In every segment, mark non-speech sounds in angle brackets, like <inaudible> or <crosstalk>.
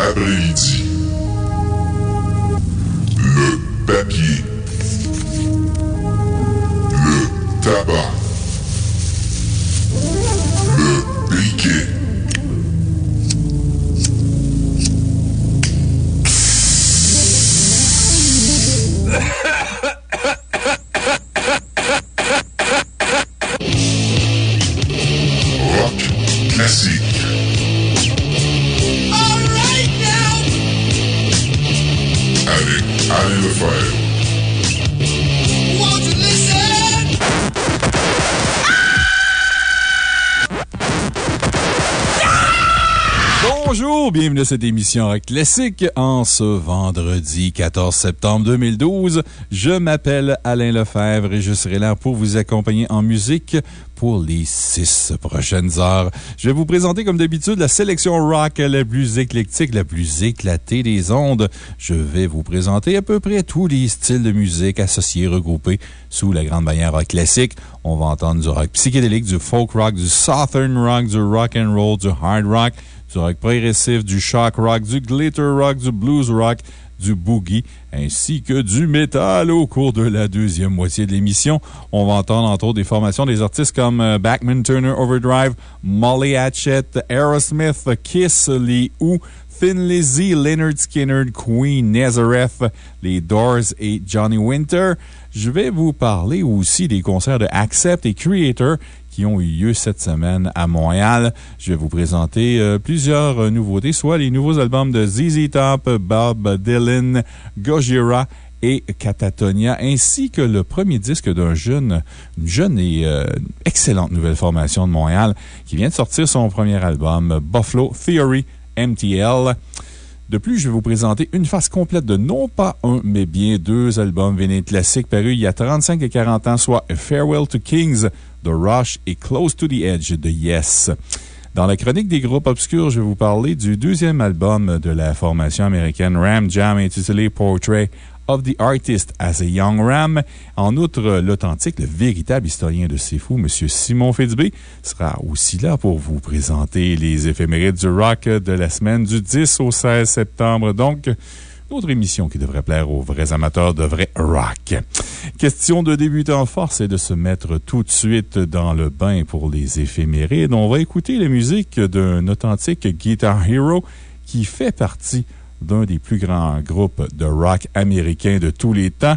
Vendredi cette émission Rock Classique en ce vendredi 14 septembre 2012. Je m'appelle Alain Lefebvre et je serai là pour vous accompagner en musique pour les six prochaines heures. Je vais vous présenter comme d'habitude la sélection rock la plus éclectique, la plus éclatée des ondes. Je vais vous présenter à peu près tous les styles de musique associés, regroupés sous la grande bannière rock classique. On va entendre du rock psychédélique, du folk rock, du southern rock, du rock and roll, du hard rock, du rock progressif, du shock rock, du glitter rock, du blues rock, du boogie, ainsi que du métal au cours de la deuxième moitié de l'émission. On va entendre entre autres des formations des artistes comme euh, Backman Turner Overdrive, Molly Hatchet, Aerosmith, Kiss, les Who, Thin Lizzy, Leonard Skinner, Queen, Nazareth, les Doors et Johnny Winter. Je vais vous parler aussi des concerts de Accept et Creator ont eu lieu cette semaine à Montréal. Je vais vous présenter euh, plusieurs euh, nouveautés, soit les nouveaux albums de ZZ Top, Bob Dylan, Gojira et Catatonia, ainsi que le premier disque d'un jeune, une jeune et euh, excellente nouvelle formation de Montréal qui vient de sortir son premier album, Buffalo Theory MTL. De plus, je vais vous présenter une face complète de non pas un, mais bien deux albums vinyles classiques parus il y a 35 et 40 ans, soit A Farewell to Kings de Rush et Close to the Edge de Yes. Dans la chronique des groupes obscurs, je vais vous parler du deuxième album de la formation américaine Ram Jam intitulé Portrait of the Artist as a Young Ram. En outre, l'authentique, le véritable historien de ces fous, M. Simon Fitzbé, sera aussi là pour vous présenter les éphémérides du rock de la semaine du 10 au 16 septembre. Donc, autre émission qui devrait plaire aux vrais amateurs de vrai rock. Question de débuter en force et de se mettre tout de suite dans le bain pour les éphémérides. On va écouter la musique d'un authentique Guitar Hero qui fait partie d'un des plus grands groupes de rock américain de tous les temps.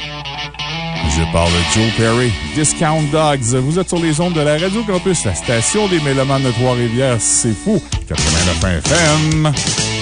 Je parle de Joe Perry, Discount Dogs. Vous êtes sur les ondes de la Radio Campus, la station des Mélomanes de Trois-Rivières. C'est fou. 89 FM.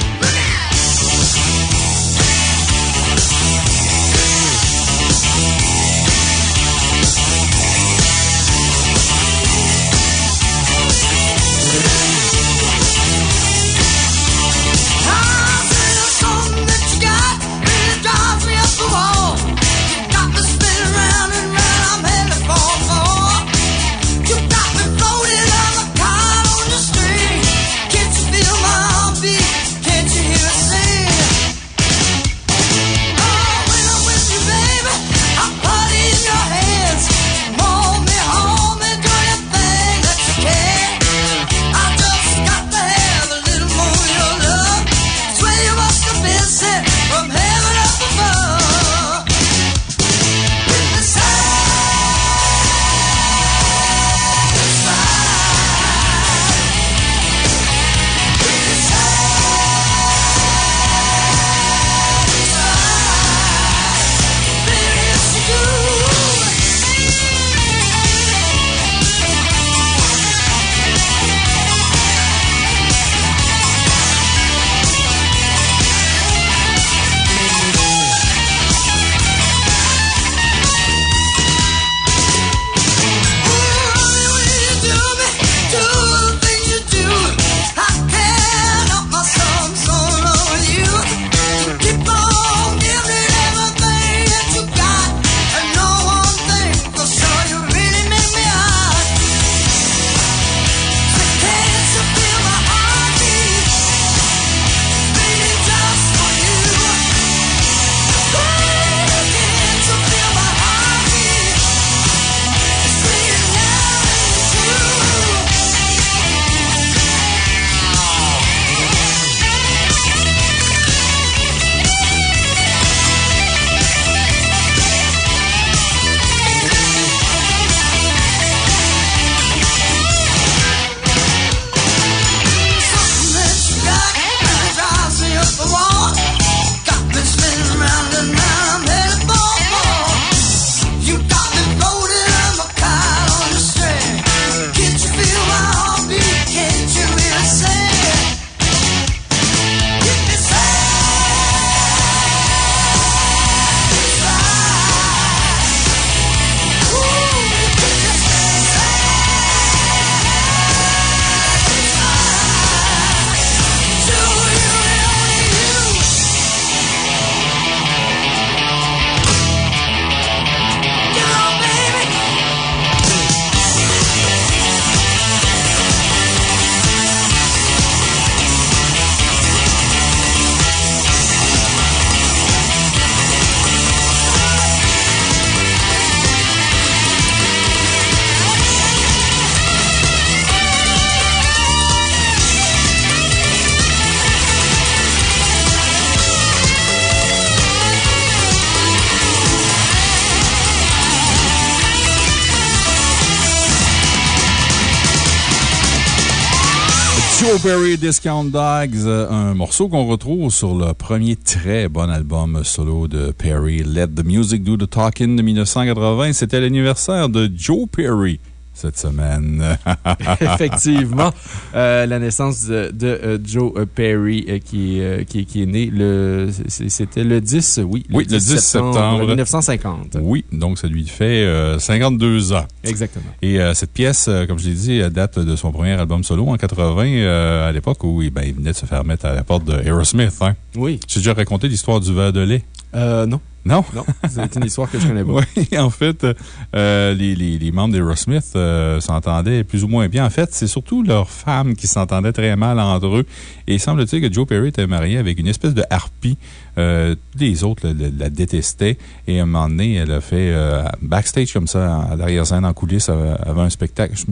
Perry Discount Dogs, euh, un morceau qu'on retrouve sur le premier très bon album solo de Perry, Let the Music Do the Talking de 1980. C'était l'anniversaire de Joe Perry cette semaine. <laughs> Effectivement. Euh, la naissance de, euh, Joe euh, Perry qui, qui, qui, est né le. C'était le 10, oui. Le oui, 10 le 10 septembre, 1950. Oui, donc ça lui fait 52 ans. Exactement. Et cette pièce, comme je l'ai dit, date de son premier album solo en 80, à l'époque où ben, il venait de se faire mettre à la porte de Aerosmith. Hein. Oui. J'ai déjà raconté l'histoire du verre de lait. Non. Non? <laughs> Non, c'est une histoire que je connais pas. oui, en fait, euh, les, les, les, membres d'Aerosmith euh, s'entendaient plus ou moins bien. En fait, c'est surtout leurs femmes qui s'entendaient très mal entre eux. Et il semble-t-il que Joe Perry était marié avec une espèce de harpie. Euh, les autres la, détestaient. Et à un moment donné, elle a fait euh, backstage comme ça, à l'arrière-scène, en coulisses, avant un spectacle. Je,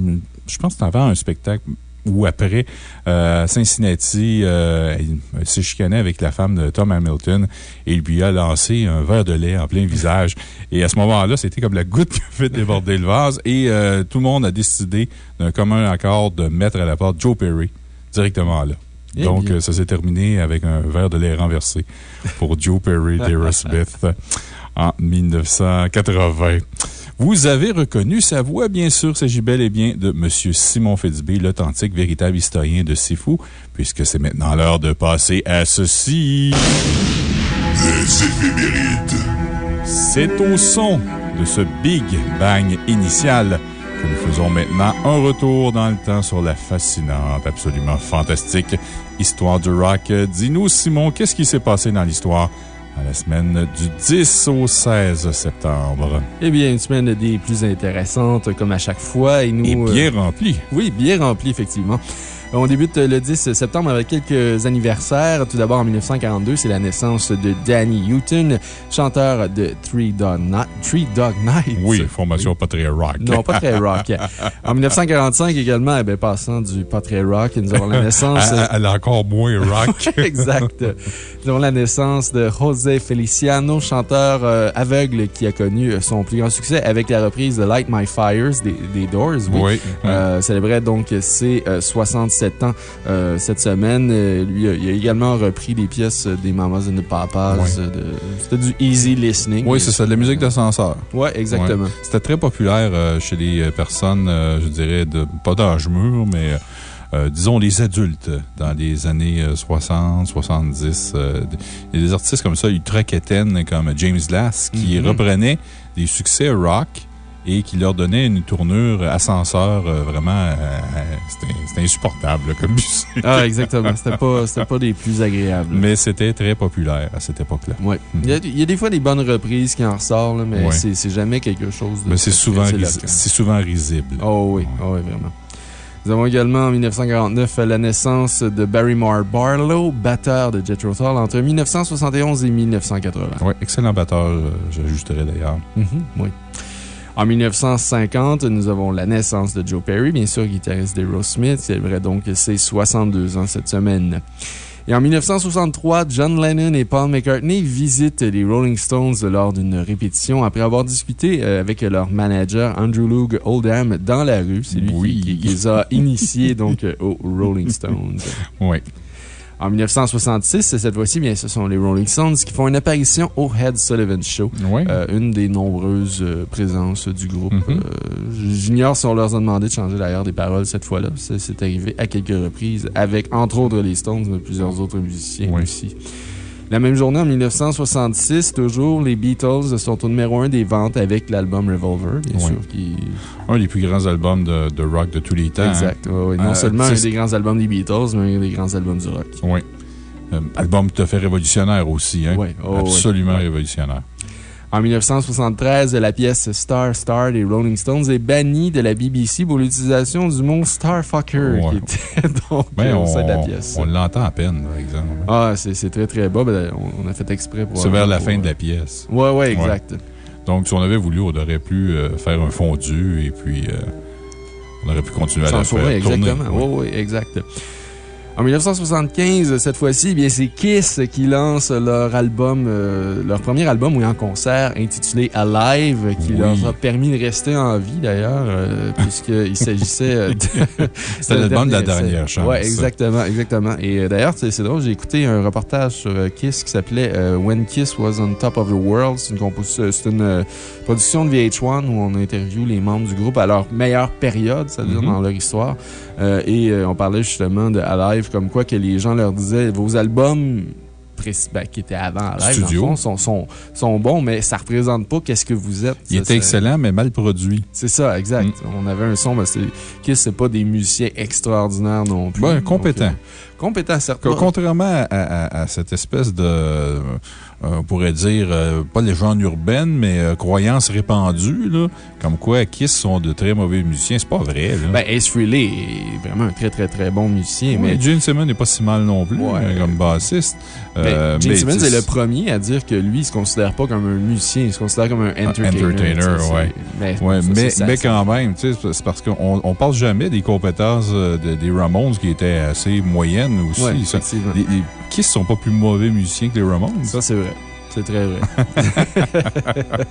je pense que c'était avant un spectacle ou après euh, Cincinnati, euh, il s'est chicané avec la femme de Tom Hamilton et il lui a lancé un verre de lait en plein visage. Et à ce moment-là, c'était comme la goutte qui a fait déborder le vase et euh, tout le monde a décidé d'un commun accord de mettre à la porte Joe Perry directement là. Eh Donc, ça s'est terminé avec un verre de lait renversé pour Joe Perry d'Aerosmith en 1980. Vous avez reconnu sa voix, bien sûr. Il s'agit bel et bien de M. Simon Fitzbé, l'authentique, véritable historien de Sifu, puisque c'est maintenant l'heure de passer à ceci. Les éphémérides. C'est au son de ce Big Bang initial que nous faisons maintenant un retour dans le temps sur la fascinante, absolument fantastique histoire du rock. Dis-nous, Simon, qu'est-ce qui s'est passé dans l'histoire à la semaine du 10 au 16 septembre. Eh bien, une semaine des plus intéressantes, comme à chaque fois. Et, nous, et bien euh, remplie. Oui, bien remplie, effectivement. On débute le 10 septembre avec quelques anniversaires. Tout d'abord, en 1942, c'est la naissance de Danny Houghton, chanteur de Three Dog, Night, Three Dog Oui, formation pas très rock. Non, pas très rock. en 1945 également, ben, passant du pas très rock, nous avons la naissance. <laughs> Elle a encore moins rock. <laughs> exact. Nous avons la naissance de José Feliciano, chanteur euh, aveugle qui a connu euh, son plus grand succès avec la reprise de Light My Fires des, Doors. Oui. oui. Euh, célébrait donc ses euh, 66 euh, cette semaine. Euh, lui, euh, il a également repris des pièces des Mamas and the Papas. C'était du easy listening. Oui, c'est ça, de la musique d'ascenseur. Oui, exactement. C'était très populaire chez les personnes, je dirais, pas d'âge mûr, mais... Disons, les adultes dans les années 60, 70. Il y a des artistes comme ça, ultra quétaines, comme James Glass, qui mm-hmm. reprenaient des succès rock et qui leur donnait une tournure ascenseur euh, vraiment. Euh, c'était insupportable comme <laughs> musique. Ah, exactement. C'était pas, pas des plus agréables. Mais c'était très populaire à cette époque-là. Oui. Mhm. il, y a, des fois des bonnes reprises qui en ressortent, mais c'est jamais quelque chose de. Mais c'est souvent, souvent risible. Oh oui, oh oui, vraiment. Nous avons également en 1949 la naissance de Barrymore Barlow, batteur de Jethro Tull entre 1971 et 1980. Oui, excellent batteur, euh, j'ajusterai d'ailleurs. Mhm, oui. En 1950, nous avons la naissance de Joe Perry, bien sûr, guitariste d'Aerosmith. Vrai donc ses 62 ans cette semaine. Et en 1963, John Lennon et Paul McCartney visitent les Rolling Stones lors d'une répétition après avoir discuté euh, avec leur manager Andrew Loog Oldham dans la rue. C'est lui qui, qui, les a initiés donc aux Rolling Stones. <laughs> Oui. En 1966, cette fois-ci, bien, ce sont les Rolling Stones qui font une apparition au Head Sullivan Show. Euh, une des nombreuses euh, présences du groupe. Mm-hmm. Euh, j'ignore si on leur a demandé de changer d'ailleurs des paroles cette fois-là. C'est arrivé à quelques reprises avec, entre autres, les Stones, mais plusieurs autres musiciens aussi. La même journée, en 1966, toujours, les Beatles sont au numéro un des ventes avec l'album Revolver, bien sûr. Qui... Un des plus grands albums de, rock de tous les temps. Exact. non euh, seulement un des grands albums des Beatles, mais un des grands albums du rock. Oui. Euh, album tout à fait révolutionnaire aussi. Hein? Oui. Oh, Absolument révolutionnaire. En 1973, la pièce Star Star des Rolling Stones est bannie de la BBC pour l'utilisation du mot Starfucker, qui était <laughs> donc ben, au sein de la pièce. On l'entend à peine, par exemple. Ah, c'est très très bas. Ben, on, a fait exprès pour. C'est vers la fin de la pièce. Oui, oui, exact. Donc, si on avait voulu, on aurait pu euh, faire un fondu et puis euh, on aurait pu continuer à la faire. Exactement. Oui, oui, exact. En 1975, cette fois-ci, eh c'est Kiss qui lance leur album, euh, leur premier album ou en concert intitulé Alive, qui leur a permis de rester en vie d'ailleurs, euh, puisqu'il s'agissait euh, de. <laughs> C'était l'album de la dernière chance. Oui, exactement, exactement. Et d'ailleurs, c'est drôle, j'ai écouté un reportage sur Kiss qui s'appelait When Kiss Was on Top of the World. C'est une, une production de VH1 où on interview les membres du groupe à leur meilleure période, c'est-à-dire mm-hmm. dans leur histoire. Et on parlait justement de Alive comme quoi que les gens leur disaient vos albums ben, qui étaient avant à live, fond, sont, sont, sont, bons, mais ça ne représente pas qu'est-ce que vous êtes. Il était excellent, mais mal produit. C'est ça, exact. Mm. On avait un son, mais ce c'est pas des musiciens extraordinaires non plus. Ben, compétents. Euh, certainement. Contrairement à, cette espèce de euh, on pourrait dire, euh, pas légende urbaine, mais euh, croyance répandue, là, comme quoi Kiss sont de très mauvais musiciens. C'est pas vrai. Là. Ben, Ace Frehley est vraiment un très, très, très bon musicien. mais Gene Simmons n'est pas si mal non plus, comme bassiste. Ben, Gene Simmons est le premier à dire que lui, il se considère pas comme un musicien, il se considère comme un entertainer. entertainer, ouais. Mais, ouais, mais, mais quand même, c'est parce qu'on on parle jamais des compétences des Ramones qui étaient assez moyennes aussi. Ouais, les, les Kiss sont pas plus mauvais musiciens que les Ramones. Ça, c'est vrai. C'est très vrai. <laughs>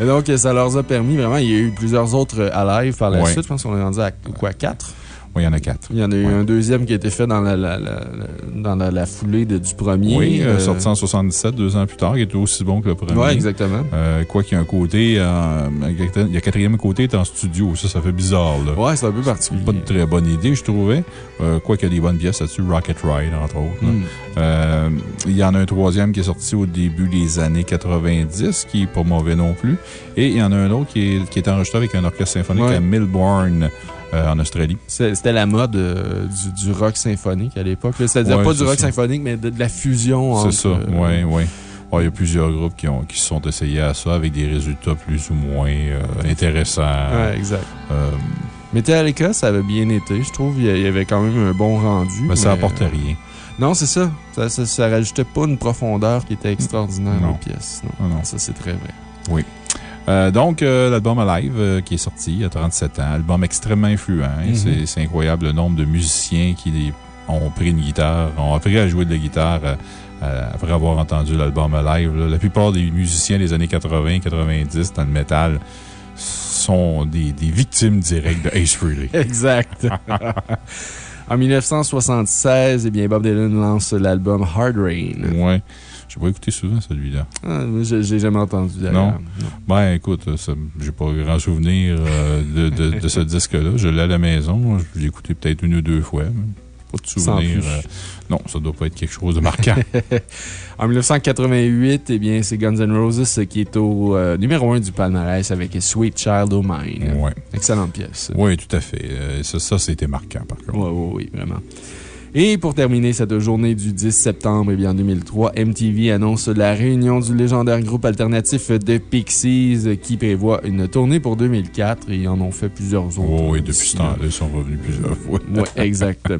Et donc, ça leur a permis vraiment. Il y a eu plusieurs autres à live par la suite. Je pense qu'on est rendu à quoi, quatre? Oui, il y en a quatre. Il y en a eu un deuxième qui a été fait dans la, dans la, foulée du premier. Oui, euh, sorti en 77, deux ans plus tard, qui était aussi bon que le premier. Oui, exactement. Euh, quoi qu'il y a un côté, euh, il y a quatrième côté est en studio. Ça, ça fait bizarre. Oui, c'est un peu particulier. Pas de très bonne idée, je trouvais. quoi qu'il y a des bonnes pièces là-dessus, Rocket Ride, entre autres. Hmm. il y en a un troisième qui est sorti au début des années 90, qui n'est pas mauvais non plus. Et il y en a un autre qui est, qui est enregistré avec un orchestre symphonique à Melbourne. Euh, en Australie. C'était la mode euh, du, rock symphonique à l'époque. C'est-à-dire pas du rock symphonique, mais de, la fusion. C'est ça, oui, euh, oui. Il y a plusieurs groupes qui, ont, qui se sont essayés à ça avec des résultats plus ou moins intéressants. Oui, exact. Metallica, ça avait bien été, je trouve. Il y avait quand même un bon rendu. Mais, ça n'apportait rien. Non, c'est ça. Ça, ça, rajoutait pas une profondeur qui était extraordinaire dans les pièces. Non, non. Ça, c'est très vrai. Oui. Euh, donc, euh, l'album Alive euh, qui est sorti il y a 37 ans, album extrêmement influent. Mhm. C'est incroyable le nombre de musiciens qui ont pris une guitare, ont appris à jouer de la guitare après avoir entendu l'album Alive. La plupart des musiciens des années 80-90 dans le métal sont des, victimes directes de Ace Frehley. <laughs> exact. <laughs> en 1976, eh bien, Bob Dylan lance l'album Hard Rain. Ouais. Je n'ai pas écouté souvent celui-là. Ah, je n'ai jamais entendu d'ailleurs. Non? Ben, écoute, j'ai pas grand souvenir euh, de, de, ce disque-là. Je l'ai à la maison. Je l'ai écouté peut-être une ou deux fois. Pas de souvenir. Euh, non, ça doit pas être quelque chose de marquant. <laughs> en 1988, eh bien, c'est Guns N' Roses qui est au euh, numéro un du palmarès avec Sweet Child O' Mine. Ouais. Excellente pièce. Oui, tout à fait. ça, ça c'était marquant, par contre. Oui, oui, oui, vraiment. Et pour terminer cette journée du 10 septembre, eh bien, en 2003, MTV annonce la réunion du légendaire groupe alternatif de Pixies qui prévoit une tournée pour 2004 et ils en ont fait plusieurs autres. Oh, oui, depuis ce temps-là, ils sont revenus plusieurs fois. <laughs> oui, exact.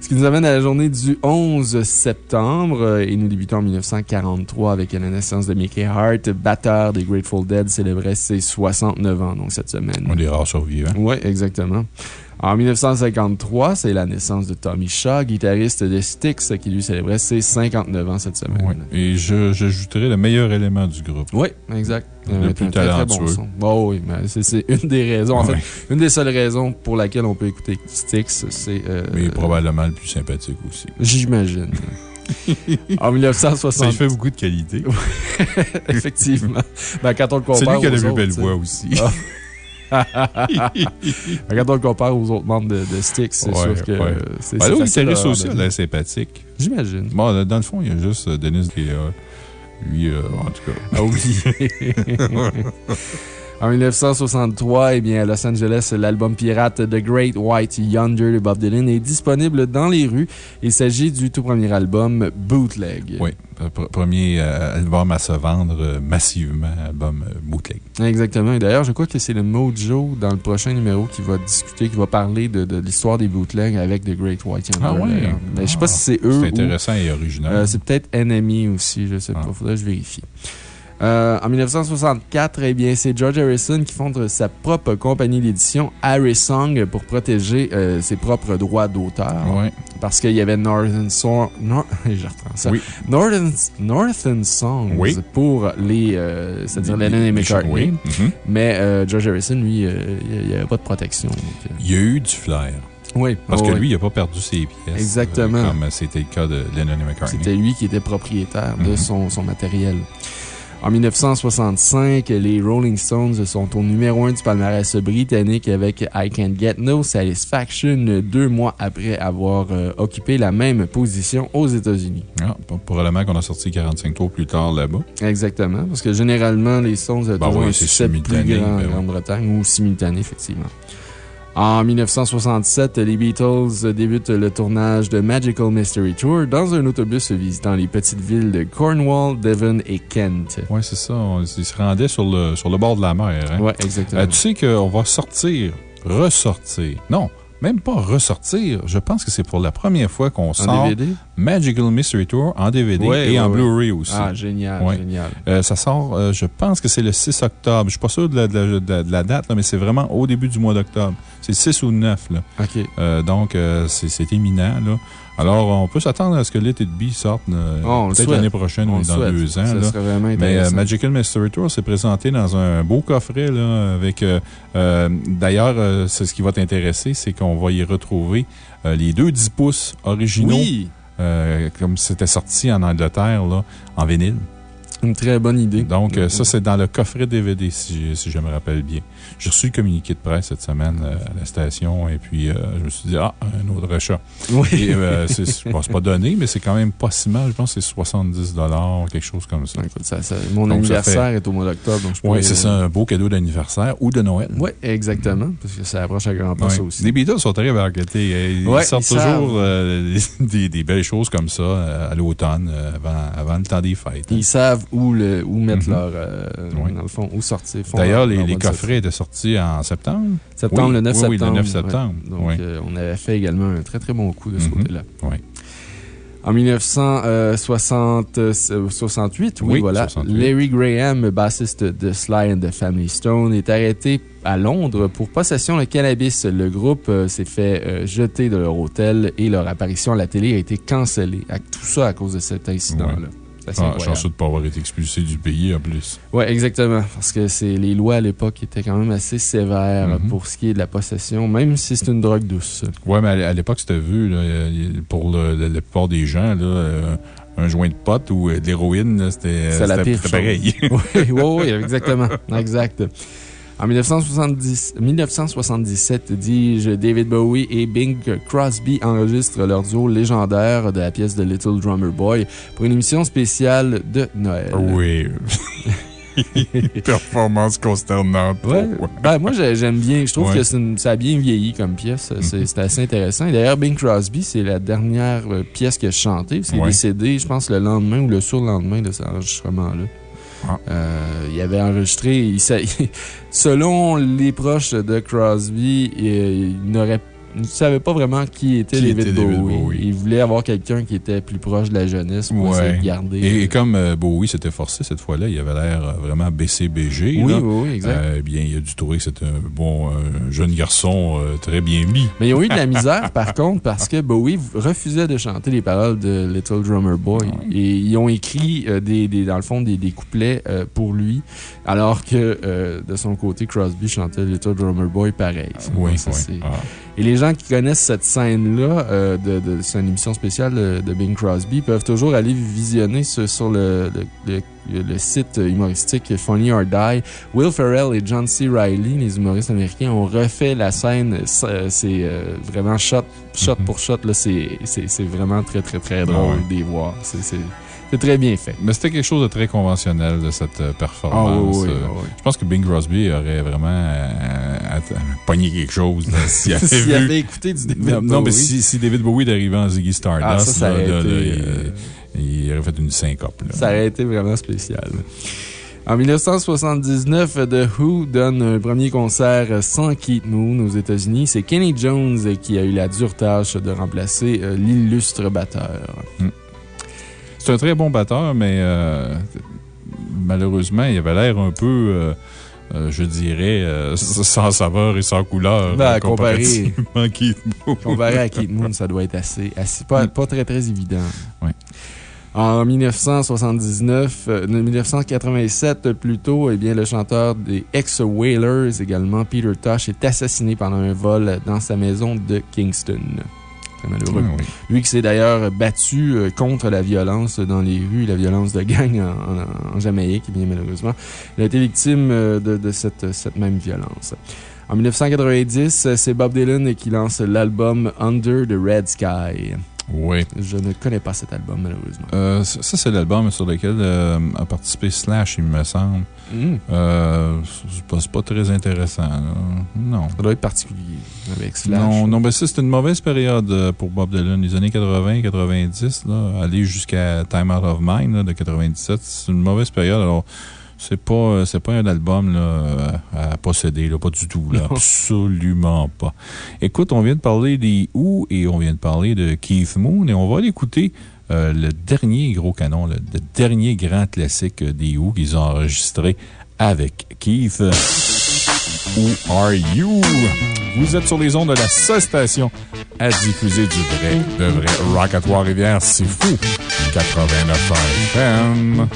Ce qui nous amène à la journée du 11 septembre, et nous débutons en 1943 avec la naissance de Mickey Hart, batteur des Grateful Dead, célébrait ses 69 ans, donc cette semaine. On des rares survivants. Oui, exactement. En 1953, c'est la naissance de Tommy Shaw, guitariste de Styx, qui lui célébrait ses 59 ans cette semaine. Oui. Et j'ajouterai le meilleur élément du groupe. Oui, exact. Le plus talentueux. bon oui, mais c'est une des raisons. En fait, une des seules raisons pour laquelle on peut écouter Styx, c'est. Euh, mais probablement le plus sympathique aussi. J'imagine. <laughs> en 1960. Ça fait beaucoup de qualité. <laughs> Effectivement. Ben, quand on le compare. C'est lui qui a la plus belle voix aussi. Ah. <laughs> <laughs> Regarde, on compare aux autres membres de, de Styx, c'est sûr que c'est ben là, il aussi, elle est sympathique. J'imagine. Bon, dans le fond, il y a juste euh, Denis qui lui, euh, en tout cas. Ah oui. <laughs> <laughs> En 1963, eh bien, à Los Angeles, l'album pirate The Great White Yonder de Bob Dylan est disponible dans les rues. Il s'agit du tout premier album Bootleg. Oui, premier euh, album à se vendre euh, massivement, album euh, Bootleg. Exactement. Et d'ailleurs, je crois que c'est le Mojo dans le prochain numéro qui va discuter, qui va parler de, l'histoire des bootlegs avec The Great White Yonder. Ah oui? Mais je sais pas si c'est eux. C'est intéressant et original. c'est peut-être Enemy aussi, je sais pas. Faudrait que je vérifie. Euh, en 1964, eh bien, c'est George Harrison qui fonde sa propre compagnie d'édition, Harrisong, pour protéger euh, ses propres droits d'auteur. Oui. Parce qu'il y avait Northern Songs. <laughs> Oui. Northern, Northern Songs pour les. Euh, c'est-à-dire Lennon et McCartney. Oui. Mm-hmm. Mais George Harrison, lui, il n'y avait pas de protection. il y a eu du flair. Oui. Parce que lui, il n'a pas perdu ses pièces. Exactement. comme c'était le cas de Lennon et McCartney. C'était lui qui était propriétaire de mm-hmm. son, son matériel. En 1965, les Rolling Stones sont au numéro 1 du palmarès britannique avec I Can't Get No Satisfaction deux mois après avoir euh, occupé la même position aux États-Unis. Ah, probablement qu'on a sorti 45 tours plus tard là-bas. Exactement, parce que généralement, les Stones ont ben oui, un succès plus grand en ben Grande-Bretagne ou simultané, effectivement. En 1967, les Beatles débutent le tournage de Magical Mystery Tour dans un autobus visitant les petites villes de Cornwall, Devon et Kent. Oui, c'est ça. Ils se rendaient sur le, sur le bord de la mer. Hein? Oui, exactement. Euh, tu sais qu'on va sortir, ressortir. Non, même pas ressortir. Je pense que c'est pour la première fois qu'on sort Magical Mystery Tour en DVD et en Blu-ray aussi. Ah, génial, génial. Euh, ça sort, euh, je pense que c'est le 6 octobre. Je ne suis pas sûr de la, date, mais c'est vraiment au début du mois d'octobre. C'est 6 ou 9. Là. Euh, donc, c'est imminent. Là. Alors, on peut s'attendre à ce que Let It Be sorte oh, peut-être l'année prochaine ou dans deux ans. Ça serait vraiment Mais Magical Mystery Tour s'est présenté dans un beau coffret là, avec. D'ailleurs, c'est ce qui va t'intéresser, c'est qu'on va y retrouver les deux 10 pouces originaux. Oui. comme c'était sorti en Angleterre, là, en vinyle. Une très bonne idée. Donc, ça, c'est dans le coffret DVD, si, si je me rappelle bien. J'ai reçu le communiqué de presse cette semaine euh, à la station et puis euh, je me suis dit, ah, un autre achat. Oui. Euh, c'est pas donné, mais c'est quand même pas si mal. Je pense que c'est 70 quelque chose comme ça. Écoute, ça, mon anniversaire est au mois d'octobre. Oui, c'est ça, un beau cadeau d'anniversaire ou de Noël. Oui, exactement, parce que ça approche à grand pas, aussi. Les Beatles sont très marketés. Ils sortent toujours <laughs> des, belles choses comme ça à l'automne, avant, le temps des fêtes. Ils savent où, le, où mettre mm-hmm. leur. dans le fond, où sortir. D'ailleurs, les, les coffrets étaient sortis en septembre? Septembre, le 9 septembre. Oui, le 9 septembre. Donc, euh, on avait fait également un très, très bon coup de ce mhm. côté-là. Oui. En 1968, oui, voilà, Larry Graham, bassiste de Sly and the Family Stone, est arrêté à Londres pour possession de cannabis. Le groupe euh, s'est fait euh, jeter de leur hôtel et leur apparition à la télé a été cancellée. Tout ça à cause de cet incident-là. Ah, chanceux de ne pas avoir été expulsé du pays en plus. Oui, exactement. Parce que les lois à l'époque étaient quand même assez sévères mhm. pour ce qui est de la possession, même si c'est une drogue douce. Oui, mais à l'époque, c'était vu, pour le, la plupart des gens, là, euh, un joint de pote ou euh, de l'héroïne, c'était pareil. <laughs> oui, oui, exactement. exact. En 1977, dis-je, David Bowie et Bing Crosby enregistrent leur duo légendaire de la pièce de Little Drummer Boy pour une émission spéciale de Noël. Oui. <laughs> Performance consternante. Ben, moi, j'aime bien. Je trouve que ça a bien vieilli comme pièce. Mm-hmm. C'est assez intéressant. D'ailleurs, Bing Crosby, c'est la dernière euh, pièce qu'il a chantée. C'est décédé, je pense, le lendemain ou le surlendemain de cet enregistrement-là. Euh, il avait enregistré. <laughs> selon les proches de Crosby, il n'aurait ne savait pas vraiment qui était, David, Bowie. Il voulait avoir quelqu'un qui était plus proche de la jeunesse pour essayer de garder. Et, comme euh, Bowie s'était forcé cette fois-là, il avait l'air euh, vraiment BCBG. Oui, oui, exact. Euh, bien, il a dû trouver que c'était un bon jeune garçon très bien mis. Mais ils ont eu de la <laughs> misère, par contre, parce que Bowie refusait de chanter les paroles de Little Drummer Boy. Et ils ont écrit, des, des, dans le fond, des, des couplets pour lui, alors que de son côté, Crosby chantait Little Drummer Boy pareil. Oui, oui. Ah. Et les gens qui connaissent cette scène-là, euh, de, de c'est une émission spéciale de, Bing Crosby, peuvent toujours aller visionner sur, le, le, site humoristique Funny or Die. Will Ferrell et John C. Reilly, les humoristes américains, ont refait la scène. C'est euh, vraiment shot, shot mm-hmm. pour shot. C'est vraiment très, très, très drôle ah de les voir. C'est c'est très bien fait. Mais c'était quelque chose de très conventionnel de cette euh, performance. Ah euh, je pense que Bing Crosby aurait vraiment euh, pogné quelque chose <laughs> s'il avait, avait, écouté du David Bowie. Non, mais si, David Bowie arrivait en Ziggy Stardust, ah, il, aurait fait une syncope. Ça aurait été vraiment spécial. En 1979, The Who donne un premier concert sans Keith Moon aux États-Unis. C'est Kenny Jones qui a eu la dure tâche de remplacer l'illustre batteur. Hmm. C'est un très bon batteur, mais euh, malheureusement, il avait l'air un peu. Euh, je dirais, euh, sans saveur et sans couleur. Ben, comparé, à Keith Moon. comparé à Keith Moon, ça doit être assez, assez pas, pas très, très évident. Oui. En 1979, 1987 euh, plutôt, eh bien, le chanteur des ex-Whalers également, Peter Tosh, est assassiné pendant un vol dans sa maison de Kingston malheureux. Ah Lui qui s'est d'ailleurs battu euh, contre la violence dans les rues, la violence de gang en, Jamaïque, bien malheureusement. Il a été victime euh, de, cette, cette même violence. En 1990, c'est Bob Dylan qui lance l'album Under the Red Sky. Oui. Je ne connais pas cet album, malheureusement. Euh, ça, c'est l'album sur lequel a participé Slash, il me semble. Mm. Euh, c'est pas très intéressant. Non. Ça doit être particulier avec Slash. Non, non, ben ça, c'était une mauvaise période euh, pour Bob Dylan. Les années 80, 90, là, aller jusqu'à Time Out of Mind de 97, c'est une mauvaise période. Alors, c'est pas, euh, pas un album là, à posséder, là, pas du tout. Là, <laughs> absolument pas. Écoute, on vient de parler des Who et on vient de parler de Keith Moon et on va l'écouter euh, le dernier gros canon, le, dernier grand classique des Who qu'ils ont enregistré avec Keith. Who are you? Vous êtes sur les ondes de la seule station à diffuser du vrai, de vrai rock à Trois-Rivières. C'est fou! 89 FM.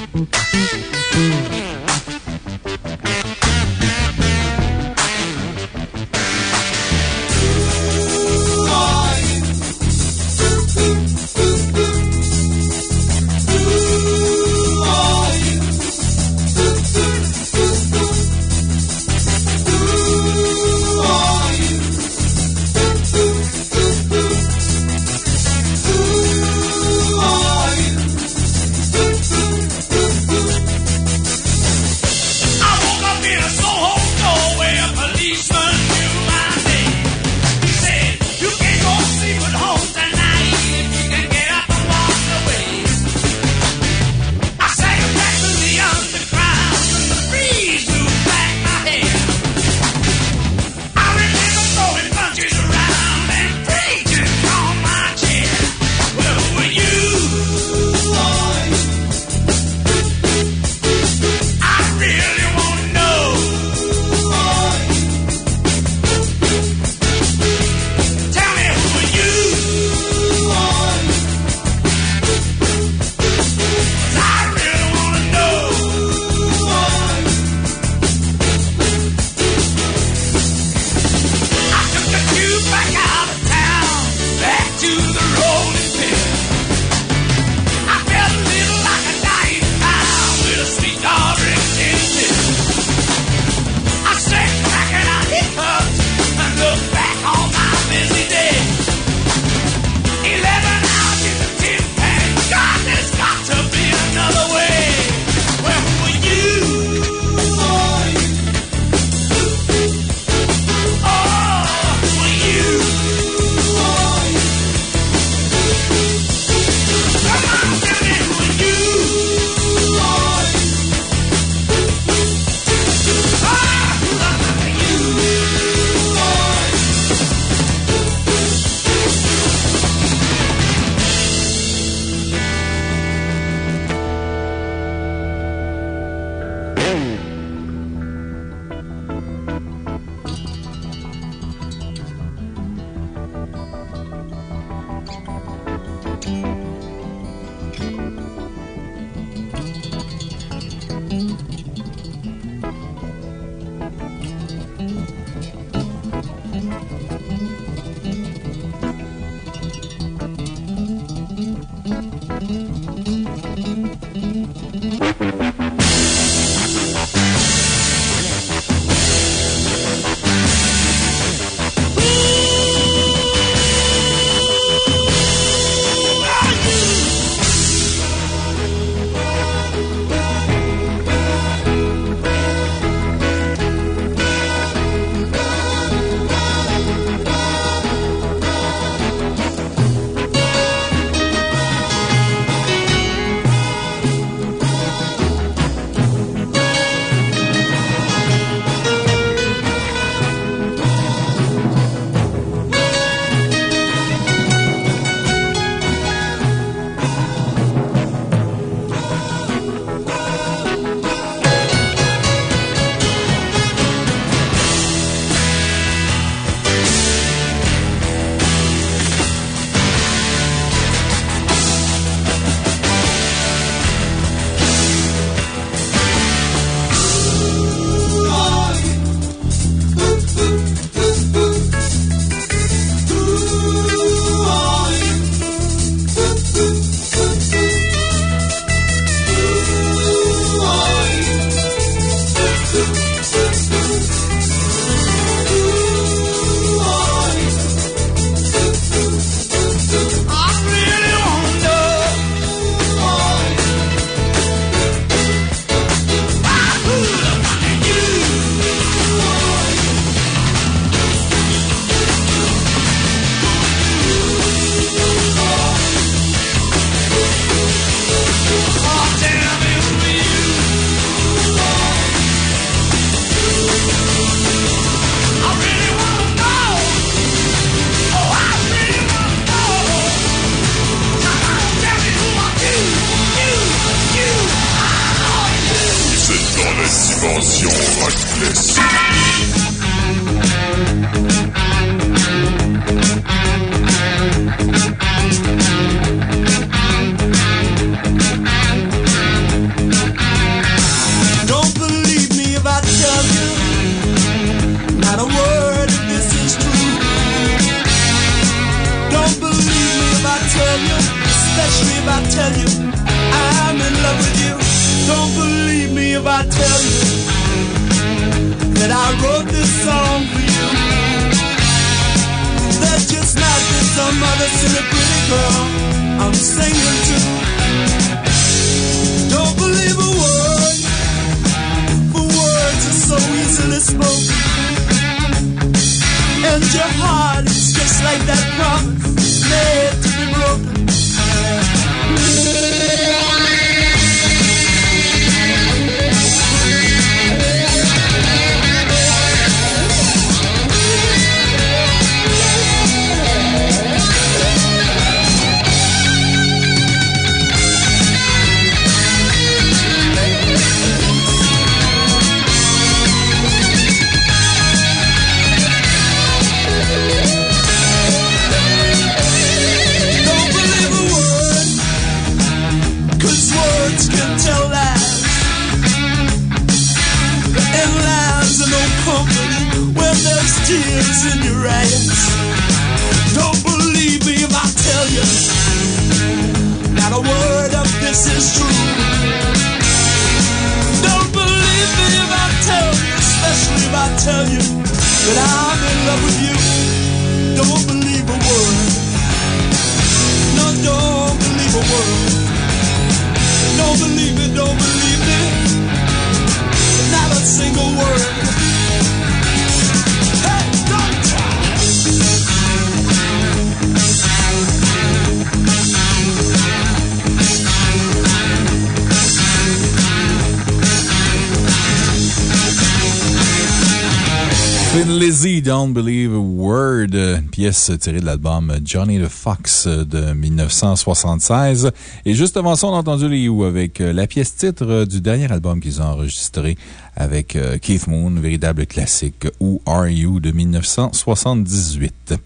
Pièce tirée de l'album Johnny the Fox de 1976. Et juste avant ça, on a entendu les Who avec la pièce titre du dernier album qu'ils ont enregistré avec euh, Keith Moon, véritable classique Who Are You de 1978.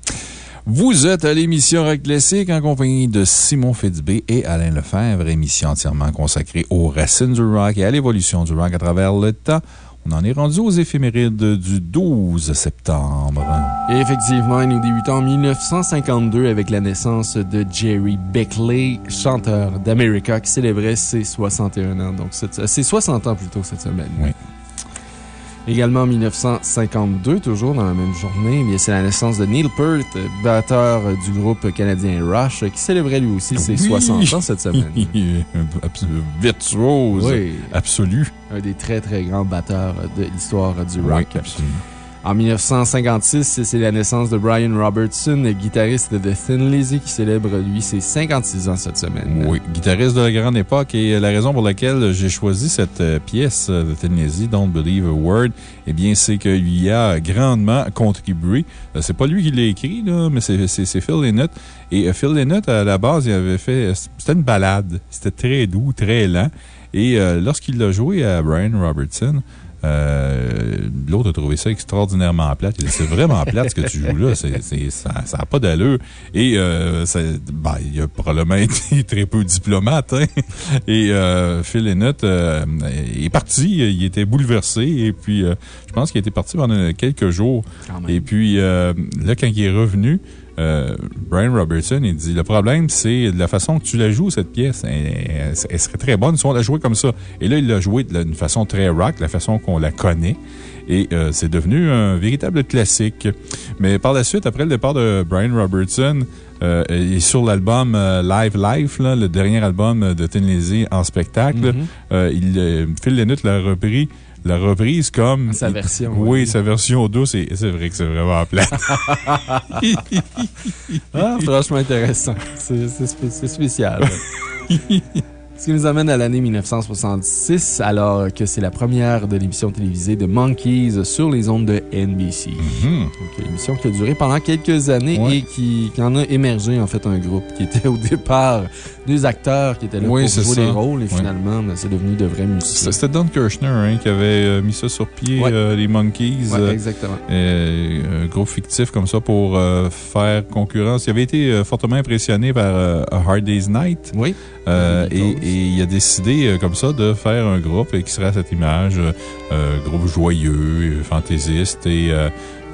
Vous êtes à l'émission Rock Classique en compagnie de Simon Fitzbé et Alain Lefebvre, émission entièrement consacrée aux racines du rock et à l'évolution du rock à travers le temps. On en est rendu aux éphémérides du 12 septembre. Et effectivement, nous débutons en 1952 avec la naissance de Jerry Beckley, chanteur d'America, qui célébrait ses 61 ans. Donc, cette- euh, ses 60 ans plutôt cette semaine. Oui. Également en 1952, toujours dans la même journée, eh c'est la naissance de Neil Peart, batteur du groupe canadien Rush, qui célébrait lui aussi ses Oui. 60 ans cette semaine. <laughs> Abs- Virtuose. Oui. Absolu. Un des très très grands batteurs de l'histoire du Oui, rock. absolument. En 1956, c'est la naissance de Brian Robertson, guitariste de Thin Lizzy, qui célèbre, lui, ses 56 ans cette semaine. Oui, guitariste de la grande époque. Et la raison pour laquelle j'ai choisi cette euh, pièce de Tennessee, Don't Believe a Word, eh bien, c'est qu'il y a grandement contribué. Euh, C'est pas lui qui l'a écrit, mais c'est Phil Lynott. Et euh, Phil Lynott, à la base, il avait fait. C'était une balade. C'était très doux, très lent. Et euh, lorsqu'il l'a joué à Brian Robertson, euh, L'autre a trouvé ça extraordinairement plate. Il dit C'est vraiment plate ce que tu joues là. Ça n'a pas d'allure. Et euh, ça- ben, il a probablement <laughs> été très peu diplomate. hein. Et euh, Phil Lynott euh, est parti. Il était bouleversé. Et puis, euh, je pense qu'il était parti pendant quelques jours. Et puis, euh, là, quand il est revenu, euh, Brian Robertson, il dit Le problème, c'est de la façon que tu la joues, cette pièce. Elle, serait très bonne si on la jouait comme ça. Et là, il l'a joué d'une façon très rock, la façon qu'on la connaît. Et euh, c'est devenu un véritable classique. Mais par la suite, après le départ de Brian Robertson, euh, et sur l'album euh, Live Life, là, le dernier album de Lizzy en spectacle, Mhm. euh, il, Phil Lynott l'a repris. La reprise comme. Sa version, Oui, oui. sa version douce. Et c'est vrai que c'est vraiment plat. <laughs> Ah, franchement intéressant. C'est c'est spé- c'est spécial. <laughs> Ce qui nous amène à l'année 1966, alors que c'est la première de l'émission télévisée de Monkeys sur les ondes de NBC. Mhm. Donc, l'émission qui a duré pendant quelques années Ouais. et qui, qui en a émergé, en fait, un groupe qui était au départ des acteurs qui étaient là Oui, pour jouer ça. des rôles et finalement, ben, c'est devenu de vrais musiciens. C'était Don Kirshner hein, qui avait euh, mis ça sur pied, euh, les Monkeys. Euh, exactement. euh, un groupe fictif comme ça pour euh, faire concurrence. Il avait été fortement impressionné par A Hard Day's Night. Oui. Euh, et, il a décidé euh, comme ça de faire un groupe et qui serait à cette image, euh, groupe joyeux, fantaisiste. Et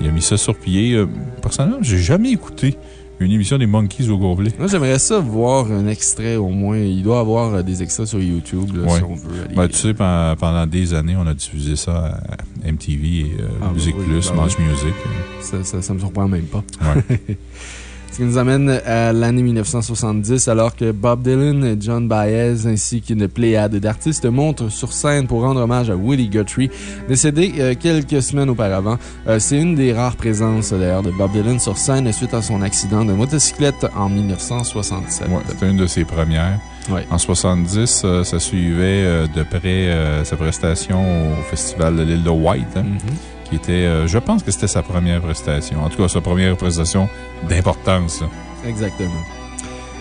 il a mis ça sur pied. Personnellement, j'ai jamais écouté une émission des Monkeys au complet. Moi, j'aimerais ça voir un extrait au moins. Il doit y avoir euh, des extraits sur YouTube si on veut. Ben, tu sais, pendant, des années, on a diffusé ça à MTV et euh, ah, Music Plus, ben Match Music. Ça, ça, ça, me surprend même pas. Ouais. <laughs> Ce qui nous amène à l'année 1970, alors que Bob Dylan, John Baez ainsi qu'une pléiade d'artistes montent sur scène pour rendre hommage à Willie Guthrie, décédé euh, quelques semaines auparavant. Euh, c'est une des rares présences d'ailleurs de Bob Dylan sur scène suite à son accident de motocyclette en 1967. Oui, c'était une de ses premières. En 70, euh, ça suivait de près sa prestation au Festival de l'île de White. Hein. Qui était, euh, je pense que c'était sa première prestation. En tout cas, sa première prestation d'importance. Exactement.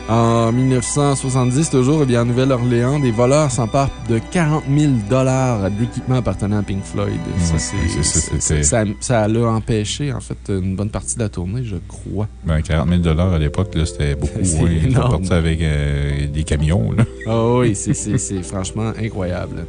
En 1970, toujours, eh bien, en Nouvelle-Orléans, des voleurs s'emparent de 40 000 d'équipements appartenant à Pink Floyd. ça, ça, l'a empêché, en fait, une bonne partie de la tournée, je crois. Ben, 40 000 à l'époque, c'était <laughs> beaucoup. Oui, ils parti avec euh, des camions. Ah oui, c'est franchement incroyable.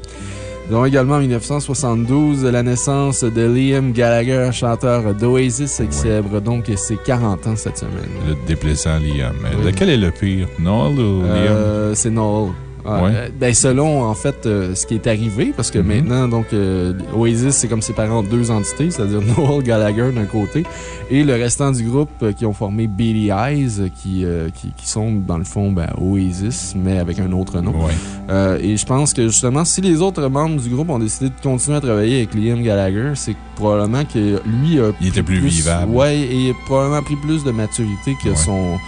Nous avons également en 1972 la naissance de Liam Gallagher, chanteur d'Oasis, qui célèbre donc ses 40 ans cette semaine. Le déplaisant Liam. Lequel est le pire, Noel ou euh, Liam? C'est Noel. Euh, ben, selon, en fait, euh, ce qui est arrivé, parce que mhm. maintenant, donc, euh, Oasis, c'est comme séparé en deux entités, c'est-à-dire <laughs> Noel Gallagher d'un côté et le restant du groupe qui ont formé Beady Eyes, qui, qui, sont, dans le fond, ben, Oasis, mais avec un autre nom. et je pense que, justement, si les autres membres du groupe ont décidé de continuer à travailler avec Liam Gallagher, c'est probablement que lui a. Il était plus, vivable. Ouais, et il a probablement pris plus de maturité que son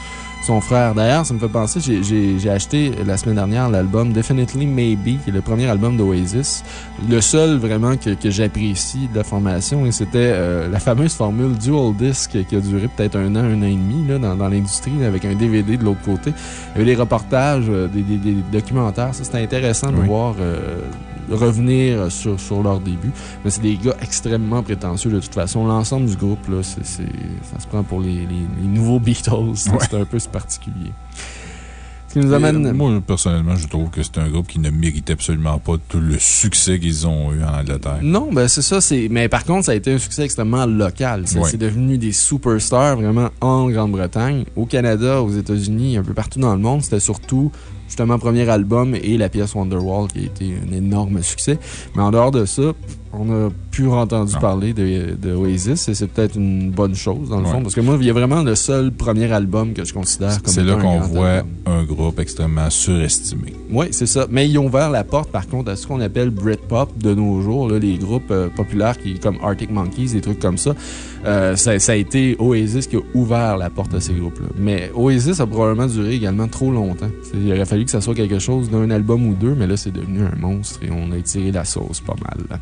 son frère. D'ailleurs, ça me fait penser, j'ai acheté la semaine dernière l'album Definitely Maybe, qui est le premier album d'Oasis. Le seul vraiment que, que j'apprécie de la formation, et c'était euh, la fameuse formule Dual Disc qui a duré peut-être un an, un an et demi là, dans, dans l'industrie, avec un DVD de l'autre côté. Il y avait des reportages, euh, des, des, des documentaires. Ça, c'était intéressant de voir euh, revenir sur, sur leur début. Mais c'est des gars extrêmement prétentieux de toute façon. L'ensemble du groupe, là, ça se prend pour les, les, nouveaux Beatles. C'est un peu particulier. Ce qui nous amène... Euh, moi, personnellement, je trouve que c'est un groupe qui ne mérite absolument pas tout le succès qu'ils ont eu en Angleterre. Non, ben c'est ça. Mais par contre, ça a été un succès extrêmement local. C'est devenu des superstars vraiment en Grande-Bretagne, au Canada, aux États-Unis, un peu partout dans le monde. C'était surtout justement premier album et la pièce Wonderwall qui a été un énorme succès. Mais en dehors de ça, on a plus entendu parler de, de Oasis et c'est peut-être une bonne chose dans le fond parce que moi, il y a vraiment le seul premier album que je considère comme C'est là qu'on voit un groupe extrêmement surestimé. Oui, c'est ça. Mais ils ont ouvert la porte par contre à ce qu'on appelle Britpop de nos jours, là, les groupes euh, populaires qui, comme Arctic Monkeys, des trucs comme ça. Euh, ça, ça, a été Oasis qui a ouvert la porte à ces groupes-là. Mais Oasis a probablement duré également trop longtemps. Il aurait fallu que ça soit quelque chose d'un album ou deux, mais là, c'est devenu un monstre et on a étiré la sauce pas mal.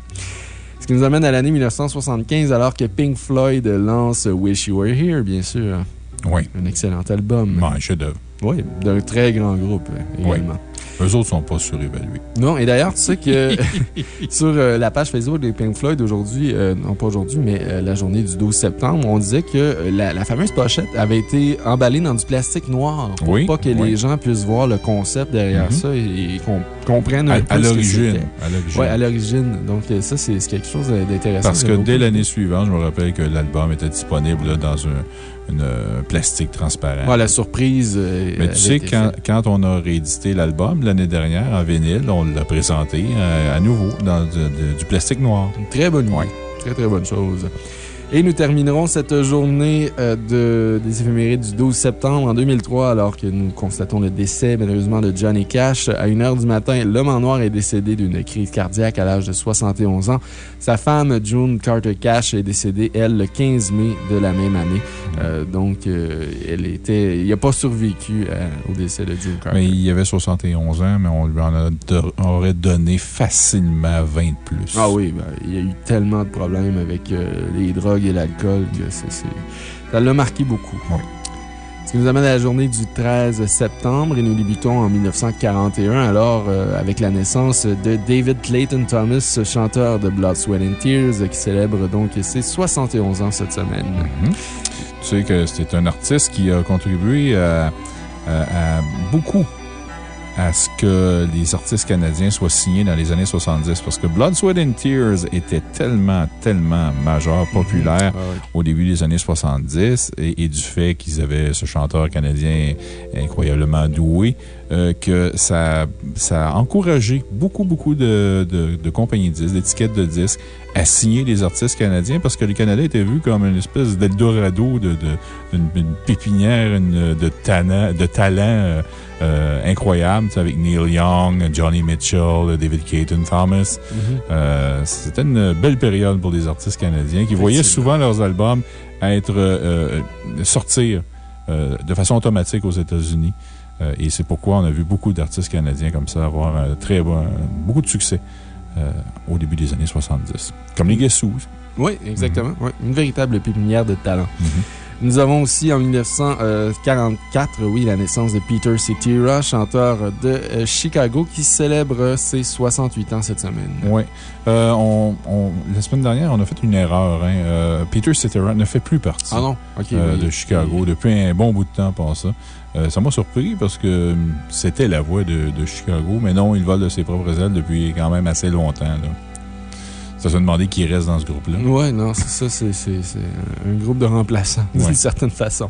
Ce qui nous amène à l'année 1975, alors que Pink Floyd lance Wish You Were Here, bien sûr. Oui. Un excellent album. un chef-d'œuvre. Oui, d'un très grand groupe également. Eux autres sont pas surévalués. Non, et d'ailleurs, tu sais que <laughs> sur euh, la page Facebook des Pink Floyd aujourd'hui, euh, non pas aujourd'hui, mais euh, la journée du 12 septembre, on disait que la, fameuse pochette avait été emballée dans du plastique noir pour pas que les gens puissent voir le concept derrière mm-hmm. ça et, qu'on comprenne un peu à l'origine. Oui, à l'origine. Donc, ça, c'est quelque chose d'intéressant. Parce que dès l'année suivante, je me rappelle que l'album était disponible dans un une euh, plastique transparent. la surprise. Euh, Mais tu sais, quand, quand, on a réédité l'album l'année dernière en vinyle, on l'a présenté euh, à nouveau dans du plastique noir. Une très bonne idée. Très, très bonne chose. Et nous terminerons cette journée de, des éphémérides du 12 septembre en 2003, alors que nous constatons le décès, malheureusement, de Johnny Cash. À 1 h du matin, l'homme en noir est décédé d'une crise cardiaque à l'âge de 71 ans. Sa femme, June Carter Cash, est décédée, elle, le 15 mai de la même année. Euh, donc, euh, elle était, il n'a pas survécu euh, au décès de June Carter. Mais il avait 71 ans, mais on lui en aurait donné facilement 20 de plus. Ah oui, ben, il y a eu tellement de problèmes avec les drogues et l'alcool ça l'a marqué beaucoup. Oui. Ce qui nous amène à la journée du 13 septembre et nous débutons en 1941, alors euh, avec la naissance de David Clayton Thomas, chanteur de Blood, Sweat and Tears, qui célèbre donc ses 71 ans cette semaine. Mm-hmm. Tu sais que c'est un artiste qui a contribué à, beaucoup à ce que les artistes canadiens soient signés dans les années 70 parce que Blood, Sweat and Tears était tellement, tellement majeur, populaire Ah au début des années 70 et, et du fait qu'ils avaient ce chanteur canadien incroyablement doué euh, que ça, ça a encouragé beaucoup, beaucoup de, de, de compagnies de disques, d'étiquettes de disques à signer les artistes canadiens parce que le Canada était vu comme une espèce d'Eldorado, de, de, une, une pépinière une, de, talent, de talent euh, euh, incroyable, tu sais, avec Neil Young, Johnny Mitchell, David Caton Thomas. Euh, C'était une belle période pour les artistes canadiens qui voyaient souvent leurs albums être euh, euh, sortir de façon automatique aux États-Unis. Et c'est pourquoi on a vu beaucoup d'artistes canadiens comme ça avoir euh, très bon, beaucoup de succès au début des années 70. Comme les Guessous. Oui, exactement. Ouais, une véritable pépinière de talent. Nous avons aussi en 1944, oui, la naissance de Peter Cetera, chanteur de euh, Chicago, qui célèbre ses 68 ans cette semaine. Oui. Euh, on, on- la semaine dernière, on a fait une erreur. Hein. Euh, Peter Cetera ne fait plus partie Ah non? OK. euh, oui. de Chicago depuis un bon bout de temps pour ça. Euh, ça m'a surpris parce que hum, c'était la voix de, de Chicago, mais non, il vole de ses propres ailes depuis quand même assez longtemps. Là. Ça se demander qui reste dans ce groupe-là. Ouais, non, c'est ça, c'est un groupe de remplaçants, d'une Ouais. certaine façon.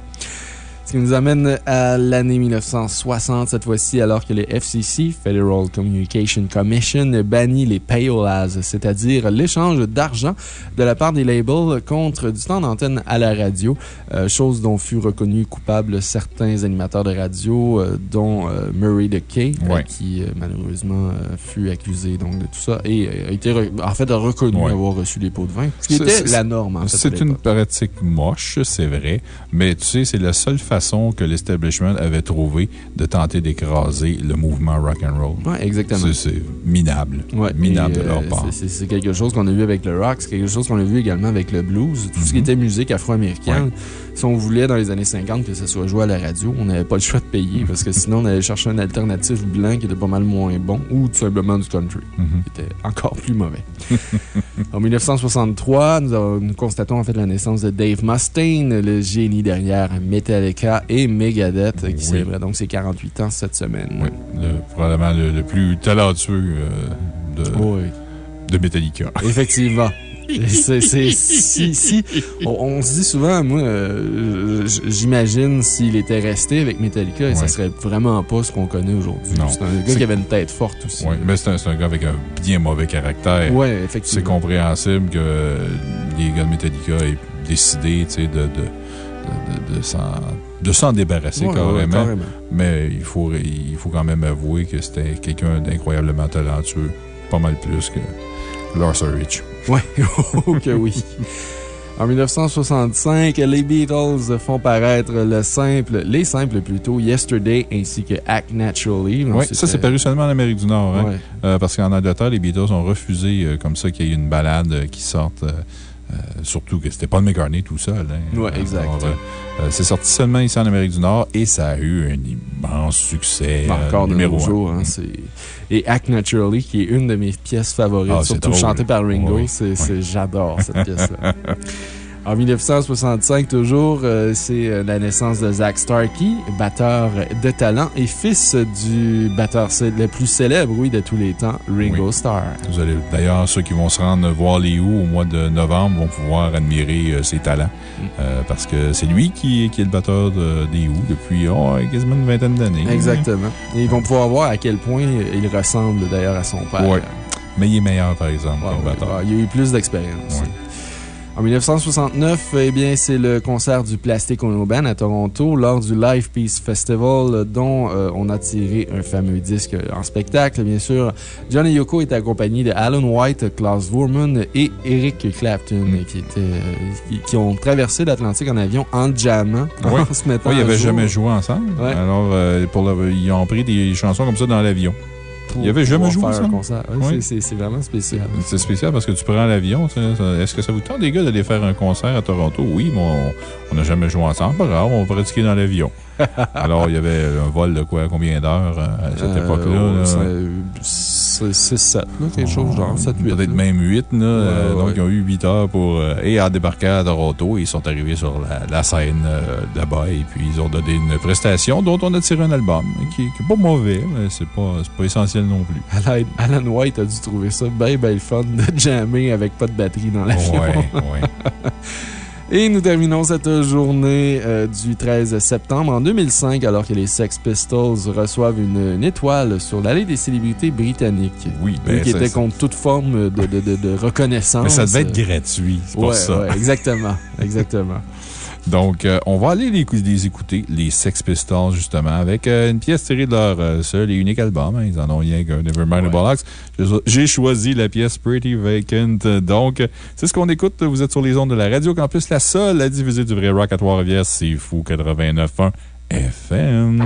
Ce qui nous amène à l'année 1960, cette fois-ci, alors que le FCC, Federal Communication Commission, bannit les payolas, c'est-à-dire l'échange d'argent de la part des labels contre du temps d'antenne à la radio, euh, chose dont furent reconnus coupables certains animateurs de radio, euh, dont euh, Murray DeKay, Ouais. qui malheureusement fut accusé donc, de tout ça et a été, en fait, a reconnu Ouais. avoir reçu des pots de vin, ce qui était la norme, en fait. à C'est une pratique moche, c'est vrai, mais tu sais, c'est la seule façon que l'establishment avait trouvé de tenter d'écraser le mouvement rock'n'roll. Ouais, exactement. C'est- minable. Ouais, minable et, de leur euh, part. c'est- quelque chose qu'on a vu avec le rock, c'est quelque chose qu'on a vu également avec le blues, tout ce qui Mhm. était musique afro-américaine. Si on voulait dans les années 50 que ça soit joué à la radio, on n'avait pas le choix de payer parce que sinon on allait chercher un alternatif blanc qui était pas mal moins bon ou tout simplement du country, Mhm. qui était encore plus mauvais. <laughs> en 1963, nous, avons- nous constatons en fait la naissance de Dave Mustaine, le génie derrière Metallica et Megadeth, qui Oui. célébrait donc ses 48 ans cette semaine. Oui, le- probablement le, le plus talentueux euh, de, Oui. de Metallica. Effectivement. <laughs> C'est, c'est- si, si, on, on se dit souvent, moi, euh, j'imagine s'il était resté avec Metallica, et ça serait vraiment pas ce qu'on connaît aujourd'hui. C'est un gars C'est- qui avait une tête forte aussi. Oui, mais c'est un, c'est un gars avec un bien mauvais caractère. C'est effectivement. compréhensible que les gars de Metallica aient décidé tu sais, de, de, de, de, de s'en- de s'en débarrasser Ouais, carrément. ouais, carrément. Mais il faut, il faut quand même avouer que c'était quelqu'un d'incroyablement talentueux. Pas mal plus que Lars Ulrich. Ouais, <laughs> oh que oui. En 1965, les Beatles font paraître le simple, les simples plutôt, Yesterday ainsi que Act Naturally. Donc, Oui, ça, c'est paru seulement en Amérique du Nord. hein. Euh, parce qu'en Angleterre, les Beatles ont refusé euh, comme ça qu'il y ait une balade euh, qui sorte. Euh, surtout que c'était Paul McCartney tout seul. hein. Ouais, exact. Euh, euh, c'est sorti seulement ici en Amérique du Nord et ça a eu un immense succès. euh, Encore de numéro jours. hein, Et Act Naturally, qui est une de mes pièces favorites, Ah, surtout drôle. chantée par Ringo. Oui, oui. c'est- J'adore cette <laughs> pièce-là. En 1965, toujours, euh, c'est euh, la naissance de Zach Starkey, batteur de talent et fils du batteur le plus célèbre, oui, de tous les temps, Ringo Oui. Starr. Vous allez, d'ailleurs, ceux qui vont se rendre voir les Who au mois de novembre vont pouvoir admirer euh, ses talents. Mm. Euh, parce que c'est lui qui, qui est le batteur de- des Who depuis oh, quasiment une vingtaine d'années. Exactement. Et ils vont pouvoir voir à quel point il ressemble d'ailleurs à son père. Mais il est meilleur, par exemple, Ouais, comme ouais, batteur. ouais, il a eu plus d'expérience. En 1969, eh bien, c'est le concert du Plastic Ono Band à Toronto lors du Live Peace Festival euh, dont euh, on a tiré un fameux disque en spectacle. Bien sûr, Johnny Yoko est accompagné de Alan White, Klaus Voorman et Eric Clapton Mm. qui, étaient, euh, qui, qui ont traversé l'Atlantique en avion en jammant, Ouais. en se mettant Oui, ils n'avaient jamais joué ensemble. Ouais. Alors, euh, pour le- ils ont pris des chansons comme ça dans l'avion. Pour Ils avaient jamais joué faire un ensemble? concert. Ouais, Oui. c'est- vraiment spécial. C'est spécial parce que tu prends l'avion. Est-ce que ça vous tente, les gars, d'aller faire un concert à Toronto? Oui, mais on- n'a jamais joué ensemble. Pas grave, on va pratiquer dans l'avion. <laughs> Alors, il y avait un vol de quoi? Combien d'heures euh, à cette Euh, époque-là? là? C'est- 6-7, quelque chose genre 7-8. Peut-être même 8. Là, donc, ils ont eu 8 heures pour et à débarquer à Toronto. Ils sont arrivés sur la, scène là-bas et puis ils ont donné une prestation dont on a tiré un album qui n'est pas mauvais, mais c'est pas, pas essentiel non plus. Alan White a dû trouver ça bien, bien fun de jammer avec pas de batterie dans la Ouais, <laughs> ouais. Et nous terminons cette journée euh, du 13 septembre en 2005, alors que les Sex Pistols reçoivent une, étoile sur l'allée des célébrités britanniques. Oui, ben, qui était contre toute forme de, de, de, reconnaissance. <laughs> Mais ça devait être gratuit, c'est pour ça. Oui, exactement. exactement. Donc, euh, on va aller les, écouter, les Sex Pistols, justement, avec euh, une pièce tirée de leur euh, seul et unique album. Hein. ils en ont rien que Nevermind the Bollocks. J'ai choisi la pièce Pretty Vacant. Donc, c'est ce qu'on écoute. Vous êtes sur les ondes de la Radio Campus, la seule à diffuser du vrai rock à Trois-Rivières. C'est fou, 89.1 FM.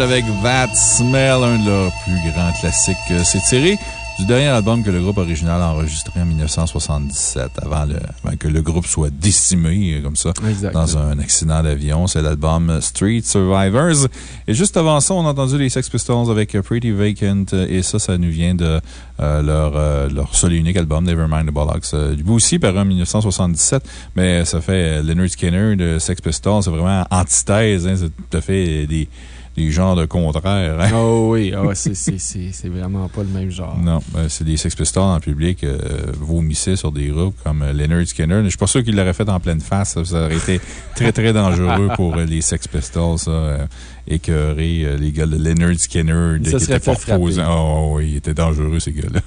Avec That Smell, un de leurs plus grands classiques. Euh, C'est tiré du dernier album que le groupe original a enregistré en 1977, avant, le, avant que le groupe soit décimé, euh, comme ça, Exact. dans un accident d'avion. C'est l'album Street Survivors. Et juste avant ça, on a entendu les Sex Pistols avec euh, Pretty Vacant. Et ça, ça nous vient de euh, leur, euh, leur seul et unique album, Nevermind the Bollocks. Euh, lui aussi, paru en 1977, mais ça fait Leonard Skinner de Sex Pistols. C'est vraiment antithèse. Hein, c'est tout à fait des, des genres de contraires. hein. Oh oui, ah c'est- vraiment pas le même genre. Non, euh, c'est des Sex Pistols en public euh, vomissaient sur des groupes comme euh, Leonard Skinner. Je suis pas sûr qu'il l'aurait fait en pleine face. Ça, Ça aurait été très, très dangereux pour euh, les Sex Pistols, ça. euh, écœurer les gars de Leonard Skinner. Ça qui serait fait frapper. Oh, oui, ils étaient dangereux, ces gars-là.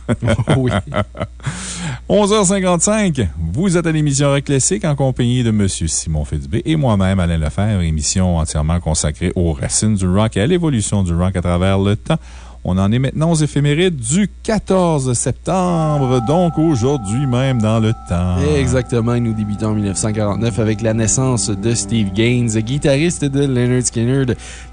<laughs> oui. <laughs> 11h55, vous êtes à l'émission Rock Classique en compagnie de M. Simon Fitzbé et moi-même, Alain Lefebvre, émission entièrement consacrée aux racines du rock et à l'évolution du rock à travers le temps. On en est maintenant aux éphémérides du 14 septembre, donc aujourd'hui même dans le temps. Exactement, nous débutons en 1949 avec la naissance de Steve Gaines, guitariste de Leonard Skinner,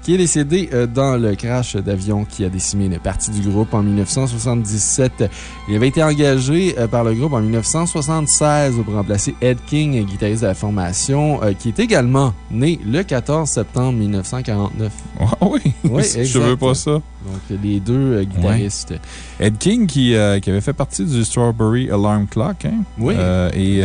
qui est décédé euh, dans le crash d'avion qui a décimé une partie du groupe en 1977. Il avait été engagé euh, par le groupe en 1976 pour remplacer Ed King, guitariste de la formation, euh, qui est également né le 14 septembre 1949. Ah oui, oui <laughs> je veux pas ça. Les deux euh, guitaristes. Ed King, qui, qui, avait fait partie du Strawberry Alarm Clock, hein? Oui. et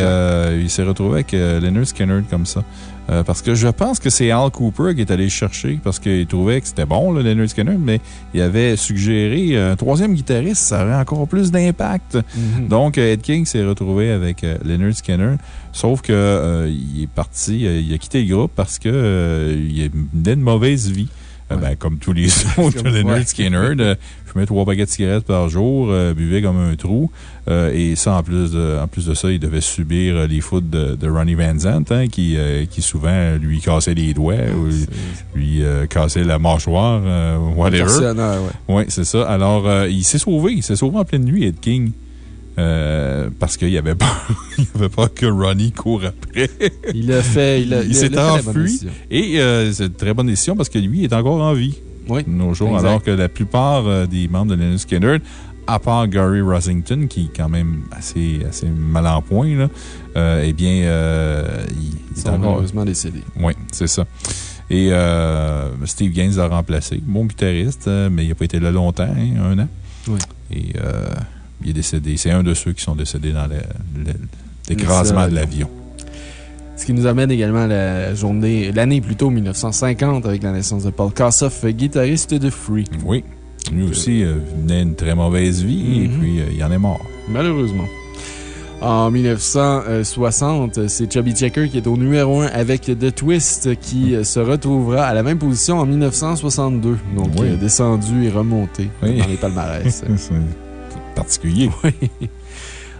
il s'est retrouvé avec Leonard Skinner comme ça. Euh, parce que je pense que c'est Al Cooper qui est allé chercher parce qu'il trouvait que c'était bon, le Leonard Skinner, mais il avait suggéré un troisième guitariste, ça aurait encore plus d'impact. Mhm. Donc, Ed King s'est retrouvé avec euh, Leonard Skinner. Sauf qu'il euh, est parti, il a quitté le groupe parce qu'il il menait une mauvaise vie. Ben, comme tous les <laughs> autres, Leonard Skinner, fumait trois paquets de cigarettes par jour, euh, buvait comme un trou. Euh, et ça, en plus, de, en plus de ça, il devait subir euh, les foudres de, Ronnie Van Zandt, hein, qui, qui souvent lui cassait les doigts ou lui cassait la mâchoire, whatever. Oui, c'est ça. Alors, il s'est sauvé. Il s'est sauvé en pleine nuit, Ed King. Parce qu'il avait peur. <laughs> il avait peur que Ronnie court après. il a fait. Il, s'est enfui. Et c'est une très bonne décision parce que lui, est encore en vie oui, nos jours, alors que la plupart euh, des membres de Leonard Skinner, à part Gary Rosington, qui est quand même assez, assez mal en point, là, euh, eh bien, euh, il, est malheureusement décédé. Oui, c'est ça. Et Steve Gaines l'a remplacé. Bon guitariste, mais il n'a pas été là longtemps, hein, un an. Oui. Et il est décédé. C'est un de ceux qui sont décédés dans l'écrasement de l'avion. Ce qui nous amène également à la journée, l'année plutôt 1950 avec la naissance de Paul Kossoff, guitariste de Free. Oui. Lui aussi euh, venait une très mauvaise vie et mhm. puis euh, il en est mort. Malheureusement. En 1960, c'est Chubby Checker qui est au numéro 1 avec The Twist qui euh, se retrouvera à la même position en 1962. Donc, descendu et remonté dans les palmarès. <laughs> particulier. Oui.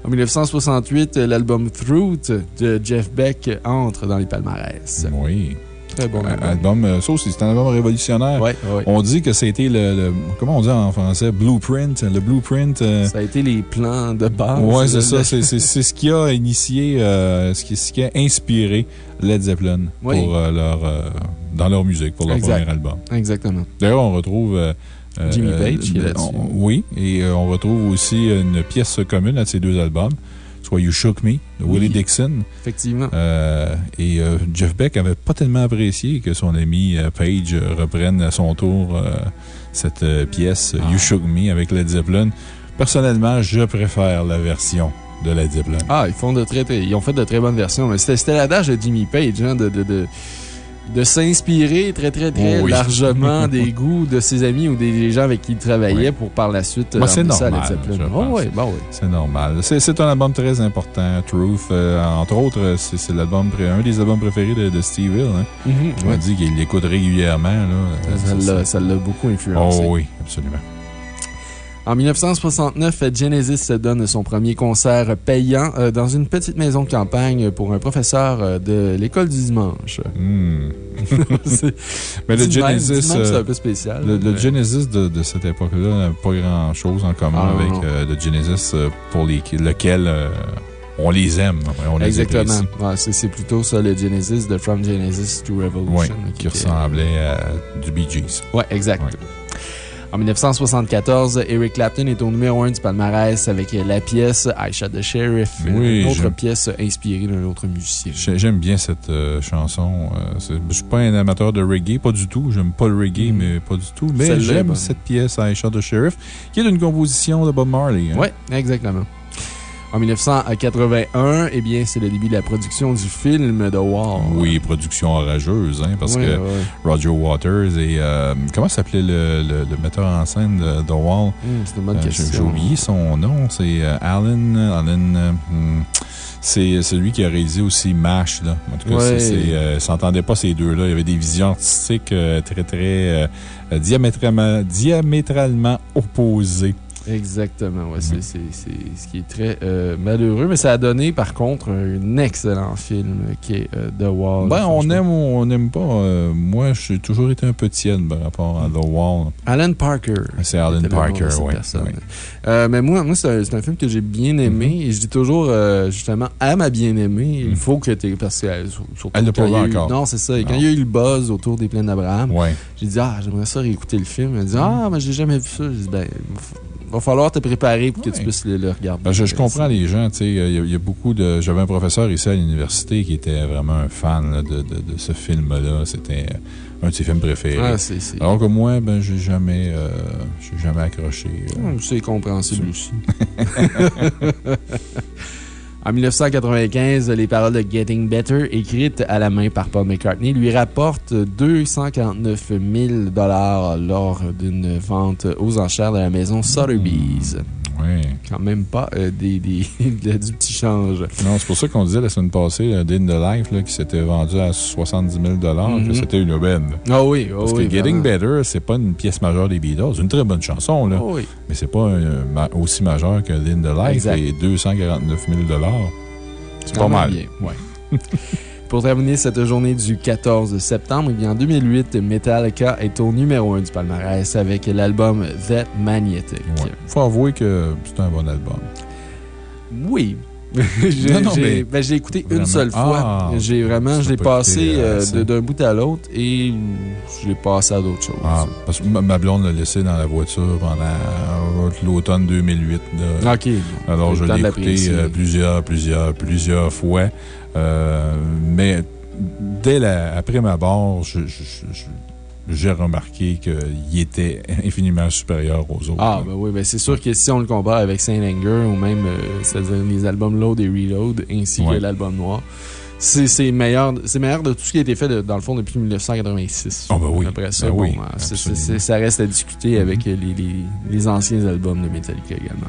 En 1968, l'album Truth de Jeff Beck entre dans les palmarès. Oui. Très bon album. Euh, ça aussi, c'est un album révolutionnaire. Oui, On dit que c'était le, le, Comment on dit en français? Blueprint. Le blueprint. Euh, ça a été les plans de base. Oui, c'est ça. C'est ce qui a initié, euh, ce, qui, ce, qui, a inspiré Led Zeppelin pour leur, dans leur musique, pour leur premier album. Exactement. D'ailleurs, on retrouve Jimmy Page qui là Oui, et euh, on retrouve aussi une pièce commune à ces deux albums soit You Shook Me de Willie Dixon. Effectivement. Euh, et Jeff Beck avait pas tellement apprécié que son ami Page reprenne à son tour cette pièce You ah. Shook Me avec Led Zeppelin. Personnellement, je préfère la version de Led Zeppelin. Ah, ils, font de très, ils ont fait de très bonnes versions, mais c'était l'adage de Jimmy Page, hein, de, de, de de s'inspirer très, très, très oh largement <laughs> des goûts de ses amis ou des gens avec qui il travaillait pour par la suite. Bah, c'est normal. Oh, bah, c'est normal. C'est un album très important, Truth. Euh, entre autres, c'est l'album, un des albums préférés de, Steve Hill. Hein. Mm-hmm. On dit qu'il l'écoute régulièrement. Ça l'a beaucoup influencé. Oh oui, absolument. En 1969, Genesis donne son premier concert payant euh, dans une petite maison de campagne pour un professeur euh, de l'école du dimanche. Hmm. <laughs> <laughs> Mais le Genesis. C'est un peu spécial. Le, Genesis de, cette époque-là n'a pas grand-chose en commun ah, avec le Genesis pour lequel on les aime. On Exactement. c'est plutôt ça, le Genesis de From Genesis to Revolution. qui, ressemblait à du Bee Gees. Oui, exact. En 1974, Eric Clapton est au numéro 1 du palmarès avec la pièce I Shot the Sheriff, une autre pièce inspirée d'un autre musicien. J'aime bien cette euh, chanson. Euh, je ne suis pas un amateur de reggae, pas du tout. J'aime pas le reggae, mm. mais pas du tout. Mais j'aime cette pièce I Shot the Sheriff, qui est une composition de Bob Marley. Hein. Oui, exactement. En 1981, eh bien, c'est le début de la production du film The Wall. Oui, production orageuse, hein, parce que Roger Waters et. Euh, comment s'appelait le, le, metteur en scène de The Wall hmm, C'est une bonne euh, question. J'ai oublié son nom. C'est euh, Alan. Alan hmm, c'est celui qui a réalisé aussi MASH. Là. En tout cas, ouais. s'entendait pas ces deux-là. Il y avait des visions artistiques très, très diamétralement, diamétralement opposées. Exactement, ouais, c'est ce qui est très euh, malheureux, mais ça a donné par contre un excellent film qui est euh, The Wall. Ben, on aime ou on n'aime pas. Euh, moi, j'ai toujours été un peu tiède par rapport à The Wall. Alan Parker. C'est Alan Parker, oui. mais moi, moi c'est un, film que j'ai bien aimé mm-hmm. et je dis toujours justement à ma bien-aimée, il mm. faut que tu parce que Elle ne pas encore. non, c'est ça. Et quand il y a eu le buzz autour des plaines d'Abraham, j'ai dit, ah, j'aimerais ça réécouter le film. Elle dit, ah, mais j'ai jamais vu ça. J'ai dit, ben, va falloir te préparer pour que tu puisses le, regarder. Ben, je, comprends les gens. Il y, a beaucoup de. J'avais un professeur ici à l'université qui était vraiment un fan de, ce film-là. C'était un de ses films préférés. Ah, Alors que moi, ben, j'ai jamais, euh, jamais accroché. Euh. C'est compréhensible aussi. <laughs> <laughs> En 1995, les paroles de Getting Better, écrites à la main par Paul McCartney, lui rapportent 249 000 lors d'une vente aux enchères de la maison Sotheby's. Oui. Quand même pas euh, des, des, <laughs> du petit change. Non, c'est pour ça qu'on disait la semaine passée, le Din the Life, là, qui s'était vendu à 70 000 que mm-hmm. c'était une aubaine. Ah oui, Parce que Getting Better, c'est pas une pièce majeure des Beatles. C'est une très bonne chanson, là. Oh oui. Mais c'est pas aussi majeur que Din the Life et 249 000 C'est pas mal. Bien, ouais. <laughs> Pour terminer cette journée du 14 septembre, eh bien, en 2008, Metallica est au numéro 1 du palmarès avec l'album That Magnetic. Il faut avouer que c'est un bon album. Oui. <laughs> J'ai ben, écouté une seule fois. Ah, j'ai vraiment, je l'ai passé euh, d'un bout à l'autre et je l'ai passé à d'autres choses. Ah, parce que ma blonde l'a laissé dans la voiture pendant euh, l'automne 2008. OK. Alors, je l'ai écouté euh, plusieurs, plusieurs, plusieurs fois. Euh, mais dès la, après ma barre, j'ai remarqué qu'il était infiniment supérieur aux autres. Ah, ben oui, ben c'est sûr que si on le compare avec Saint Anger ou même c'est-à-dire les albums Load et Reload ainsi que l'album Noir, c'est meilleur, meilleur de tout ce qui a été fait, dans le fond, depuis 1986. Ah, ben oui. Après ça, ben oui, ça reste à discuter avec les, les, les anciens albums de Metallica également.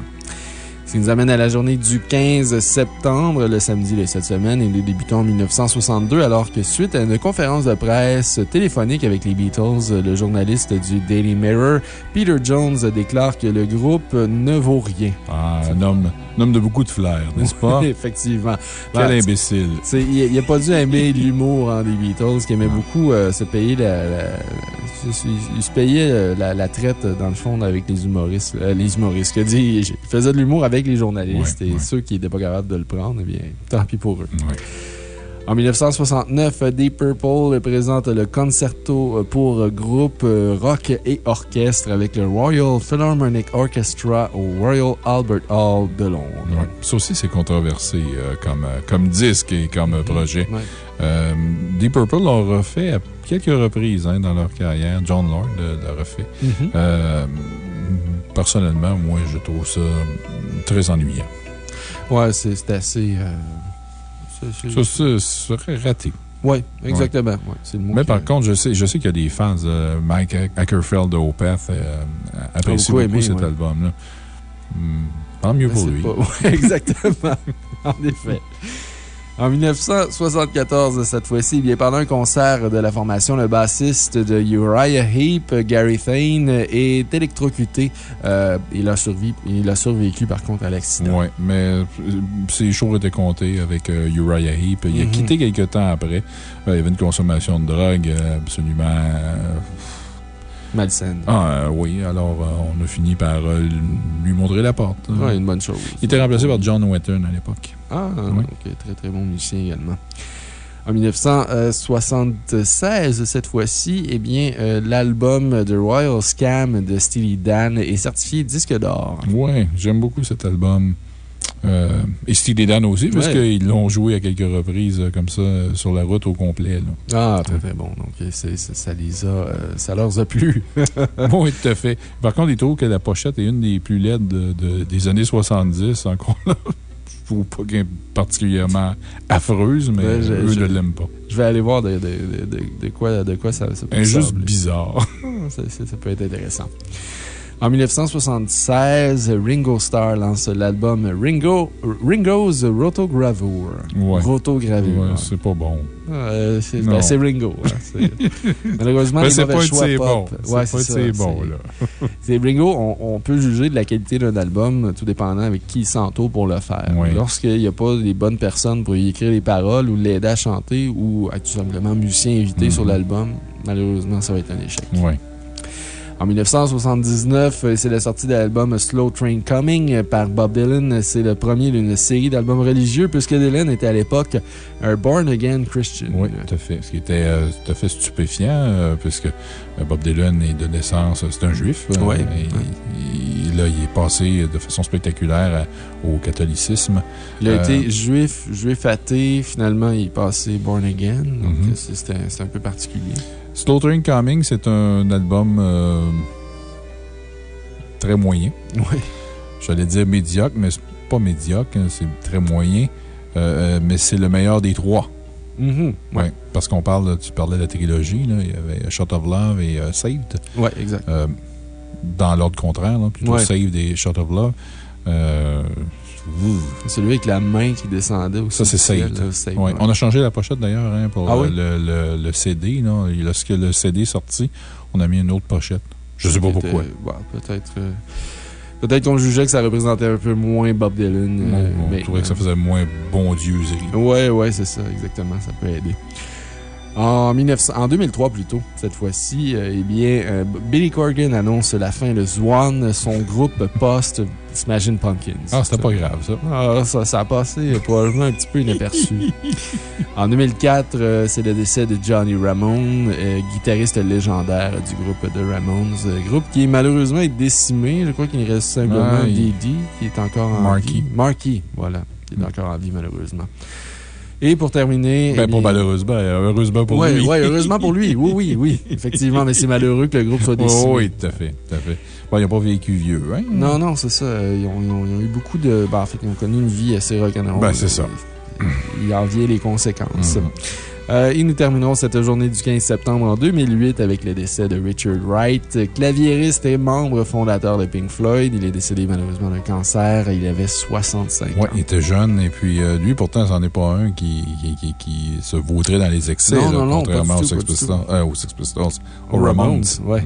Ce qui nous amène à la journée du 15 septembre, le samedi de cette semaine, et nous débutons en 1962, alors que suite à une conférence de presse téléphonique avec les Beatles, le journaliste du Daily Mirror, Peter Jones, déclare que le groupe ne vaut rien. Ah, un homme, un homme de beaucoup de flair, n'est-ce pas? <laughs> Effectivement. Quel imbécile. Il n'a pas dû aimer <laughs> l'humour en des Beatles, qui aimait beaucoup euh, se payer la, il se payait euh, la, traite, dans le fond, avec les humoristes. Euh, les humoristes. Que dit, il faisait de l'humour avec les journalistes et ceux qui n'étaient pas capables de le prendre, eh bien, tant pis pour eux. En 1969, Deep Purple présente le concerto pour groupe rock et orchestre avec le Royal Philharmonic Orchestra au Royal Albert Hall de Londres. Ça aussi, c'est controversé euh, comme, comme disque et comme projet. Deep Purple l'a refait à quelques reprises hein, dans leur carrière. John Lord l'a refait. Mm-hmm. Euh, personnellement, moi, je trouve ça très ennuyant. Ouais, c'est assez. Euh, ça, serait raté. Oui, exactement. Mais par contre, je sais, je sais qu'il y a des fans. de Mike Ackerfeld de Opeth euh, apprécient beaucoup, cet album-là. Hmm, tant mieux pour lui. <laughs> exactement. en effet. <laughs> En 1974, cette fois-ci, bien pendant un concert de la formation, le bassiste de Uriah Heep, Gary Thane, est électrocuté. Euh, il, a survécu, il a survécu, par contre, à l'accident. Oui, mais ses jours étaient comptés avec euh, Uriah Heep. Il a mm-hmm. quitté quelques temps après. Euh, il y avait une consommation de drogue absolument malsaine. Ah, oui. Alors, on a fini par lui montrer la porte. Oui, une bonne chose. Il était remplacé par John Wetton à l'époque. Ah, ok. Très, très bon musicien également. En 1976, cette fois-ci, eh bien, euh, l'album The Royal Scam de Steely Dan est certifié disque d'or. Oui, j'aime beaucoup cet album. Euh, et Steely Dan aussi, parce qu'ils l'ont joué à quelques reprises euh, comme ça sur la route au complet. Ah, très très bon. Donc, ça, les a, ça leur a plu. <laughs> oui, tout à fait. Par contre, ils trouvent que la pochette est une des plus laides des années 70, encore là ou pas particulièrement affreuse, mais ben, eux ne l'aiment pas. Je vais aller voir de, de, de, quoi, de quoi ça, ça peut être. Juste bizarre. ça, ça, peut être intéressant. En 1976, Ringo Starr lance l'album Ringo, Ringo's Rotogravure. Ouais. Rotogravure. Ouais, c'est pas bon. Euh, c'est ben, Ringo. Hein, <laughs> Malheureusement, ben, les mauvais choix c'est Bon. Ouais, c'est bon. <laughs> C'est Ringo, on, on, peut juger de la qualité d'un album, tout dépendant avec qui il s'entoure pour le faire. Lorsqu'il n'y a pas les bonnes personnes pour y écrire les paroles ou l'aider à chanter ou à tout simplement musicien invité sur mhm. l'album, malheureusement, ça va être un échec. Oui. En 1979, euh, c'est la sortie de l'album Slow Train Coming par Bob Dylan. C'est le premier d'une série d'albums religieux, puisque Dylan était à l'époque un born again Christian. Oui, tout à fait. Ce qui était euh, tout à fait stupéfiant, euh, puisque Bob Dylan est de naissance, c'est un juif. Oui. Et, là, il est passé de façon spectaculaire au catholicisme. Il a été juif, juif athée. Finalement, il est passé born again. Donc, mm-hmm. c'est un peu particulier. Train Coming, c'est un album euh, très moyen. Oui. J'allais dire médiocre, mais c'est pas médiocre, hein, c'est très moyen. Euh, euh, mais c'est le meilleur des trois. Oui, parce qu'on parle, tu parlais de la trilogie, là, il y avait Shot of Love et Saved. Oui, exact. dans l'ordre contraire, plutôt Saved et Shot of Love. Celui avec la main qui descendait aussi. Ça, c'est Saved. On a changé la pochette d'ailleurs hein, pour ah le, le, CD. Lorsque le CD est sorti, on a mis une autre pochette. Je ne sais pas pourquoi. Peut-être. Euh, peut-être qu'on jugeait que ça représentait un peu moins Bob Dylan. Euh, on, mais, trouvait que ça faisait moins bon dieuserie. Oui, oui, c'est ça, exactement. Ça peut aider. En, 1900, en 2003, plutôt, cette fois-ci, euh, eh bien, euh, Billy Corgan annonce la fin de Swan, son groupe post-Smashing Pumpkins. Ah, c'était pas grave, ça. Ah, ça, ça a passé probablement un petit peu inaperçu. <laughs> en 2004, euh, c'est le décès de Johnny Ramone, guitariste légendaire du groupe de Ramones. groupe qui malheureusement est décimé. Je crois qu'il reste simplement Didi, qui est encore en Marky. vie. Marky, voilà, qui est encore en vie, malheureusement. Et pour terminer. Ben, pas malheureusement, heureusement pour lui. Oui, heureusement pour lui. Oui, oui, oui. <laughs> Effectivement, mais c'est malheureux que le groupe soit décidé. oui, tout à fait. Tout à fait. Bon, ils n'ont pas vécu vieux, hein? Non, non, c'est ça. Ils ont, eu beaucoup de. Ben, en fait, ils ont connu une vie assez rock'n'roll. Ben, c'est ça. Ils enviaient les conséquences. Mm-hmm. Euh, et nous terminerons cette journée du 15 septembre en 2008 avec le décès de Richard Wright, claviériste et membre fondateur de Pink Floyd. Il est décédé malheureusement d'un cancer. Il avait 65 ans. Oui, il était jeune. Et puis, euh, lui, pourtant, c'en est pas un qui, qui, qui, se vaudrait dans les excès, non, non, non, contrairement aux Sex Pistols, euh, aux Sex Pistols, aux Ramones. ouais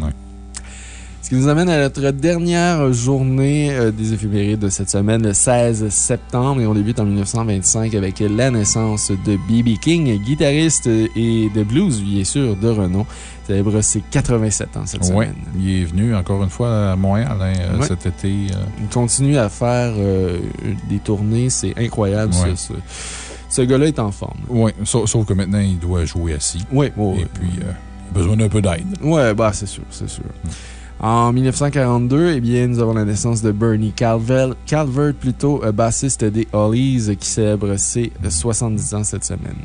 qui nous amène à notre dernière journée euh, des éphémérides de cette semaine, le 16 septembre. Et on débute en 1925 avec la naissance de B.B. King, guitariste et de blues, bien sûr, de renom. Célèbre ses 87 ans cette semaine. Oui, il est venu encore une fois à Montréal hein, euh, cet été. Euh. Il continue à faire des tournées. C'est incroyable, Ce, gars-là est en forme. Oui, sauf, que maintenant, il doit jouer assis. Oui, Et puis, il a besoin d'un peu d'aide. Oui, bah, c'est sûr, c'est sûr. Mm. En 1942, eh bien, nous avons la naissance de Bernie Calvert, Calvert plutôt, bassiste des Hollies, qui célèbre ses 70 ans cette semaine.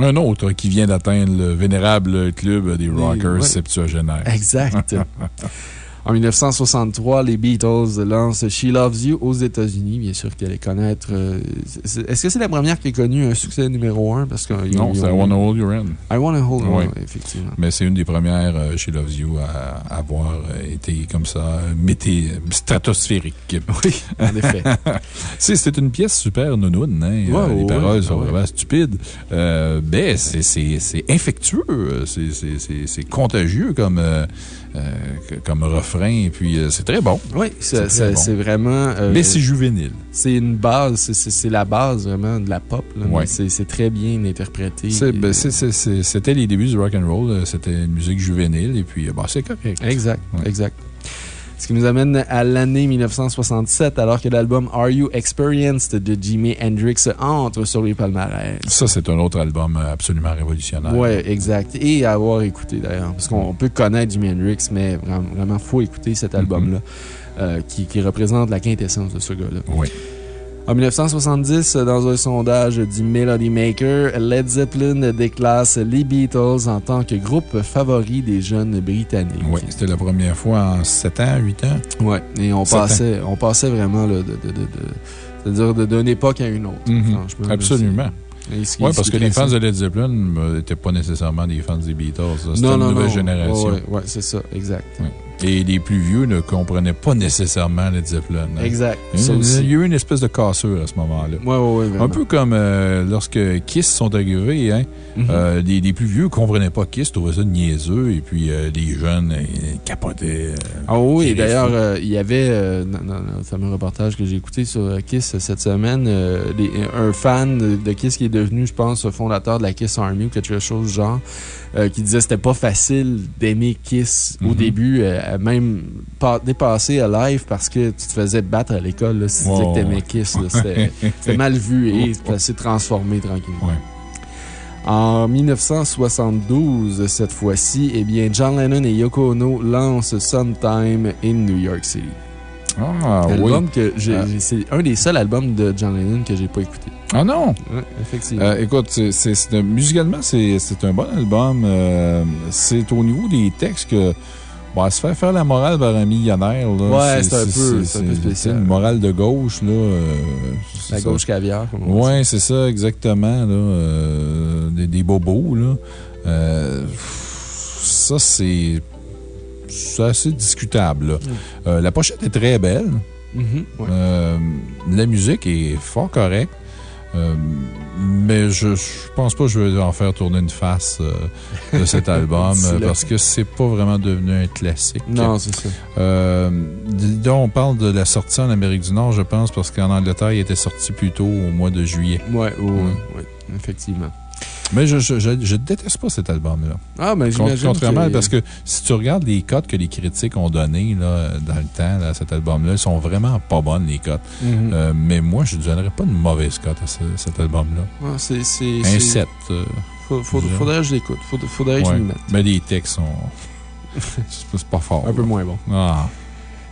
Un autre qui vient d'atteindre le vénérable club des rockers septuagénaires. Exact. <laughs> En 1963, les Beatles lancent She Loves You aux États-Unis. Bien sûr qu'elle allait connaître. Euh, est-ce que c'est la première qui a connu un succès numéro un? Parce que, non, c'est I Wanna Hold You In. I Wanna Hold You In, effectivement. Mais c'est une des premières euh, She Loves You à, avoir euh, été comme ça, mété, stratosphérique. <laughs> Oui, en effet. <laughs> C'était une pièce super nounoune. Hein? les paroles sont vraiment stupides. mais c'est infectueux. C'est contagieux comme. Euh, comme refrain. Et puis, euh, c'est très bon. Oui, c'est vraiment. Euh, Mais c'est juvénile. C'est une base, c'est la base vraiment de la pop. C'est très bien interprété. Ben, c'était les débuts du rock and roll. C'était une musique juvénile. Et puis, bah, c'est correct. Exact, exact. Ce qui nous amène à l'année 1967, alors que l'album Are You Experienced de Jimi Hendrix entre sur les palmarès. Ça, c'est un autre album absolument révolutionnaire. Oui, exact. Et à avoir écouté d'ailleurs. Parce qu'on peut connaître Jimi Hendrix, mais vraiment, il faut écouter cet mm-hmm. album-là, euh, qui, qui représente la quintessence de ce gars-là. Oui. En 1970, dans un sondage du Melody Maker, Led Zeppelin déclasse les Beatles en tant que groupe favori des jeunes Britanniques. Oui, c'était la première fois en 7 ans, 8 ans. Oui, et on passait, on passait vraiment de, de, de, d'une époque à une autre, mhm. Absolument. Oui, parce que les fans de Led Zeppelin n'étaient pas nécessairement des fans des Beatles. C'était une nouvelle génération. Oui, ouais, c'est ça, exact. Et les plus vieux ne comprenaient pas nécessairement les Zeppelin. Hein. Exact. Il y a eu une espèce de cassure à ce moment-là. Oui, oui, Un peu comme euh, lorsque Kiss sont arrivés, hein. Mm-hmm. Euh, les, plus vieux ne comprenaient pas Kiss, trouvaient ça niaiseux, et puis euh, les jeunes capotaient. ah oui, d'ailleurs, il y avait, dans, le fameux reportage que j'ai écouté sur Kiss cette semaine, un fan de Kiss qui est devenu, je pense, fondateur de la Kiss Army ou quelque chose du genre. Euh, qui disait que c'était pas facile d'aimer Kiss au mhm. début, euh, même pas dépasser à live parce que tu te faisais battre à l'école si tu disais que t'aimais Kiss. <laughs> C'était mal vu et ça s'est transformé tranquillement. En 1972, cette fois-ci, eh bien, John Lennon et Yoko Ono lancent Sometime in New York City. Ah, oui. que ah. C'est un des seuls albums de John Lennon que j'ai pas écouté. Ah non? Oui, effectivement. Euh, écoute, musicalement, c'est un bon album. Euh, c'est au niveau des textes que. Bon, se faire faire la morale par un millionnaire, là. Ouais, c'est un, peu, spécial. Une morale de gauche, là. Euh, la gauche caviar, comme on Ouais, c'est ça, exactement, là. Des, des, bobos, là. ça, c'est c'est assez discutable. Mm. Euh, la pochette est très belle. Mm-hmm, euh, la musique est fort correcte. Euh, mais je, ne pense pas que je vais en faire tourner une face de cet <laughs> album parce que c'est pas vraiment devenu un classique. Non, c'est ça. on parle de la sortie en Amérique du Nord, je pense, parce qu'en Angleterre, il était sorti plutôt au mois de juillet. Oui, oui, effectivement. Mais je, je, je, déteste pas cet album-là. Ah, mais j'imagine. Contrairement, parce que si tu regardes les cotes que les critiques ont données dans le temps, à cet album-là, ils sont vraiment pas bonnes, les cotes. Mm-hmm. Euh, mais moi, je ne donnerais pas de mauvaise cote à cet album-là. Ah, c'est. Un 7. Euh, faudrait que je l'écoute. Faudrait, que je m'y mette. Mais les textes sont. <laughs> c'est pas fort. Un peu moins bon. Ah.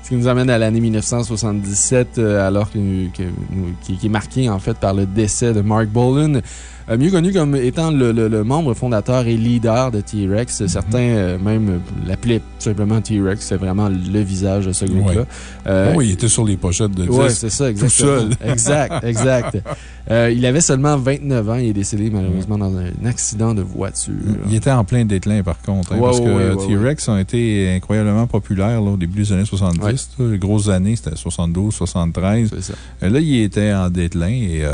Ce qui nous amène à l'année 1977, euh, alors que, qui, est marqué en fait par le décès de Mark Bolan. Euh, mieux connu comme étant le, membre fondateur et leader de T-Rex. Certains euh, même l'appelaient tout simplement T-Rex. C'est vraiment le visage de ce groupe-là. Euh, oui, il était sur les pochettes de Oui, c'est ça, exactement. Tout seul. <laughs> exact, exact. il avait seulement 29 ans. Il est décédé malheureusement dans un accident de voiture. Il était en plein déclin par contre. Hein, parce que T-Rex ont été incroyablement populaires au début des années 70. Les grosses années, c'était 72, 73. Là, il était en déclin et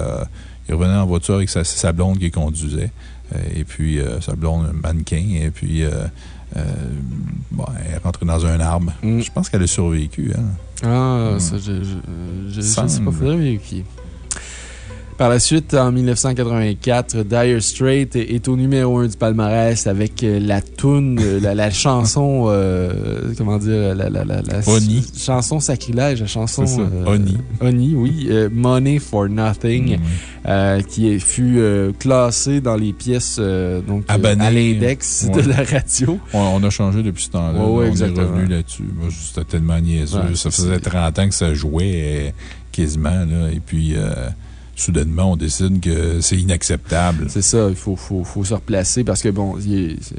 il revenait en voiture avec sa, blonde qui conduisait. Euh, et puis, euh, sa blonde, mannequin. Et puis, euh, bon, elle est rentrée dans un arbre. Mm. Je pense qu'elle a survécu. Hein. Ah, mm. ça, je ne sais pas. faudrait vérifier. Par la suite, en 1984, Dire Straits est au numéro 1 du palmarès avec euh, la tune, euh, la, chanson, euh, comment dire, la, la, la, chanson sacrilège, la chanson. Oni. Oni, oui. Money for Nothing, mm, qui fut classée dans les pièces donc, à l'index de la radio. On, a changé depuis ce temps-là. on est revenu là-dessus. C'était tellement niaiseux. ça faisait 30 ans que ça jouait quasiment. Là, et puis soudainement, on décide que c'est inacceptable. C'est ça, il faut, faut, faut, se replacer parce que, bon,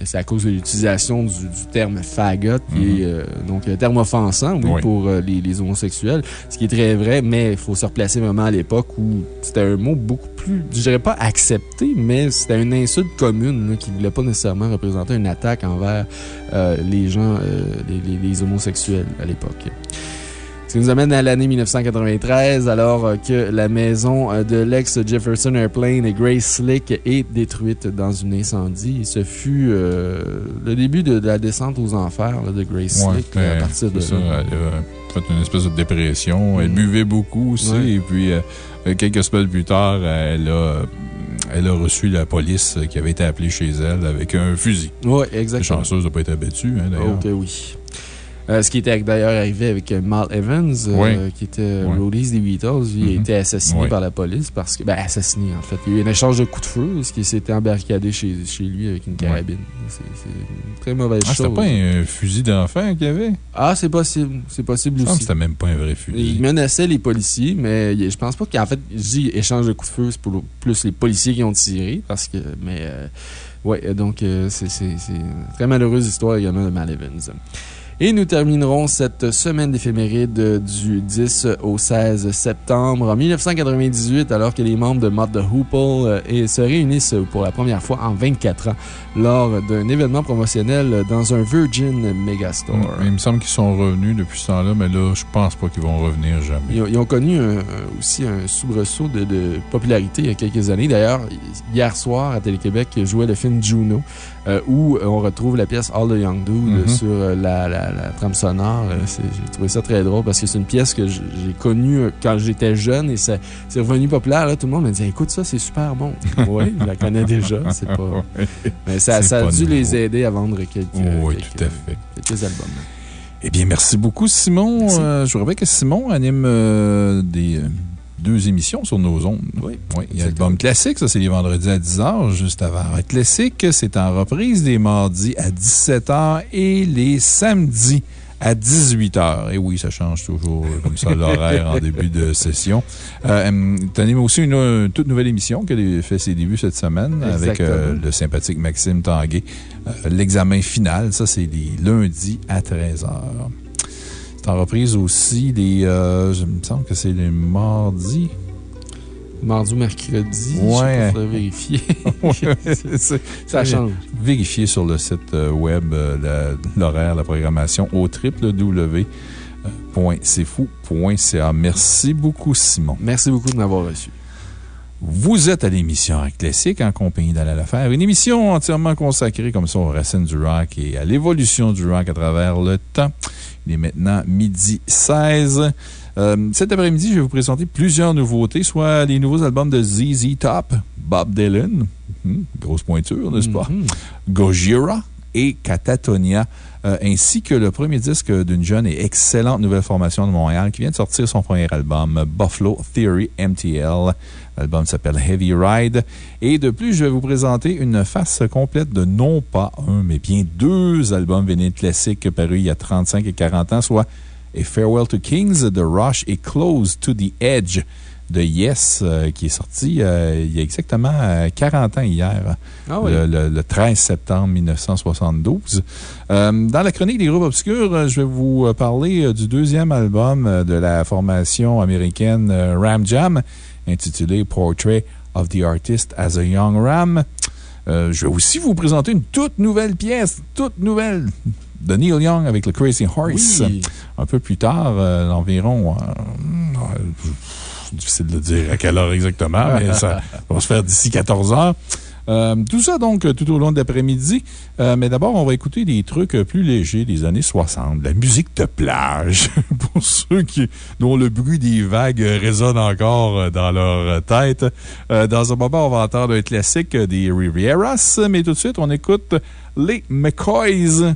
c'est à cause de l'utilisation du, terme fagot, qui est mhm. euh, donc un terme offensant, oui, pour euh, les, les, homosexuels, ce qui est très vrai, mais il faut se replacer vraiment à l'époque où c'était un mot beaucoup plus, je dirais pas accepté, mais c'était une insulte commune qui ne voulait pas nécessairement représenter une attaque envers euh, les gens, les, les homosexuels à l'époque. Ce qui nous amène à l'année 1993, alors que la maison de l'ex-Jefferson Airplane Grace Slick est détruite dans un incendie. Ce fut euh, le début de, la descente aux enfers de Grace Slick à partir de ça. Elle a fait une espèce de dépression. Elle mm. buvait beaucoup aussi. Et puis, euh, quelques semaines plus tard, elle a elle a reçu la police qui avait été appelée chez elle avec un fusil. Oui, exactement. chanceuse de pas être abattue, hein, d'ailleurs. Ok, oui. Euh, ce qui était d'ailleurs arrivé avec euh, Mal Evans, euh, qui était oui. des Beatles. Il a mm-hmm. été assassiné par la police parce que. Ben, assassiné, en fait. Il y a eu un échange de coups de feu, ce qui s'était embarcadé chez, chez lui avec une carabine. C'est une très mauvaise ah, chose. C'était pas un fusil d'enfant qu'il y avait? Ah, c'est possible. C'est possible aussi. C'était même pas un vrai fusil. Il menaçait les policiers, mais je pense pas qu'en fait, je dis échange de coups de feu, c'est pour plus les policiers qui ont tiré. Parce que. Mais. ouais, donc, c'est une très malheureuse histoire également de Mal Evans. Et nous terminerons cette semaine d'éphéméride du 10 au 16 septembre en 1998, alors que les membres de Mod the Hoople euh, se réunissent pour la première fois en 24 ans lors d'un événement promotionnel dans un Virgin Megastore. Il me semble qu'ils sont revenus depuis ce temps-là, mais là, je pense pas qu'ils vont revenir jamais. Ils ont, connu aussi un soubresaut de, de, popularité il y a quelques années. D'ailleurs, hier soir, à Télé-Québec, jouait le film Juno. Euh, où euh, on retrouve la pièce All the Young Dude mm-hmm. sur euh, la, la, trame sonore. J'ai trouvé ça très drôle parce que c'est une pièce que j'ai connue quand j'étais jeune et c'est revenu populaire. Là, tout le monde me dit Écoute ça, c'est super bon. <laughs> oui, je la connais déjà. Pas... Mais ça, ça a dû les aider à vendre quelques, oui, tout à fait. quelques albums. Eh bien, merci beaucoup, Simon. je vous rappelle que Simon anime des deux émissions sur nos ondes. Oui. oui il y a l'album classique, ça c'est les vendredis à 10h, juste avant. Classique, c'est en reprise les mardis à 17h et les samedis à 18h. Et oui, ça change toujours comme ça l'horaire en début de session. Euh, tu animes aussi une, toute nouvelle émission qui a fait ses débuts cette semaine avec euh, le sympathique Maxime Tanguay. Euh, l'examen final, ça c'est les lundis à 13h. C'est en reprise aussi les. Euh, je me semble que c'est les mardis. Mardi ou mercredi. Ouais. Je vérifier. <laughs> ça change. Vérifier sur le site euh, web euh, l'horaire, la, programmation au www.cfou.ca. Merci beaucoup, Simon. Merci beaucoup de m'avoir reçu. Vous êtes à l'émission Rock Classique en compagnie d'Alain Lafer, une émission entièrement consacrée comme ça aux racines du rock et à l'évolution du rock à travers le temps. Il est maintenant midi 16. Euh, cet après-midi, je vais vous présenter plusieurs nouveautés, soit les nouveaux albums de ZZ Top, Bob Dylan, hmm, grosse pointure, n'est-ce pas? Mm-hmm. Gojira et Catatonia, euh, ainsi que le premier disque d'une jeune et excellente nouvelle formation de Montréal qui vient de sortir son premier album, Buffalo Theory MTL. L'album s'appelle Heavy Ride. Et de plus, je vais vous présenter une face complète de non pas un, mais bien deux albums vinyles classiques parus il y a 35 et 40 ans, soit A Farewell to Kings de Rush et Close to the Edge de Yes, euh, qui est sorti euh, il y a exactement 40 euh, ans hier, ah le, 13 septembre 1972. dans la chronique des groupes obscurs, je vais vous parler du deuxième album de la formation américaine Ram Jam intitulé Portrait of the Artist as a Young Ram. Je vais aussi vous présenter une toute nouvelle pièce, toute nouvelle de Neil Young avec le Crazy Horse. Un peu plus tard, euh, environ. Euh, difficile de dire à quelle heure exactement, mais ça <laughs> va se faire d'ici 14 heures. Euh, tout ça, donc, tout au long de l'après-midi. Euh, mais d'abord, on va écouter des trucs plus légers des années 60. La musique de plage. <laughs> Pour ceux qui, dont le bruit des vagues résonne encore dans leur tête. dans un moment, on va entendre un classique des Rivieras. Mais tout de suite, on écoute les McCoys.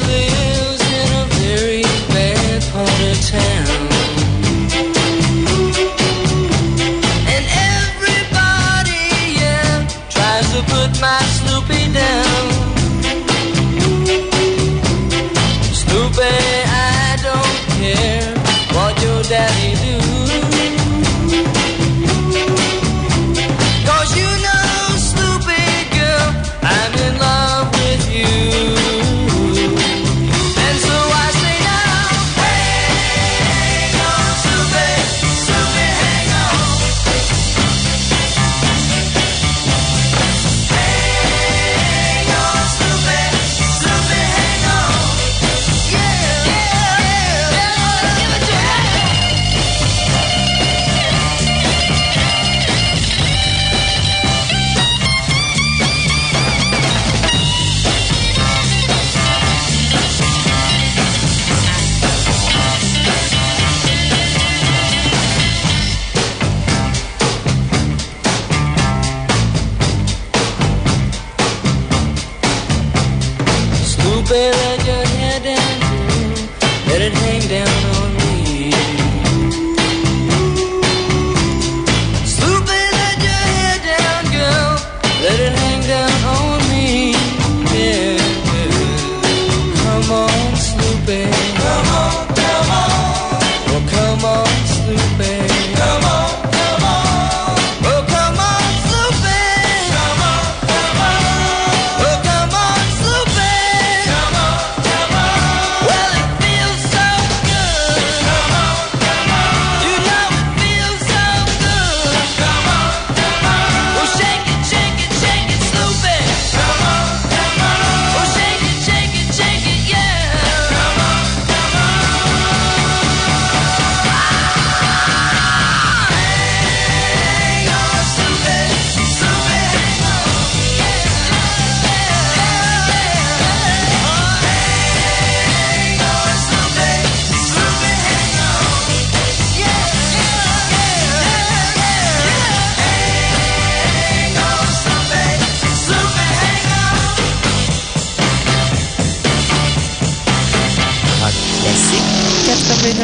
down.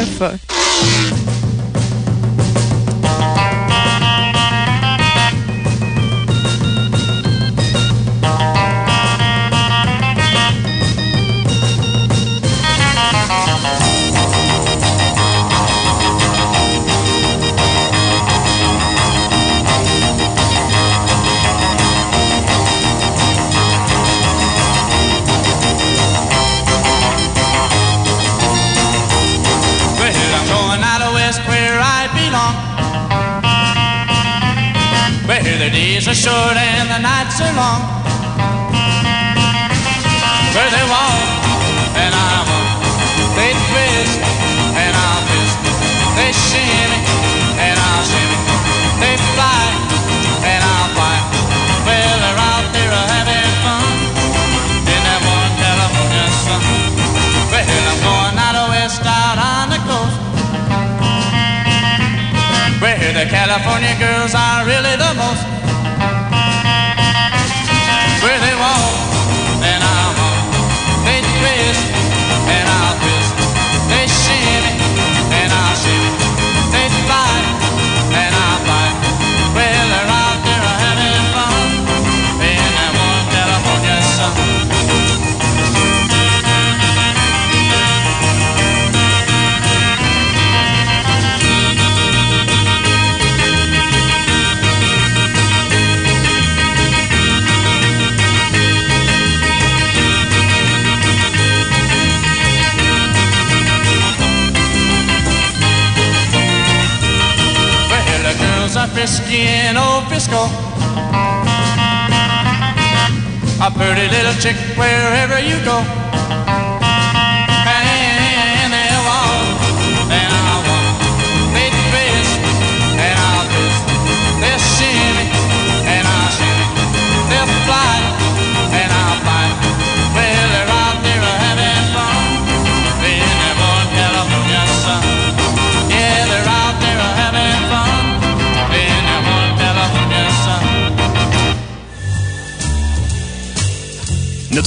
Va old A pretty little chick wherever you go.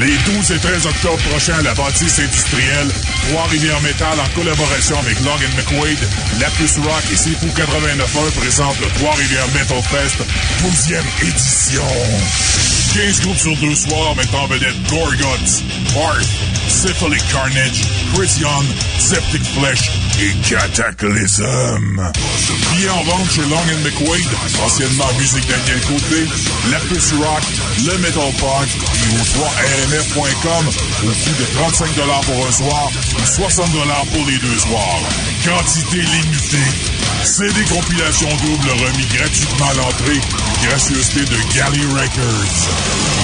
Les 12 et 13 octobre prochains à la bâtisse industrielle, Trois-Rivières Métal en collaboration avec Long McQuaid, Lapus Rock et Sifu 89.1 présentent le Trois-Rivières Metal Fest 12e édition. 15 groupes sur deux soirs mettant en vedette Gorguts, Barth, Syphilic Carnage, Chris Septic Flesh et Cataclysm. Billets en vente chez Long McQuaid, anciennement Musique Daniel Côté, Lapus Rock, le Metal Punk et au 3rmf.com au coût de 35 pour un soir ou 60 pour les deux soirs. Quantité limitée. CD compilation double remis gratuitement à l'entrée. Gracieuseté de Galley Records.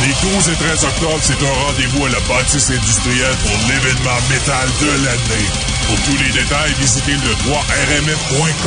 Les 12 et 13 octobre, c'est un rendez-vous à la bâtisse industrielle pour l'événement métal de l'année. Pour tous les détails, visitez le 3rmf.com.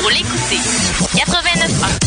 Pour l'écouter. 89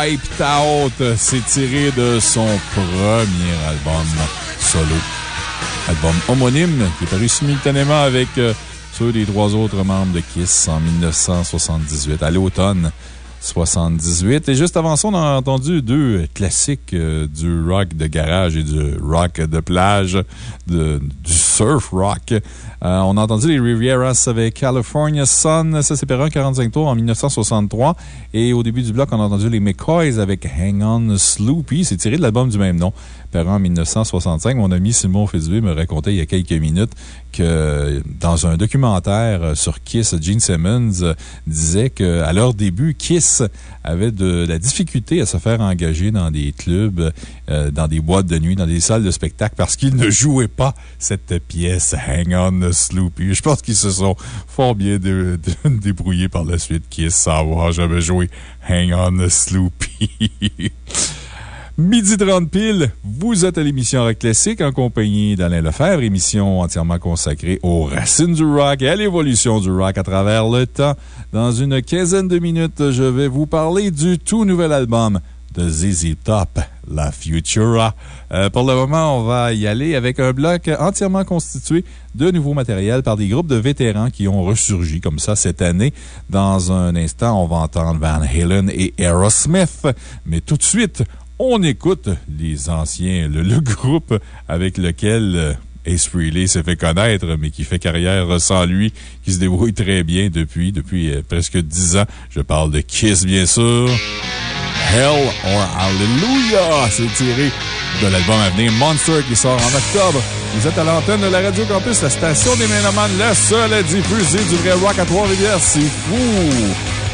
Wiped Out. C'est tiré de son premier album solo. Album homonyme qui est paru simultanément avec euh, ceux des trois autres membres de Kiss en 1978, à l'automne 78. Et juste avant ça, on a entendu deux classiques euh, du rock de garage et du rock de plage, du surf rock. Euh, on a entendu les Rivieras avec California Sun. Ça, c'est un 45 tours en 1963. Et au début du bloc, on a entendu les McCoys avec Hang On Sloopy. C'est tiré de l'album du même nom en 1965. Mon ami Simon Fitzbé me racontait il y a quelques minutes que dans un documentaire sur Kiss, Gene Simmons disait qu'à leur début, Kiss avait de la difficulté à se faire engager dans des clubs, euh, dans des boîtes de nuit, dans des salles de spectacle parce qu'ils ne jouaient pas cette pièce Hang On Sloopy. Je pense qu'ils se sont fort bien <laughs> débrouillés par la suite, Kiss, sans avoir jamais joué Hang On Sloopy. <laughs> Midi 30 pile, vous êtes à l'émission Rock Classique en compagnie d'Alain Lefebvre, émission entièrement consacrée aux racines du rock et à l'évolution du rock à travers le temps. Dans une quinzaine de minutes, je vais vous parler du tout nouvel album de ZZ Top, La Futura. Euh, pour le moment, on va y aller avec un bloc entièrement constitué de nouveaux matériels par des groupes de vétérans qui ont ressurgi comme ça cette année. Dans un instant, on va entendre Van Halen et Aerosmith. Mais tout de suite, on écoute les anciens, le, groupe avec lequel euh, Ace Frehley s'est fait connaître, mais qui fait carrière sans lui, qui se débrouille très bien depuis, depuis euh, presque dix ans. Je parle de Kiss, bien sûr. Hell or Hallelujah! C'est tiré de l'album à venir Monster qui sort en octobre. Vous êtes à l'antenne de la Radio Campus, la station des Ménomanes, la seule à diffuser du vrai rock à Trois-Rivières. C'est fou!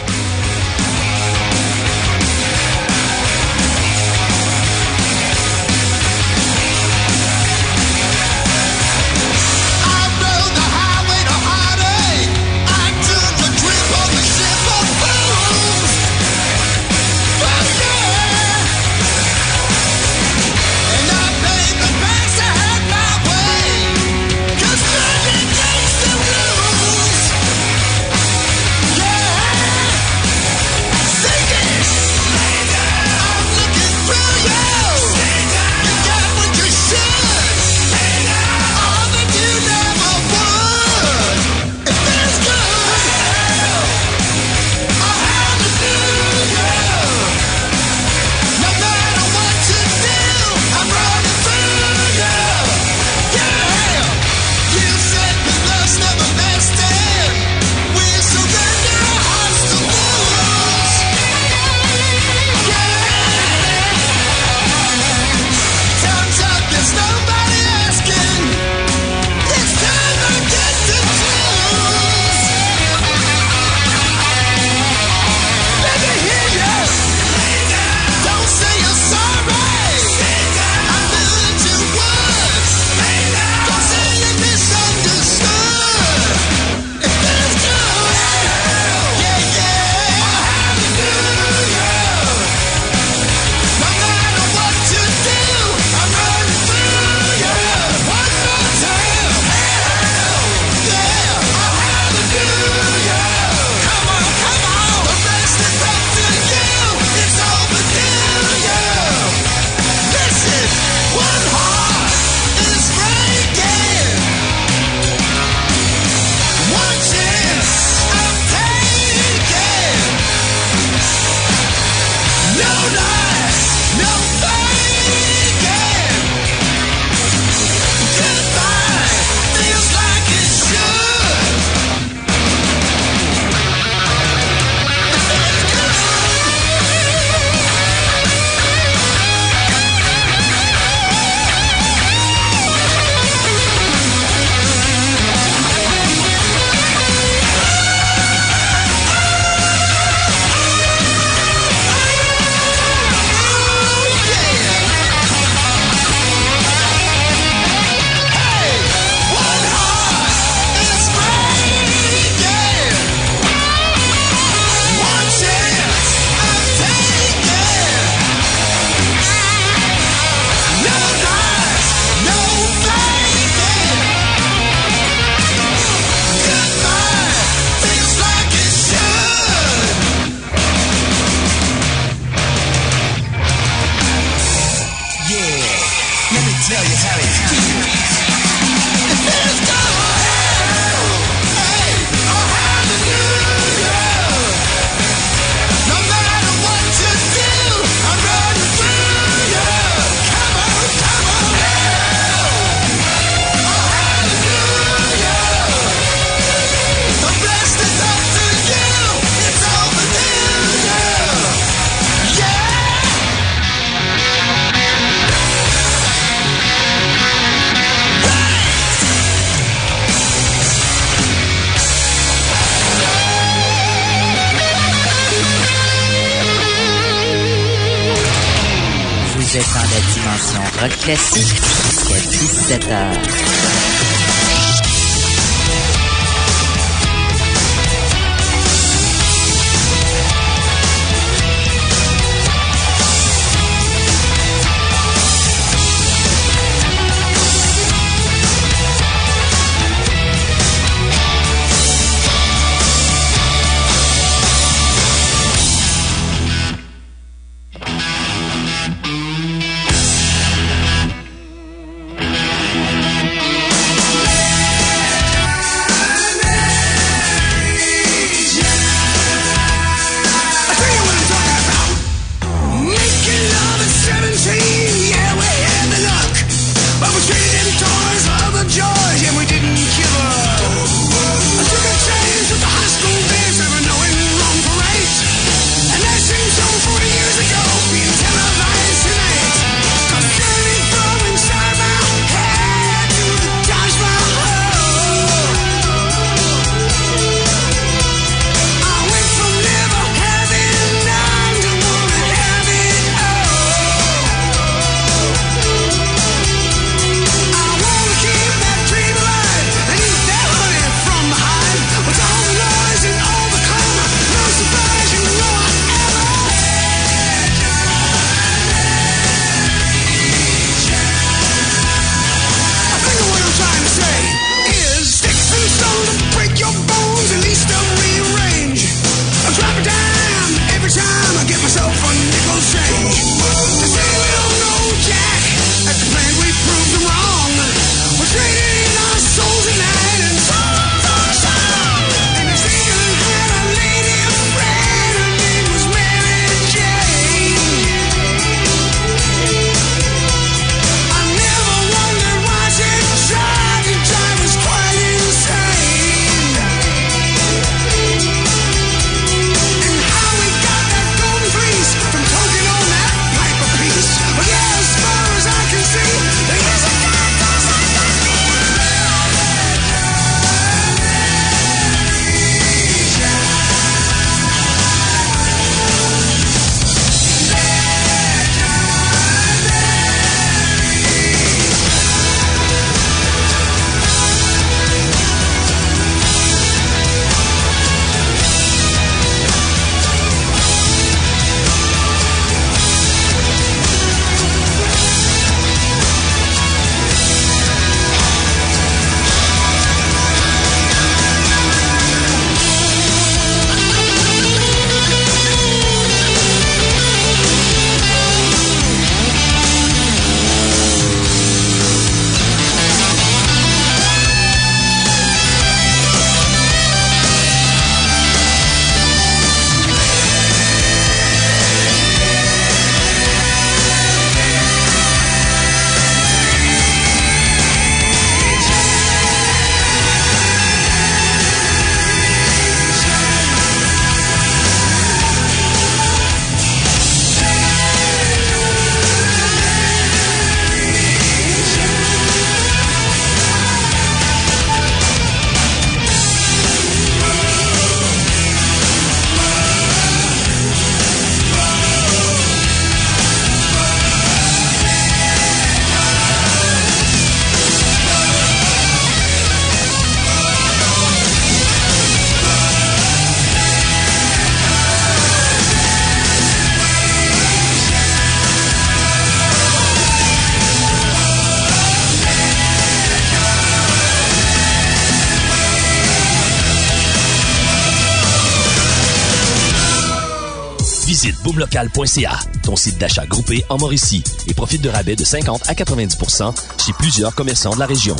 Boomlocal.ca, ton site d'achat groupé en Mauricie, et profite de rabais de 50 à 90% chez plusieurs commerçants de la région.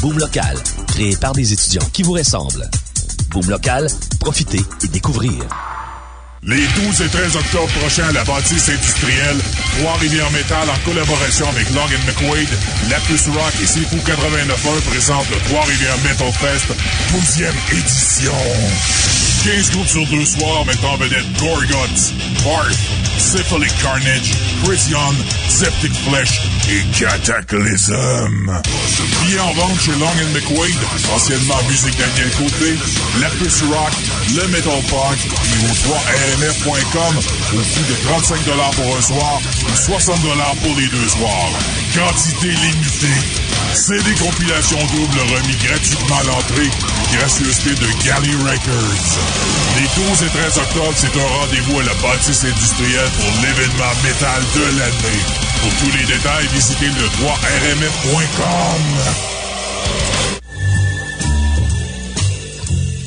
Boom Local, créé par des étudiants qui vous ressemblent. Boom Local, profitez et découvrez. Les 12 et 13 octobre prochains à la bâtisse industrielle, Trois-Rivières Métal en collaboration avec Long McQuaid, Lapus Rock et Sifu 89.1 présentent le Trois-Rivières Metal Fest 12e édition. 15 groupes sur deux soirs mettant en vedette Gorguts, Barth, Syphilic Carnage, Prison, Septic Flesh et Cataclysm. Billets en vente chez Long McQuaid, anciennement Musique Daniel Côté, Lapus Rock, le Metal Punk et au 3rmf.com au coût de 35 pour un soir ou 60 pour les deux soirs. Quantité limitée. CD compilation double remis gratuitement à l'entrée. Gracieuseté de Galley Records. Les 12 et 13 octobre, c'est un rendez-vous à la bâtisse industrielle pour l'événement métal de l'année. Pour tous les détails, visitez le 3rmf.com.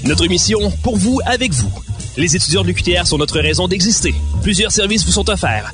Notre mission, pour vous, avec vous. Les étudiants de l'UQTR sont notre raison d'exister. Plusieurs services vous sont offerts.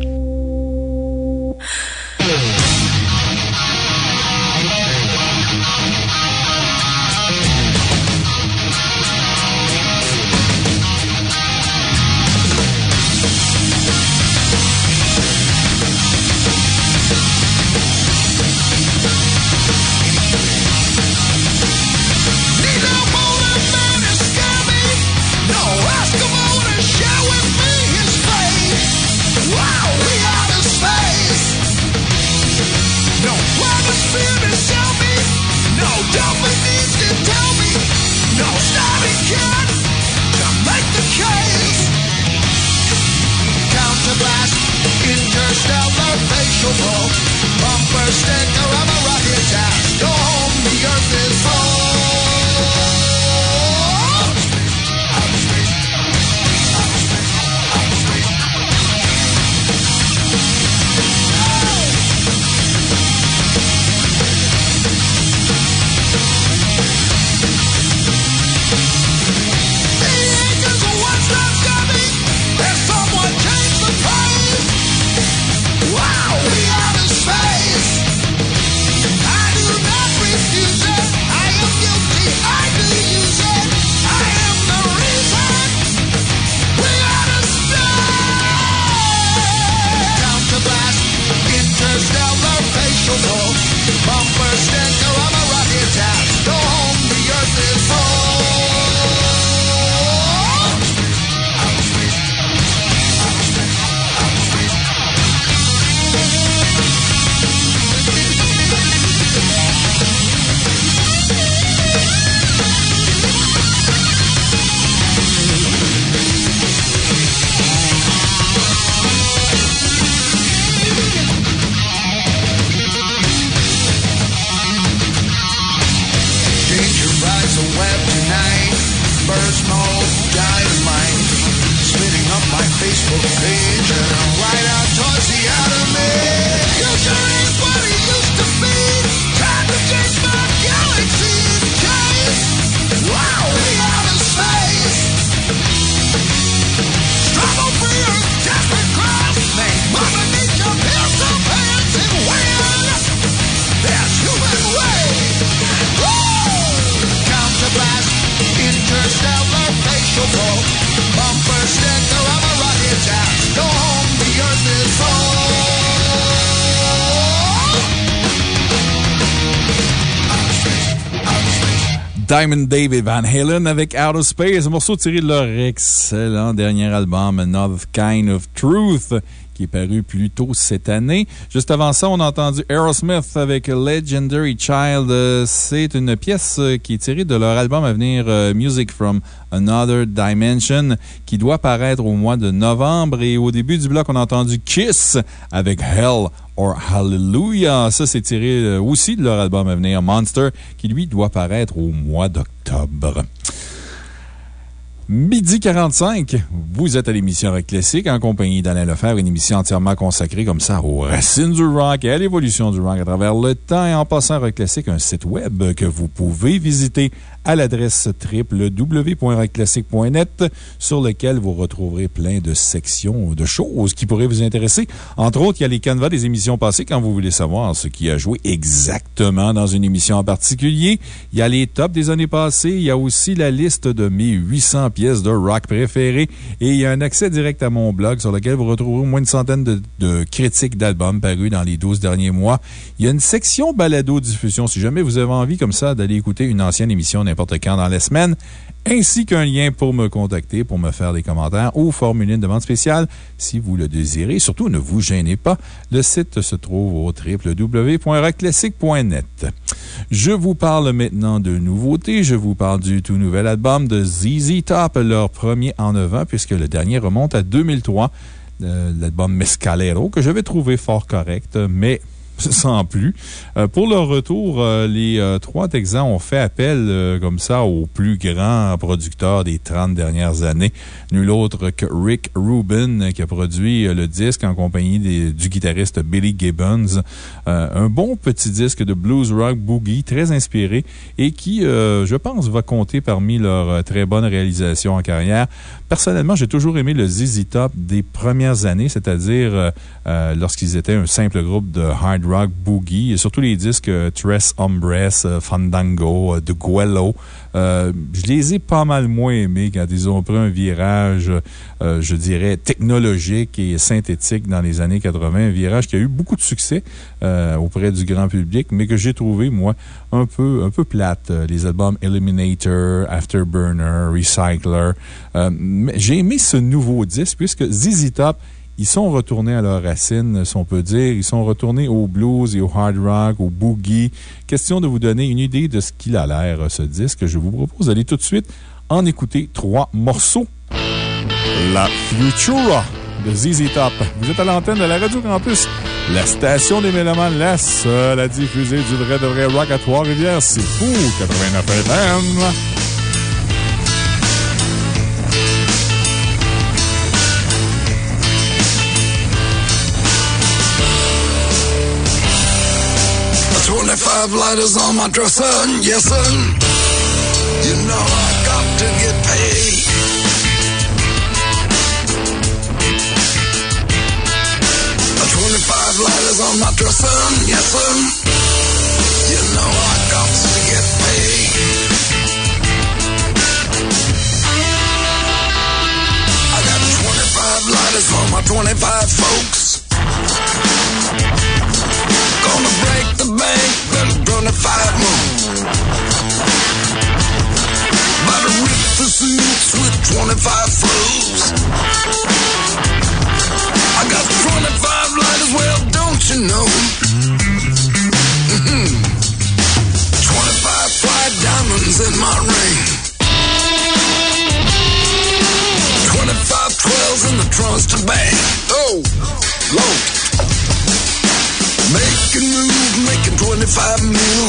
Diamond David Van Halen avec Outer Space, un morceau tiré de leur excellent dernier album, Another Kind of Truth, qui est paru plus tôt cette année. Juste avant ça, on a entendu Aerosmith avec Legendary Child. C'est une pièce qui est tirée de leur album à venir Music from Another Dimension qui doit paraître au mois de novembre. Et au début du bloc, on a entendu Kiss avec Hell or Hallelujah. Ça, c'est tiré aussi de leur album à venir Monster qui, lui, doit paraître au mois d'octobre. Midi 45, vous êtes à l'émission Rock Classique en compagnie d'Alain Lefebvre, une émission entièrement consacrée comme ça aux racines du rock et à l'évolution du rock à travers le temps. Et en passant Rock Classique, un site web que vous pouvez visiter à l'adresse www.rockclassique.net sur lequel vous retrouverez plein de sections de choses qui pourraient vous intéresser. Entre autres, il y a les canevas des émissions passées quand vous voulez savoir ce qui a joué exactement dans une émission en particulier. Il y a les tops des années passées. Il y a aussi la liste de mes 800 pièces de rock préférées. Et il y a un accès direct à mon blog sur lequel vous retrouverez au moins une centaine de, de critiques d'albums parus dans les 12 derniers mois. Il y a une section balado-diffusion. Si jamais vous avez envie comme ça d'aller écouter une ancienne émission n'importe quand dans la semaine, ainsi qu'un lien pour me contacter, pour me faire des commentaires ou formuler une demande spéciale si vous le désirez. Surtout, ne vous gênez pas. Le site se trouve au www.rockclassic.net. Je vous parle maintenant de nouveautés. Je vous parle du tout nouvel album de ZZ Top, leur premier en 9 ans, puisque le dernier remonte à 2003. Euh, l'album Mescalero, que j'avais trouvé fort correct, mais sans plus. Euh, pour leur retour, euh, les euh, trois Texans ont fait appel comme ça aux plus grands producteurs des 30 dernières années. Nul autre que Rick Rubin, qui a produit le disque en compagnie du guitariste Billy Gibbons. un bon petit disque de blues rock boogie, très inspiré et qui, je pense, va compter parmi leurs très bonnes réalisations en carrière. Personnellement, j'ai toujours aimé le ZZ Top des premières années, c'est-à-dire lorsqu'ils étaient un simple groupe de hard rock boogie, et surtout les disques euh, Tres Hombres, euh, Fandango, euh, de Guello. je les ai pas mal moins aimés quand ils ont pris un virage, je dirais, technologique et synthétique dans les années 80. Un virage qui a eu beaucoup de succès auprès du grand public, mais que j'ai trouvé, moi, un peu, un peu plate. Les albums Eliminator, Afterburner, Recycler. j'ai aimé ce nouveau disque puisque ZZ Top ils sont retournés à leurs racines, si on peut dire. Ils sont retournés au blues et au hard rock, au boogie. Question de vous donner une idée de ce qu'il a l'air, ce disque. Je vous propose d'aller tout de suite en écouter trois morceaux. La Futura de ZZ Top. Vous êtes à l'antenne de la Radio Campus, la station des Mélomanes, la seule à diffuser du vrai de vrai rock à Trois-Rivières. C'est fou, 89 FM. Twenty-five lighters on my dresser, yes sir. You know I got to get paid. Twenty-five lighters on my dresser, yes sir. You know I got to get paid. I got twenty-five lighters for my twenty-five folks. Gonna break the bank, then gonna fight more. About to rip the suits with 25 flows. I got 25 lighters, well, don't you know? Mm-hmm. 25 fly diamonds in my ring. 25 12s in the trunks to bang. Oh, low. Making moves, making 25 mil.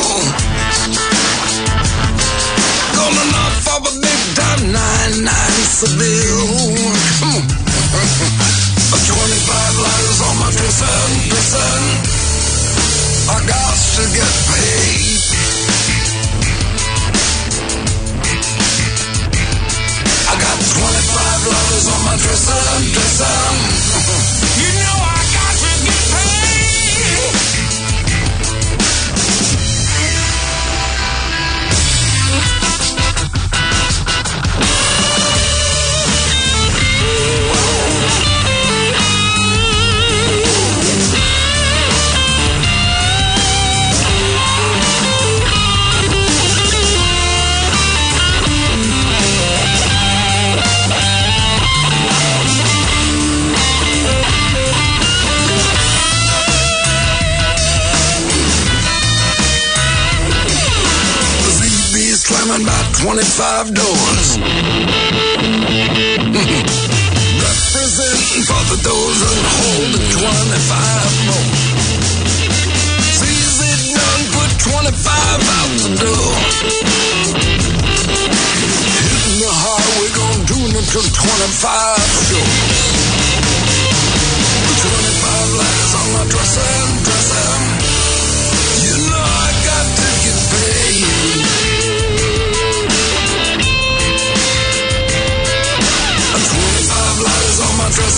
Gonna knock off a big time 99 Seville. Come on. 25 lighters on my dresser, dresser. I got to get paid. I got 25 lighters on my dresser, dresser. <laughs> you know 25 doors. Representing for the doors and hold the 25 more. Seize it done, put 25 out the door. Hitting the heart, we're gonna do them till 25 shows. 25 lights on my dresser.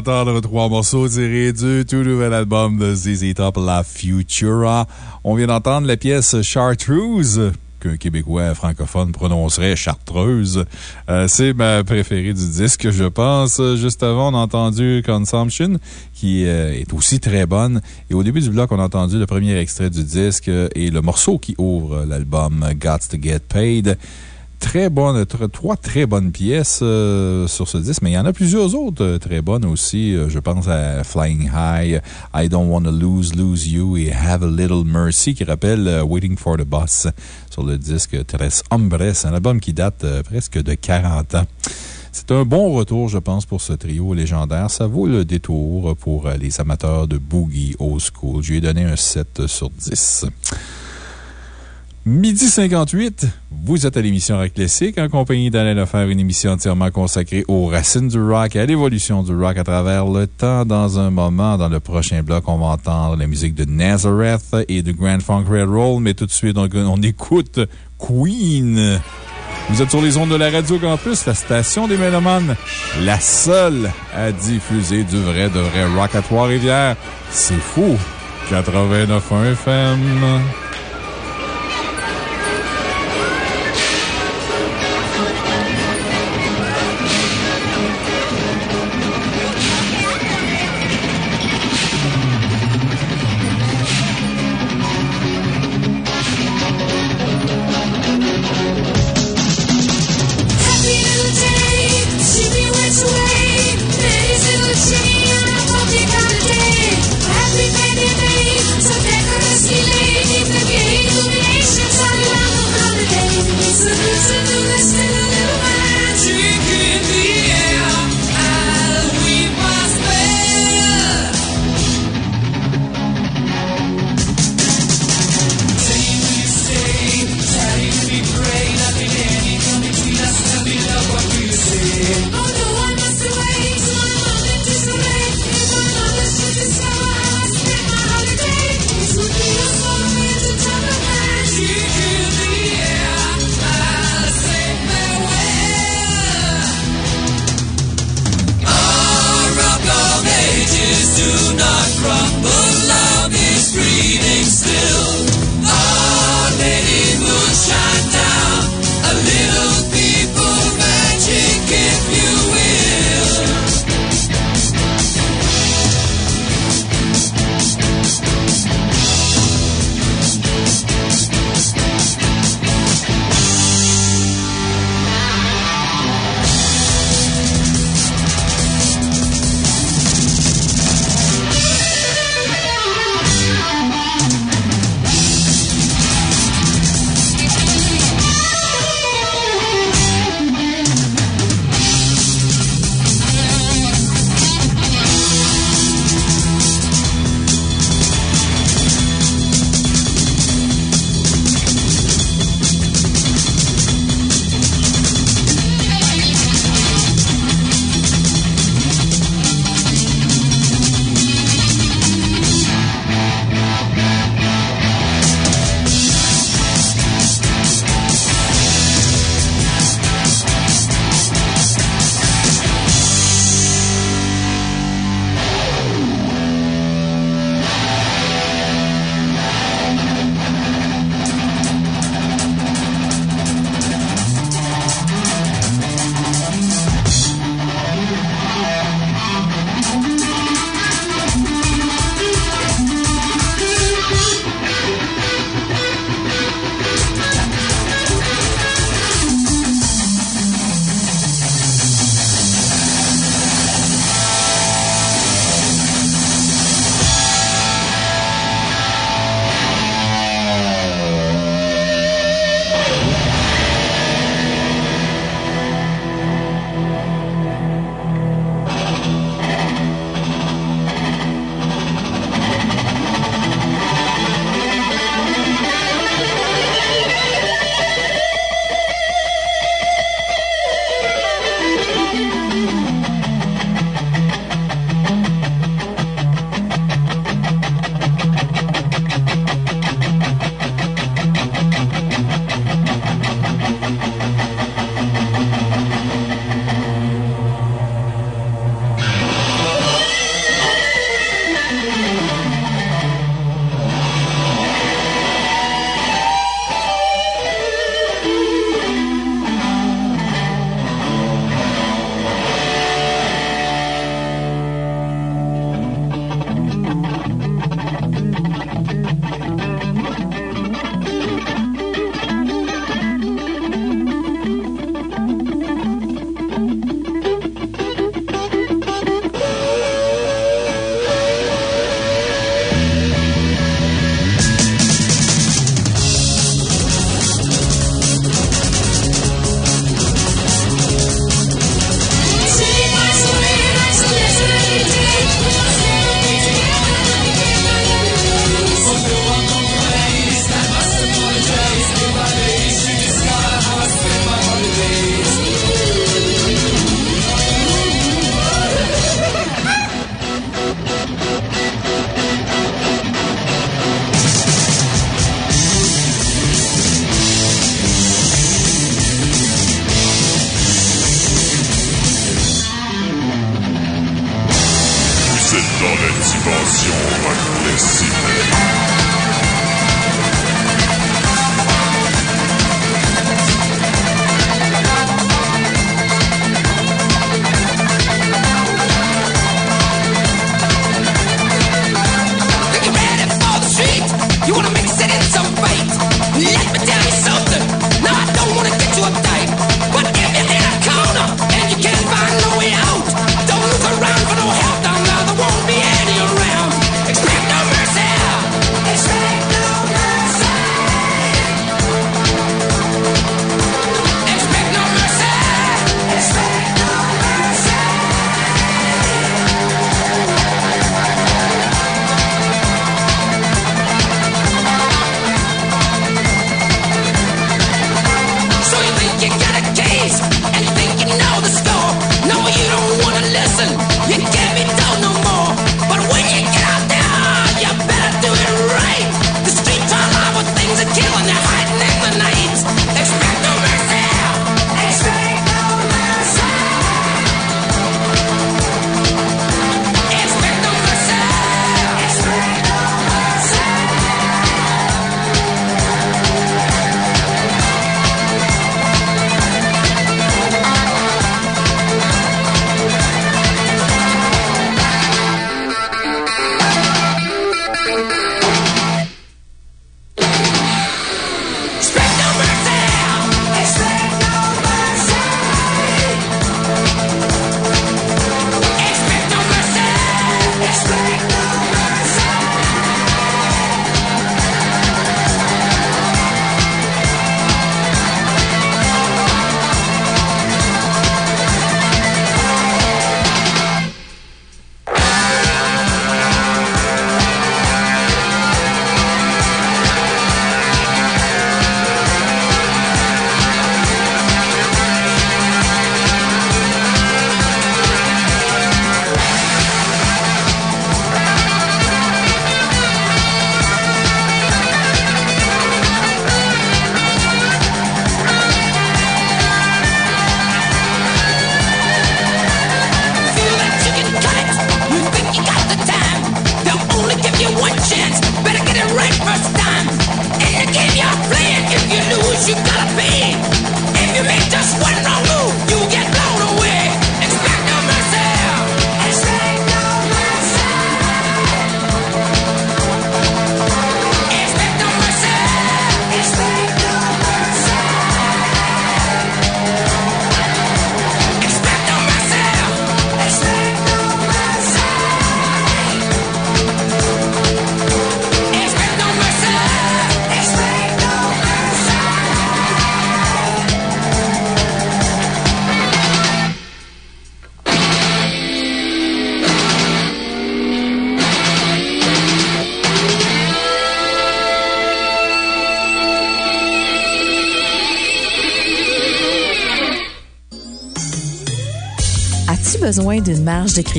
D'entendre trois morceaux tirés du tout nouvel album de ZZ Top, La Futura. On vient d'entendre la pièce Chartreuse qu'un Québécois francophone prononcerait chartreuse. Euh, c'est ma préférée du disque, je pense. Juste avant, on a entendu Consumption, qui euh, est aussi très bonne. Et au début du bloc, on a entendu le premier extrait du disque et le morceau qui ouvre l'album Gots to Get Paid. Très bonne, tr- trois très bonnes pièces euh, sur ce disque, mais il y en a plusieurs autres euh, très bonnes aussi. Euh, je pense à Flying High, I Don't Wanna Lose, Lose You et Have a Little Mercy qui rappelle Waiting for the Bus sur le disque Tres Hombres, un album qui date presque de 40 ans. C'est un bon retour, je pense, pour ce trio légendaire. Ça vaut le détour pour les amateurs de boogie old school. Je lui ai donné un 7 sur 10. Midi 58, vous êtes à l'émission Rock Classique en compagnie d'Alain Lefebvre, une émission entièrement consacrée aux racines du rock et à l'évolution du rock à travers le temps. Dans un moment, dans le prochain bloc, on va entendre la musique de Nazareth et de Grand Funk Railroad, mais tout de suite, on, on écoute Queen. Vous êtes sur les ondes de la Radio Campus, la station des Mélomanes, la seule à diffuser du vrai, de vrai rock à Trois-Rivières. C'est fou! 89.1 FM.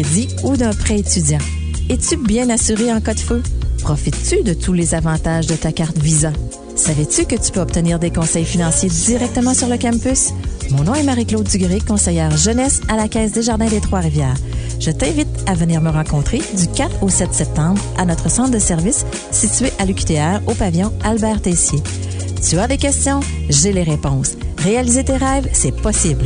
Crédit ou d'un prêt étudiant? Es-tu bien assuré en cas de feu? Profites-tu de tous les avantages de ta carte Visa? Savais-tu que tu peux obtenir des conseils financiers directement sur le campus? Mon nom est Marie-Claude Dugré, conseillère jeunesse à la Caisse des Jardins des Trois-Rivières. Je t'invite à venir me rencontrer du 4 au 7 septembre à notre centre de service situé à l'UQTR au pavillon Albert Tessier. Tu as des questions? J'ai les réponses. Réaliser tes rêves, c'est possible.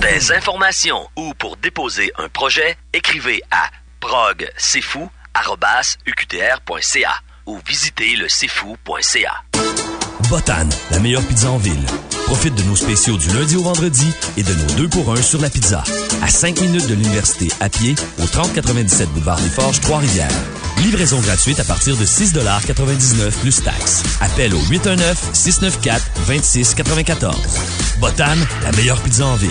Pour des informations ou pour déposer un projet, écrivez à progcfou.uqtr.ca ou visitez le cfou.ca. Botan, la meilleure pizza en ville. Profite de nos spéciaux du lundi au vendredi et de nos deux pour un sur la pizza. À 5 minutes de l'université à pied au 3097 boulevard des Forges, Trois-Rivières. Livraison gratuite à partir de 6,99 plus taxes. Appel au 819-694-2694. Botan, la meilleure pizza en ville.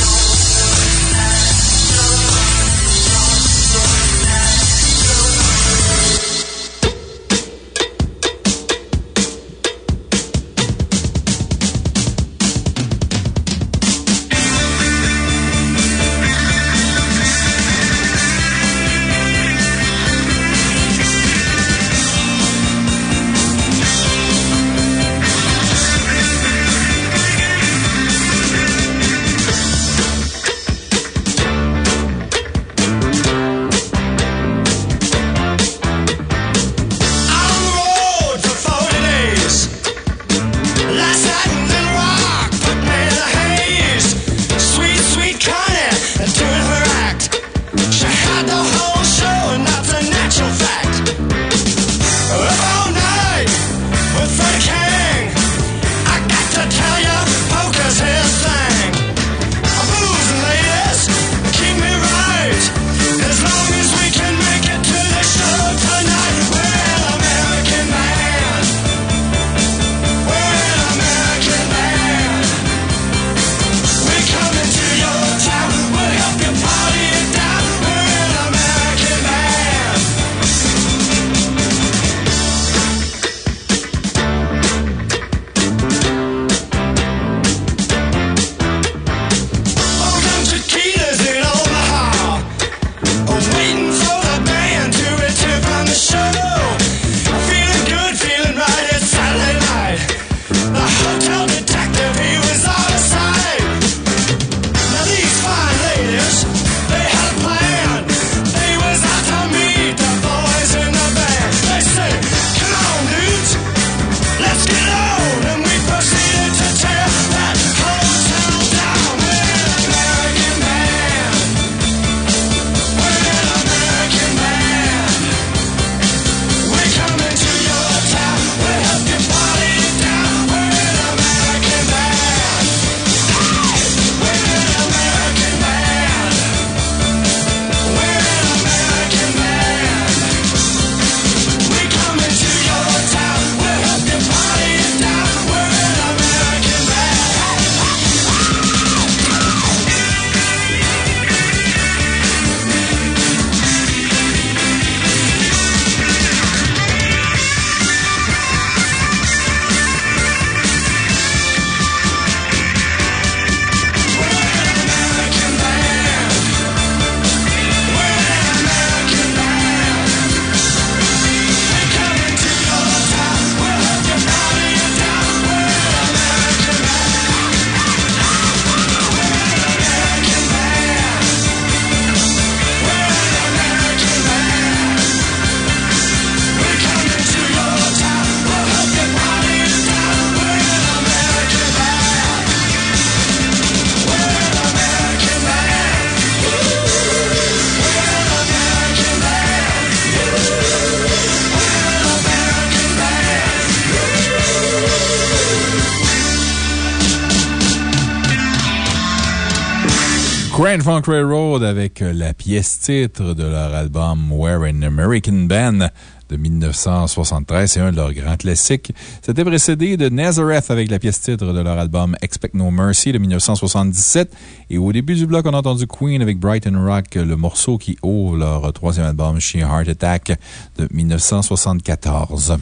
Grand Railroad avec la pièce titre de leur album We're an American Band de 1973. C'est un de leurs grands classiques. C'était précédé de Nazareth avec la pièce titre de leur album Expect No Mercy de 1977. Et au début du bloc, on a entendu Queen avec Brighton Rock, le morceau qui ouvre leur troisième album, She Heart Attack de 1974.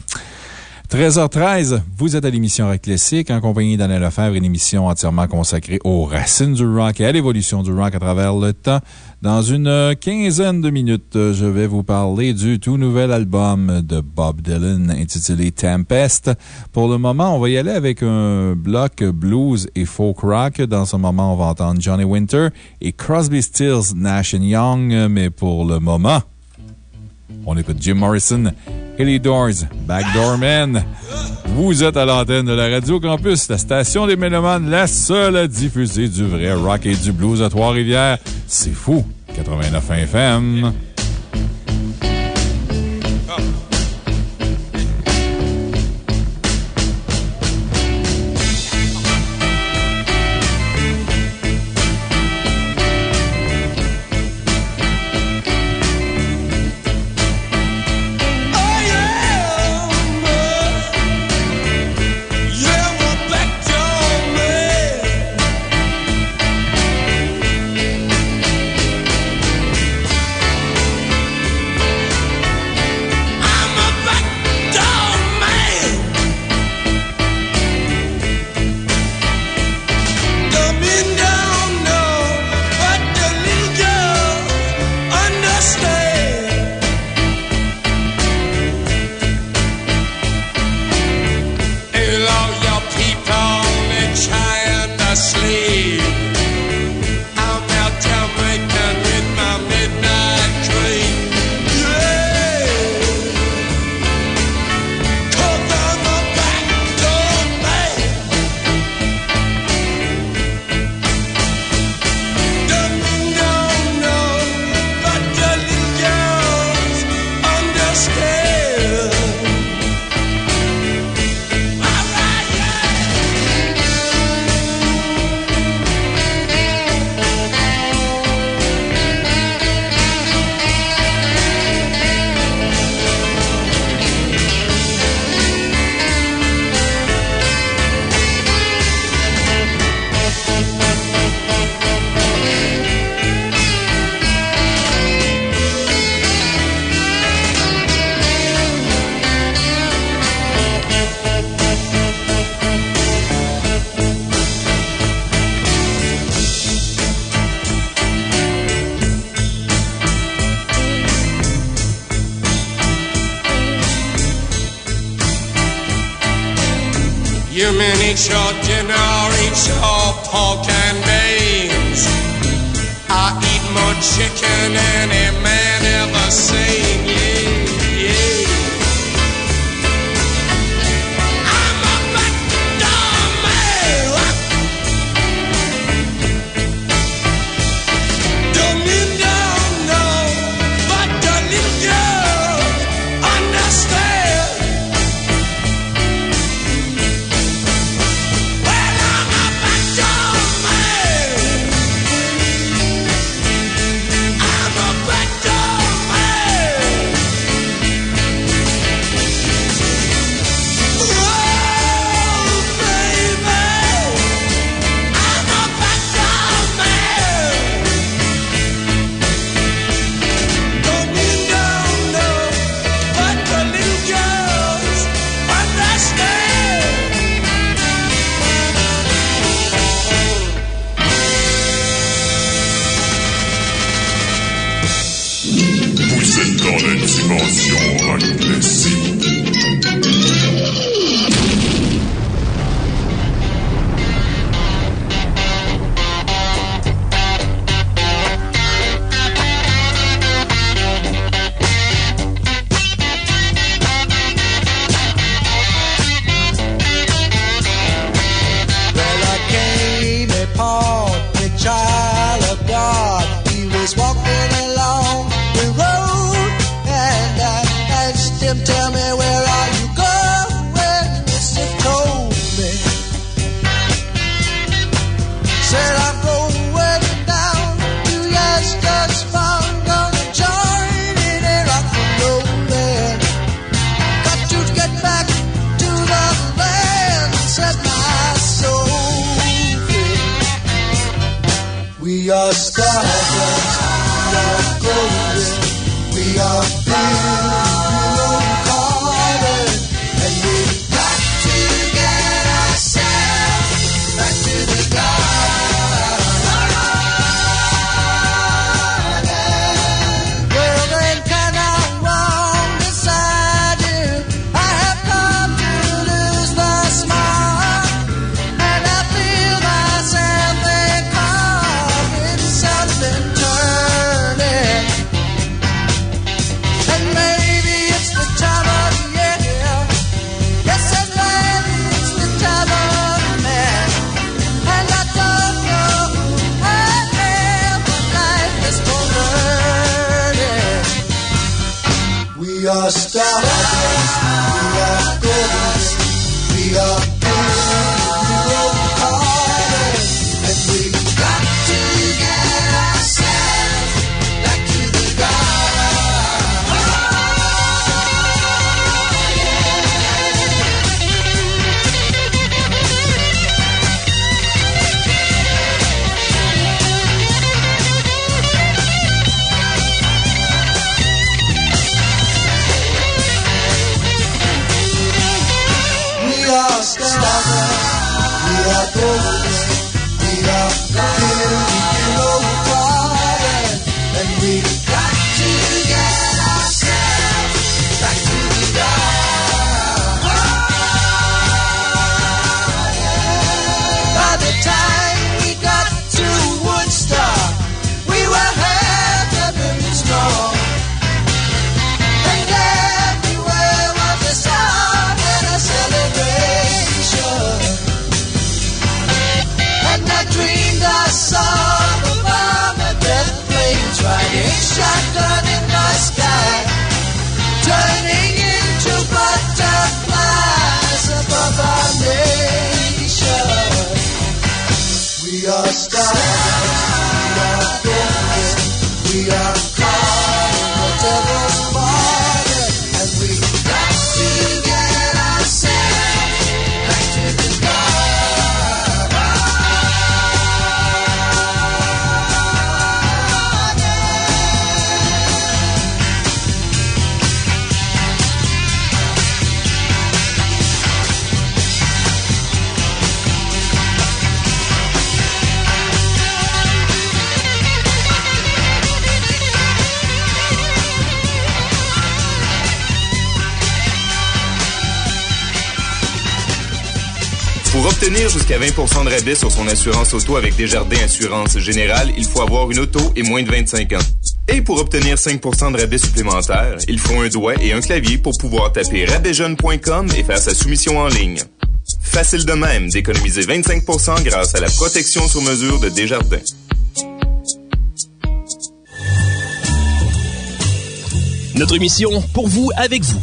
13h13, vous êtes à l'émission Rock Classique en compagnie d'Anna Lefebvre, une émission entièrement consacrée aux racines du rock et à l'évolution du rock à travers le temps. Dans une quinzaine de minutes, je vais vous parler du tout nouvel album de Bob Dylan intitulé Tempest. Pour le moment, on va y aller avec un bloc blues et folk rock. Dans ce moment, on va entendre Johnny Winter et Crosby, Stills, Nash Young. Mais pour le moment, on écoute Jim Morrison Hilly Doors, Backdoor Man. Vous êtes à l'antenne de la Radio Campus, la station des Mélomanes, la seule à diffuser du vrai rock et du blues à Trois-Rivières. C'est fou! 89 FM. Sur son assurance auto avec Desjardins Assurance Générale, il faut avoir une auto et moins de 25 ans. Et pour obtenir 5% de rabais supplémentaires, il faut un doigt et un clavier pour pouvoir taper rabaijeune.com et faire sa soumission en ligne. Facile de même d'économiser 25% grâce à la protection sur mesure de Desjardins. Notre mission, pour vous, avec vous.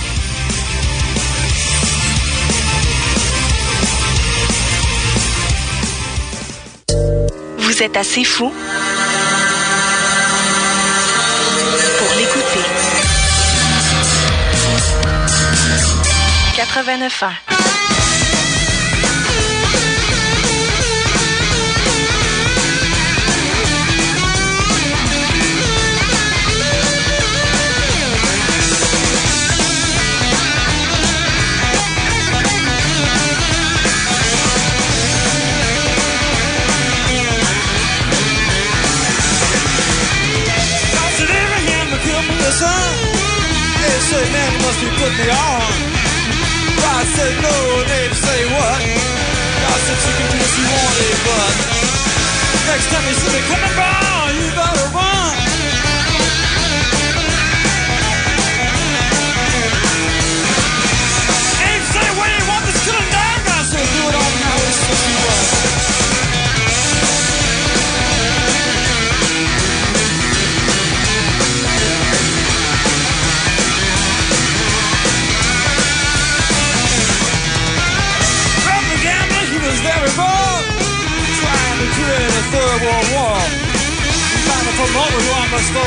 Êtes assez fou pour l'écouter. 89 ans. Say, man, you must be putting me on. God said no, they say what? God said you can do what you want, eh, but next time you see me coming by, you better run. Third world war. He found a promoter who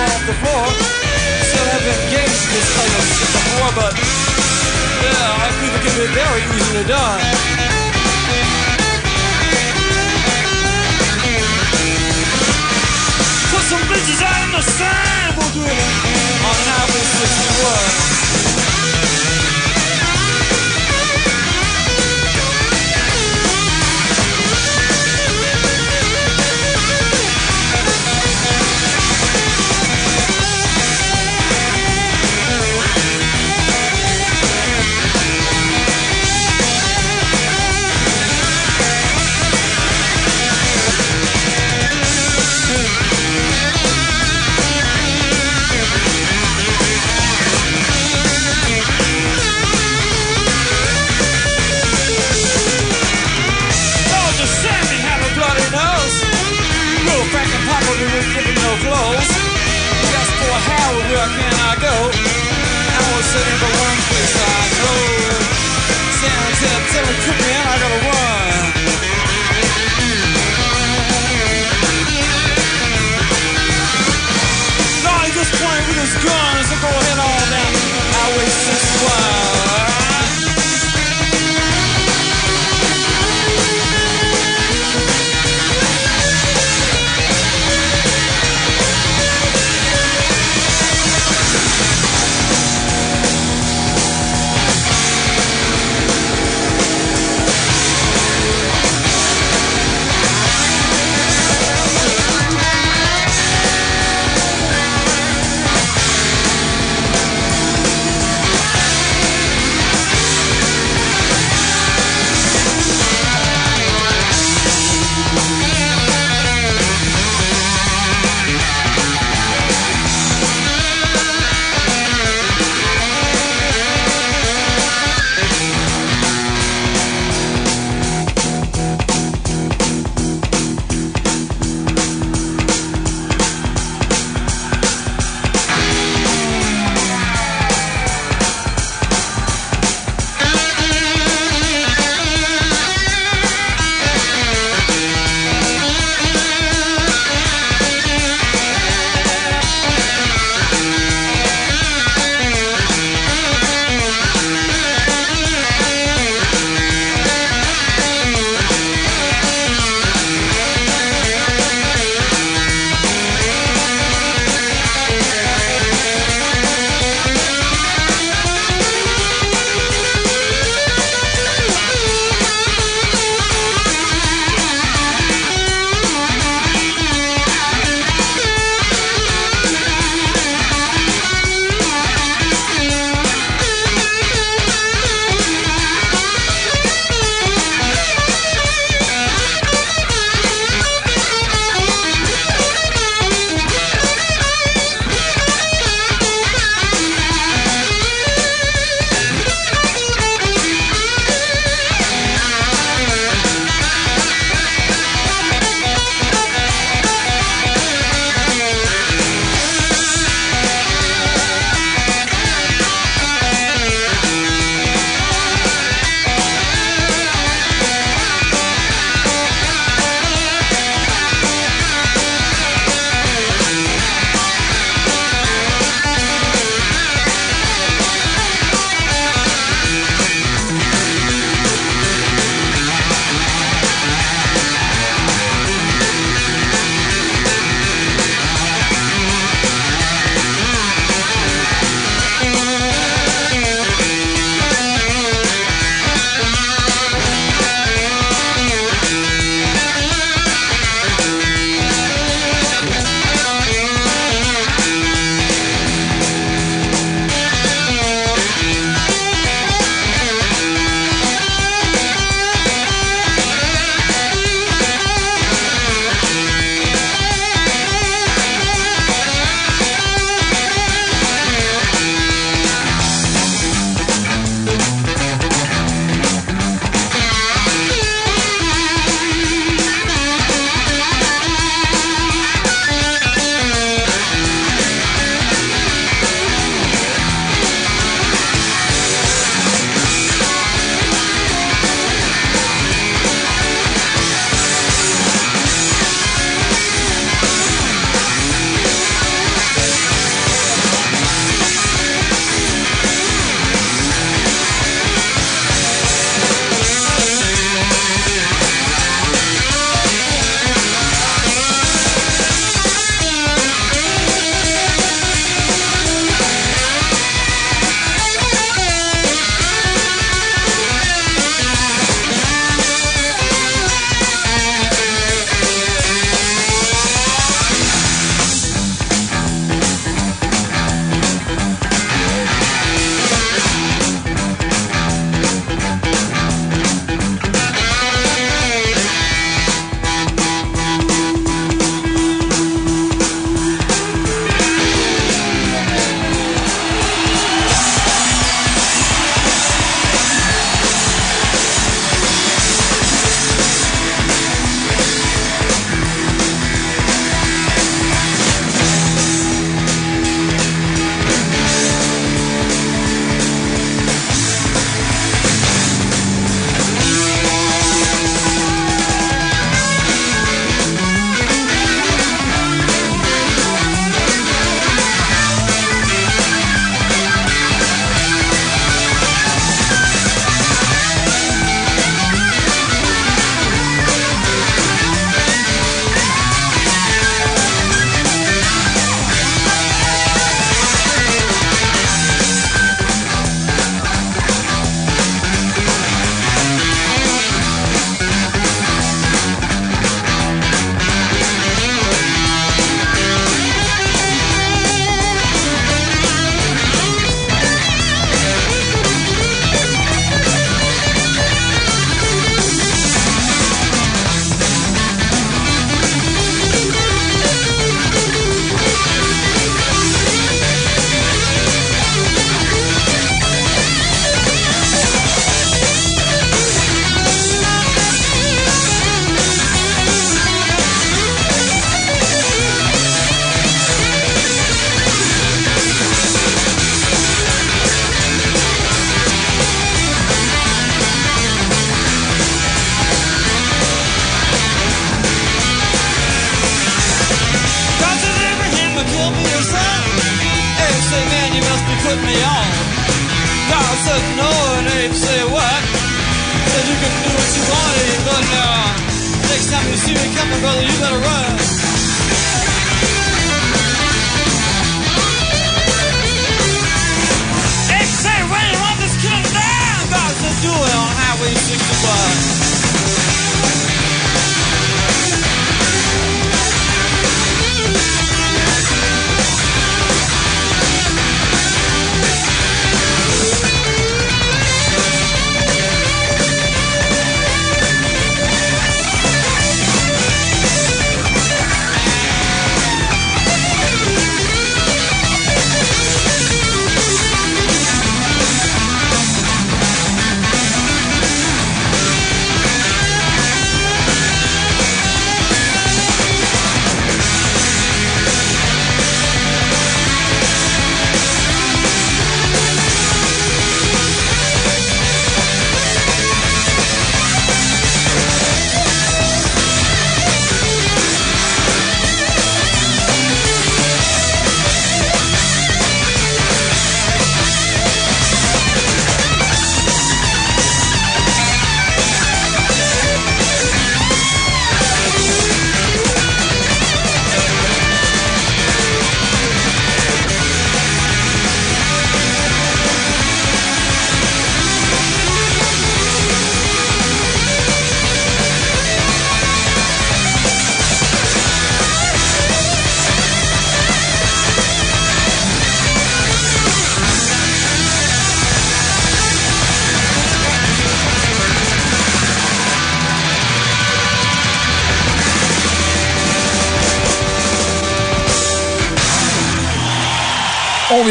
off the floor. Still have in this of but yeah, people can be very. Put some in we'll do it on an Highway 61. Asked for Howard, where can I go? Howard said, in the one place I know. Sam said, tell him, come in, I gotta run. Now at this point with his guns, so go ahead on down Highway 61.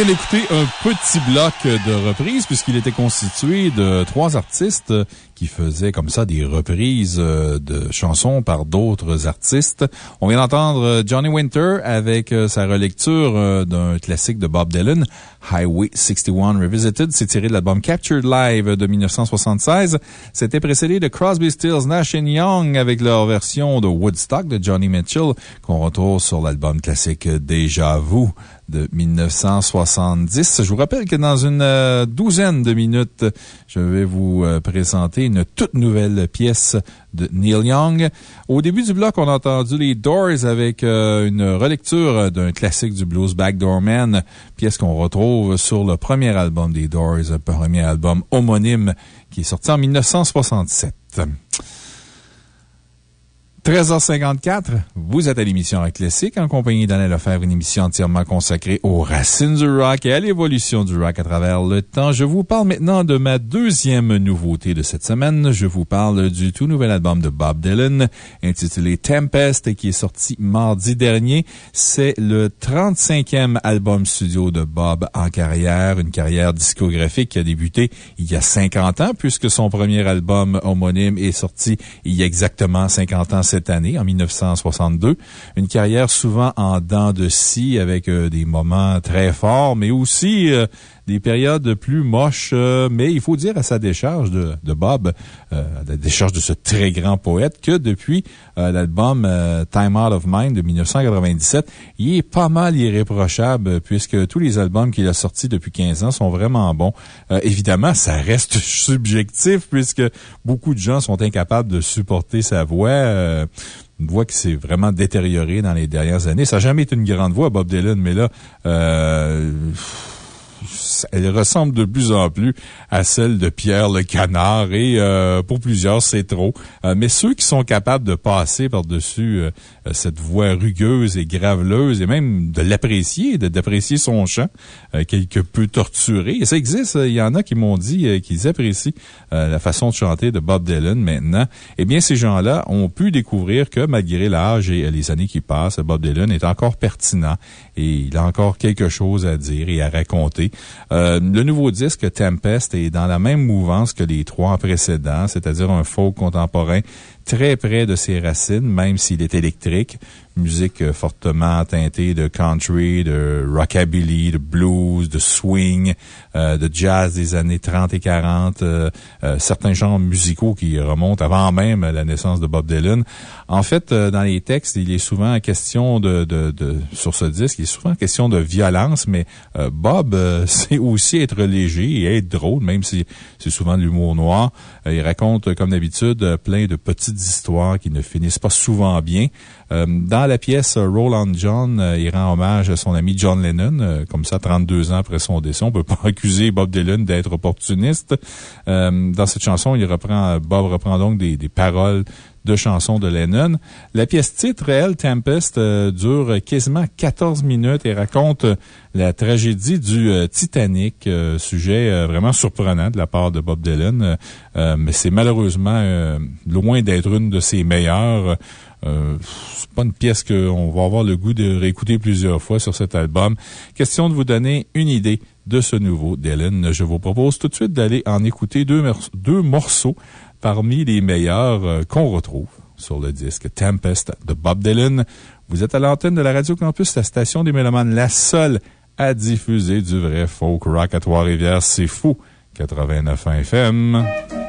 Vient d'écouter un petit bloc de reprises puisqu'il était constitué de trois artistes qui faisaient comme ça des reprises euh, de chansons par d'autres artistes. On vient d'entendre Johnny Winter avec euh, sa relecture euh, d'un classique de Bob Dylan, Highway 61 Revisited. C'est tiré de l'album Captured Live de 1976. C'était précédé de Crosby, Stills, Nash Young avec leur version de Woodstock de Johnny Mitchell qu'on retrouve sur l'album classique Déjà Vu de 1970. Je vous rappelle que dans une euh, douzaine de minutes, je vais vous euh, présenter une toute nouvelle pièce de Neil Young. Au début du bloc, on a entendu les Doors avec euh, une relecture d'un classique du blues Backdoor Man, pièce qu'on retrouve sur le premier album des Doors, premier album homonyme qui est sorti en 1967. 13h54, vous êtes à l'émission Rock Classique en compagnie d'Alain Lefebvre, une émission entièrement consacrée aux racines du rock et à l'évolution du rock à travers le temps. Je vous parle maintenant de ma deuxième nouveauté de cette semaine. Je vous parle du tout nouvel album de Bob Dylan intitulé Tempest qui est sorti mardi dernier. C'est le 35e album studio de Bob en carrière, une carrière discographique qui a débuté il y a 50 ans puisque son premier album homonyme est sorti il y a exactement 50 ans cette année, en 1962. Une carrière souvent en dents de scie avec euh, des moments très forts, mais aussi euh, des périodes plus moches, euh, mais il faut dire à sa décharge de, de Bob, euh, à la décharge de ce très grand poète, que depuis euh, l'album Time Out of Mind de 1997, il est pas mal irréprochable puisque tous les albums qu'il a sortis depuis 15 ans sont vraiment bons. Évidemment, ça reste <laughs> subjectif puisque beaucoup de gens sont incapables de supporter sa voix. Une voix qui s'est vraiment détériorée dans les dernières années. Ça n'a jamais été une grande voix, Bob Dylan, mais là, euh, elle ressemble de plus en plus à celle de Pierre le Canard et euh, pour plusieurs, c'est trop. Euh, mais ceux qui sont capables de passer par-dessus euh, cette voix rugueuse et graveleuse et même de l'apprécier, d'apprécier son chant, quelque peu torturé, et ça existe, il y en a qui m'ont dit qu'ils apprécient la façon de chanter de Bob Dylan maintenant. Eh bien, ces gens-là ont pu découvrir que malgré l'âge et les années qui passent, Bob Dylan est encore pertinent et il a encore quelque chose à dire et à raconter. Euh, le nouveau disque Tempest est dans la même mouvance que les trois précédents, c'est-à-dire un folk contemporain très près de ses racines, même s'il est électrique. Musique euh, fortement teintée de country, de rockabilly, de blues, de swing, euh, de jazz des années 30 et 40, euh, certains genres musicaux qui remontent avant même la naissance de Bob Dylan. En fait, dans les textes, il est souvent question de, de, de, sur ce disque, il est souvent question de violence, mais Bob <laughs> sait aussi être léger et être drôle, même si c'est souvent de l'humour noir. il raconte, comme d'habitude, plein de petites histoires qui ne finissent pas souvent bien. Euh, dans la pièce Roland John, euh, il rend hommage à son ami John Lennon. Euh, comme ça, 32 ans après son décès, on peut pas <laughs> accuser Bob Dylan d'être opportuniste. dans cette chanson, il reprend, Bob reprend donc des, paroles de chansons de Lennon. La pièce titre, elle, Tempest, dure quasiment 14 minutes et raconte la tragédie du Titanic, sujet vraiment surprenant de la part de Bob Dylan, mais c'est malheureusement loin d'être une de ses meilleures. Euh, c'est pas une pièce qu'on va avoir le goût de réécouter plusieurs fois sur cet album. Question de vous donner une idée de ce nouveau Dylan. Je vous propose tout de suite d'aller en écouter deux, deux morceaux parmi les meilleurs euh, qu'on retrouve sur le disque Tempest de Bob Dylan. Vous êtes à l'antenne de la Radio Campus, la station des Mélomanes, la seule à diffuser du vrai folk rock à Trois-Rivières. C'est fou. 89 FM.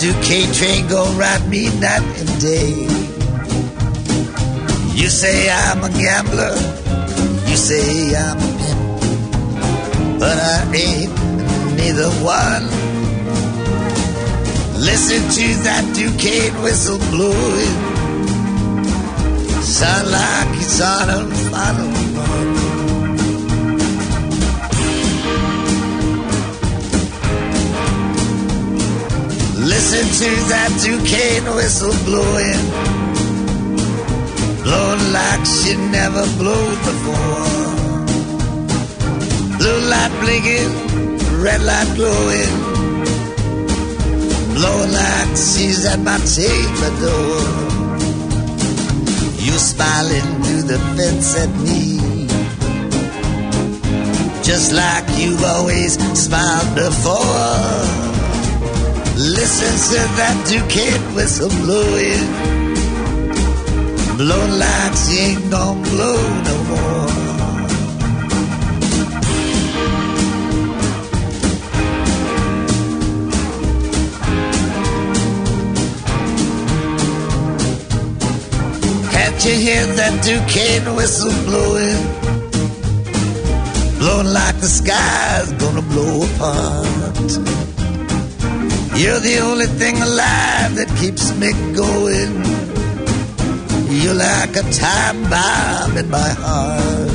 Duquesne train gonna ride me night and day. You say I'm a gambler, you say I'm a pimp, but I ain't neither one. Listen to that Duquesne whistle blowing. Sound like it's on a final Listen to that Duquesne whistle blowing. Blowing like she never blew before. Blue light blinking, red light glowing blowing like she's at my table door. You smiling through the fence at me. Just like you've always smiled before. Listen to that Duquette whistle blowing. Blow like she ain't gonna blow no more. Can't you hear that Duquesne whistle blowing? Blowing like the sky's gonna blow apart. You're the only thing alive that keeps me going. You're like a time bomb in my heart.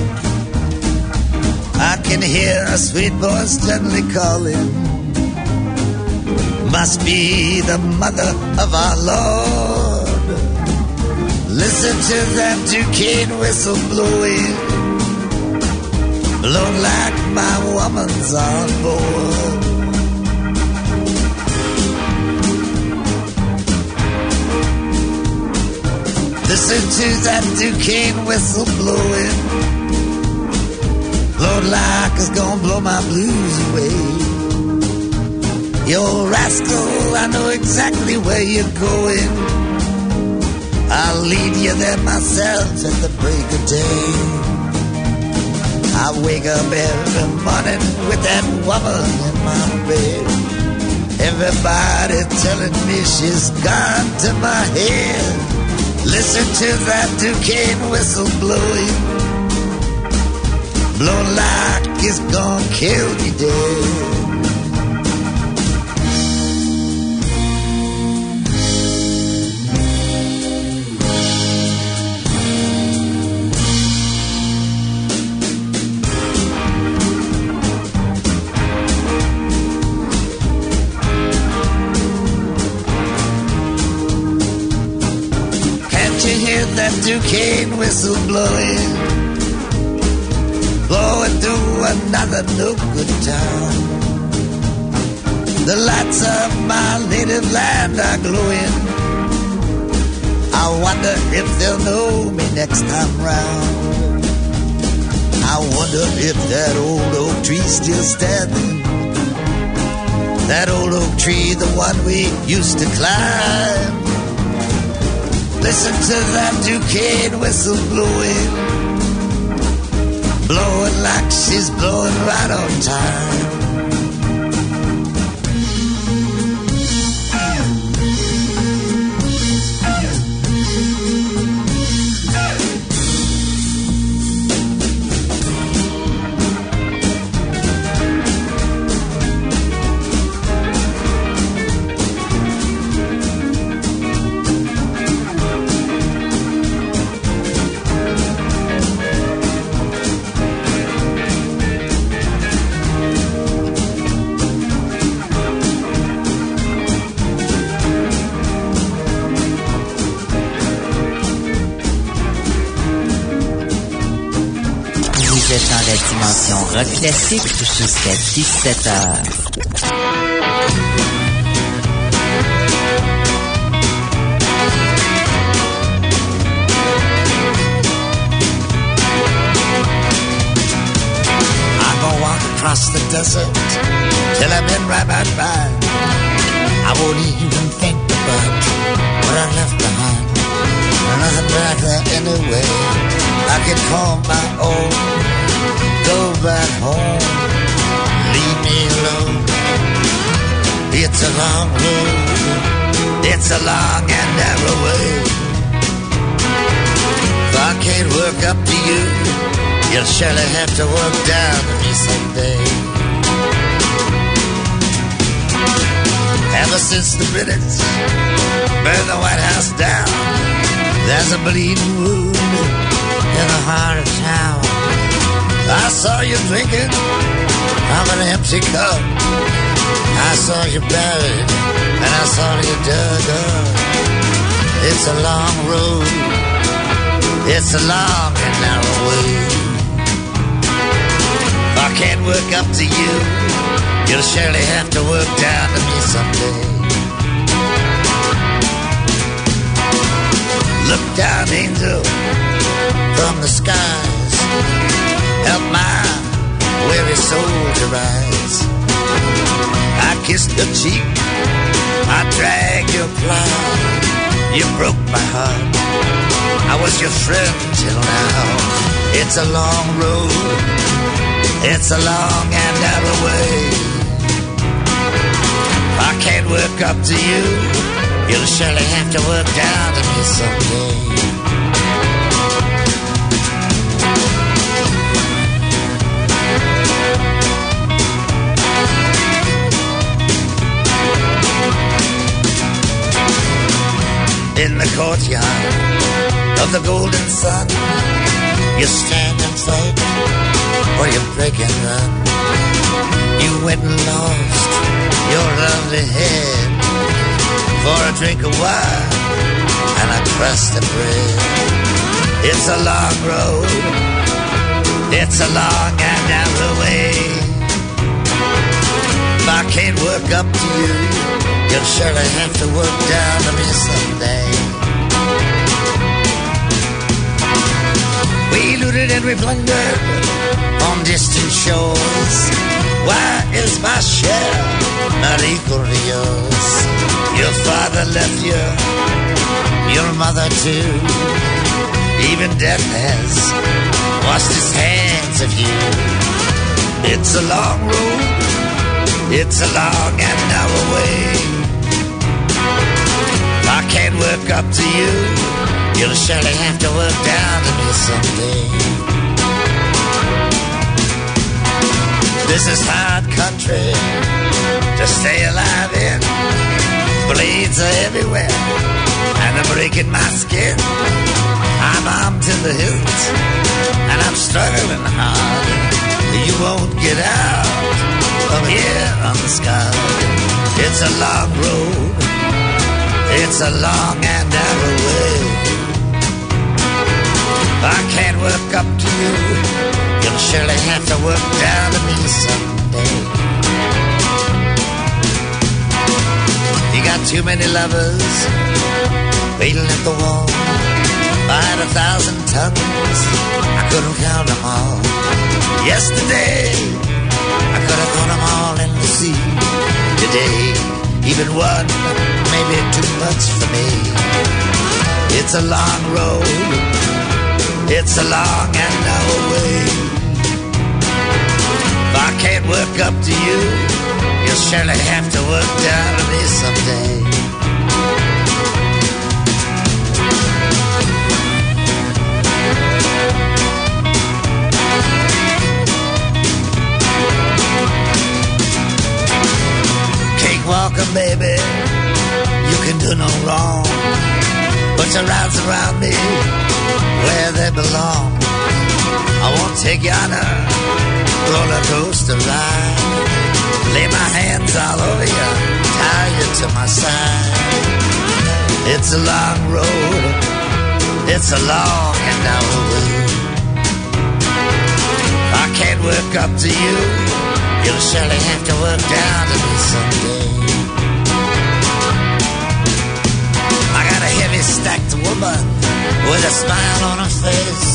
I can hear a sweet voice gently calling. Must be the mother of our Lord. Listen to that Duquesne whistle blowing. Blown like my woman's on board. Listen to that Duquesne whistle blowing. Blown like it's gonna blow my blues away. You rascal, I know exactly where you're going. I'll leave you there myself at the break of day. I wake up every morning with that woman in my bed. Everybody telling me she's gone to my head. Listen to that Duquesne whistle blowing. Blow like it's gonna kill me dead. Land are glowing. I wonder if they'll know me next time round. I wonder if that old oak tree's still standing. That old oak tree, the one we used to climb. Listen to that Duquesne whistle blowing. Blowing like she's blowing right on time. Dimension rock classique jusqu'à 17 heures. I go walk across the desert till I'm in Rabbit Ride. I won't even think about what I left behind. There's nothing back there anyway. I can call my own, go back home, leave me alone. It's a long road, it's a long and narrow way. If I can't work up to you, you'll surely have to work down to me someday. Ever since the British burned the White House down, there's a bleeding wound in the heart of town. I saw you drinking from an empty cup. I saw you buried and I saw you dug up. It's a long road. It's a long and narrow way. If I can't work up to you, you'll surely have to work down to me someday. Look down, angel, from the skies. Help my weary to rise. I kissed your cheek, I dragged your pride. You broke my heart. I was your friend till now. It's a long road. It's a long and narrow way. I can't work up to you. You'll surely have to work down to me someday. In the courtyard of the golden sun, you stand and fight, or you break and run. You went and lost your lovely head for a drink of wine and a crust of bread. It's a long road, it's a long and narrow way. If I can't work up to you, you'll surely have to work down to me someday. We looted and we plundered on distant shores. Why is my share not equal to yours? Your father left you, your mother too. Even death has washed his hands of you. It's a long road, It's a long and narrow way. Can't work up to you. You'll surely have to work down to me someday. This is hard country to stay alive in. Blades are everywhere, and they're breaking my skin. I'm armed to the hilt, and I'm struggling hard. You won't get out of here on the sky. It's a long road, it's a long and narrow way. I can't work up to you. You'll surely have to work down to me someday. You got too many lovers waiting at the wall. I had a thousand tongues, I couldn't count them all. Yesterday, I could have thrown them all in the sea. Today, even one may be too much for me. It's a long road, it's a long and narrow way. If I can't work up to you, you'll surely have to work down to me someday. Cakewalker, baby, you can do no wrong. Put your arms around me where they belong. I won't take you on a roller coaster ride. Lay my hands all over you, tie you to my side. It's a long road, it's a long and narrow way. I can't work up to you, you'll surely have to work down to me someday. I got a heavy stacked woman with a smile on her face,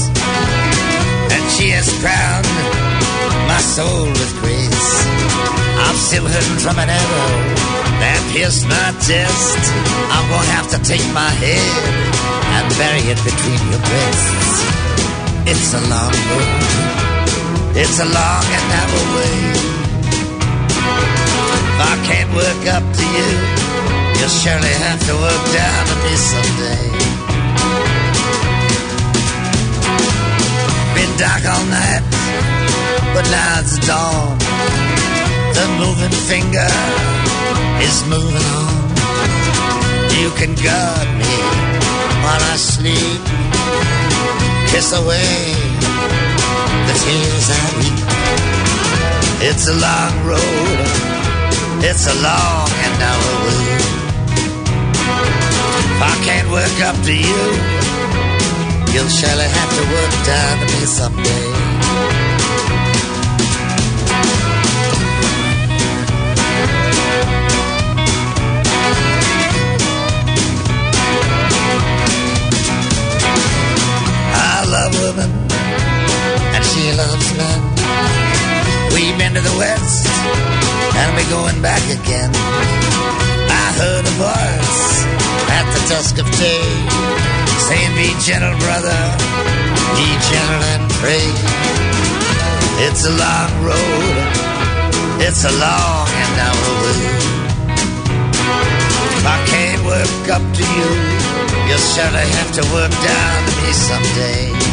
and she has crowned my soul with grace. I'm still hurting from an arrow that pierced my chest. I'm gonna have to take my head and bury it between your breasts. It's a long road, it's a long and narrow way. If I can't work up to you, you'll surely have to work down to me someday. Been dark all night, but now it's dawn. The moving finger is moving on. You can guard me while I sleep. Kiss away the tears I weep. It's a long road, it's a long and narrow way. If I can't work up to you, you'll surely have to work down to me someday. I love women, and she loves men. We've to the west, and we're going back again. I heard a voice at the dusk of day saying, Be gentle, brother, be gentle and pray. It's a long road, it's a long and narrow way. If I can't work up to you, you'll surely have to work down to me someday.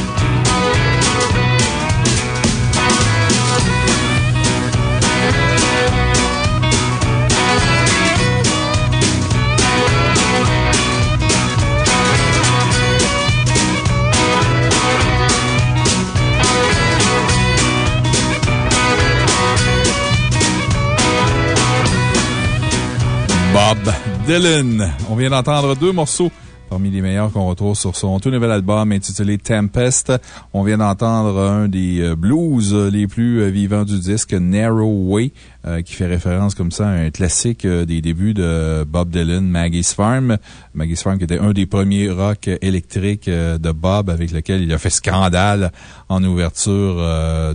Bob Dylan. On vient d'entendre deux morceaux parmi les meilleurs qu'on retrouve sur son tout nouvel album intitulé Tempest. On vient d'entendre un des euh, blues les plus euh, vivants du disque, Narrow Way, euh, qui fait référence comme ça à un classique des débuts de Bob Dylan, Maggie's Farm. Maggie's Farm qui était un des premiers rock électriques de Bob avec lequel il a fait scandale en ouverture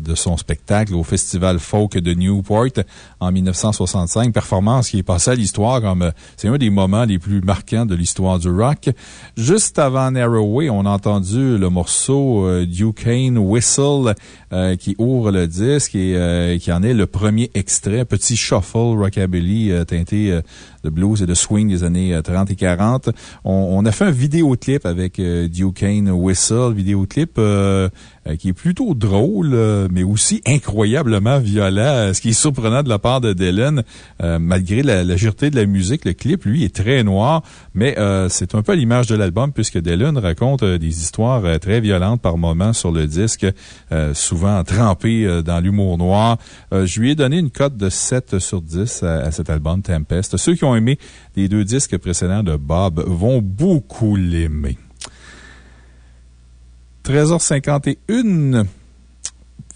de son spectacle au Festival Folk de Newport en 1965. Performance qui est passée à l'histoire comme c'est un des moments les plus marquants de l'histoire du rock. Juste avant Narrowway, on a entendu le morceau euh, Duquesne Whistle euh, qui ouvre le disque et euh, qui en est le premier extrait, petit shuffle rockabilly euh, teinté de blues et de swing des années 30 et 40. On, on a fait un vidéoclip avec Duquesne Whistle, vidéoclip qui est plutôt drôle, mais aussi incroyablement violent. Ce qui est surprenant de la part de Dylan, malgré la, la, dureté de la musique, le clip, lui, est très noir, mais c'est un peu l'image de l'album puisque Dylan raconte des histoires très violentes par moments sur le disque, souvent trempées dans l'humour noir. je lui ai donné une cote de 7 sur 10 à, à cet album Tempest. Ceux qui ont aimé les deux disques précédents de Bob vont beaucoup l'aimer. 13h51.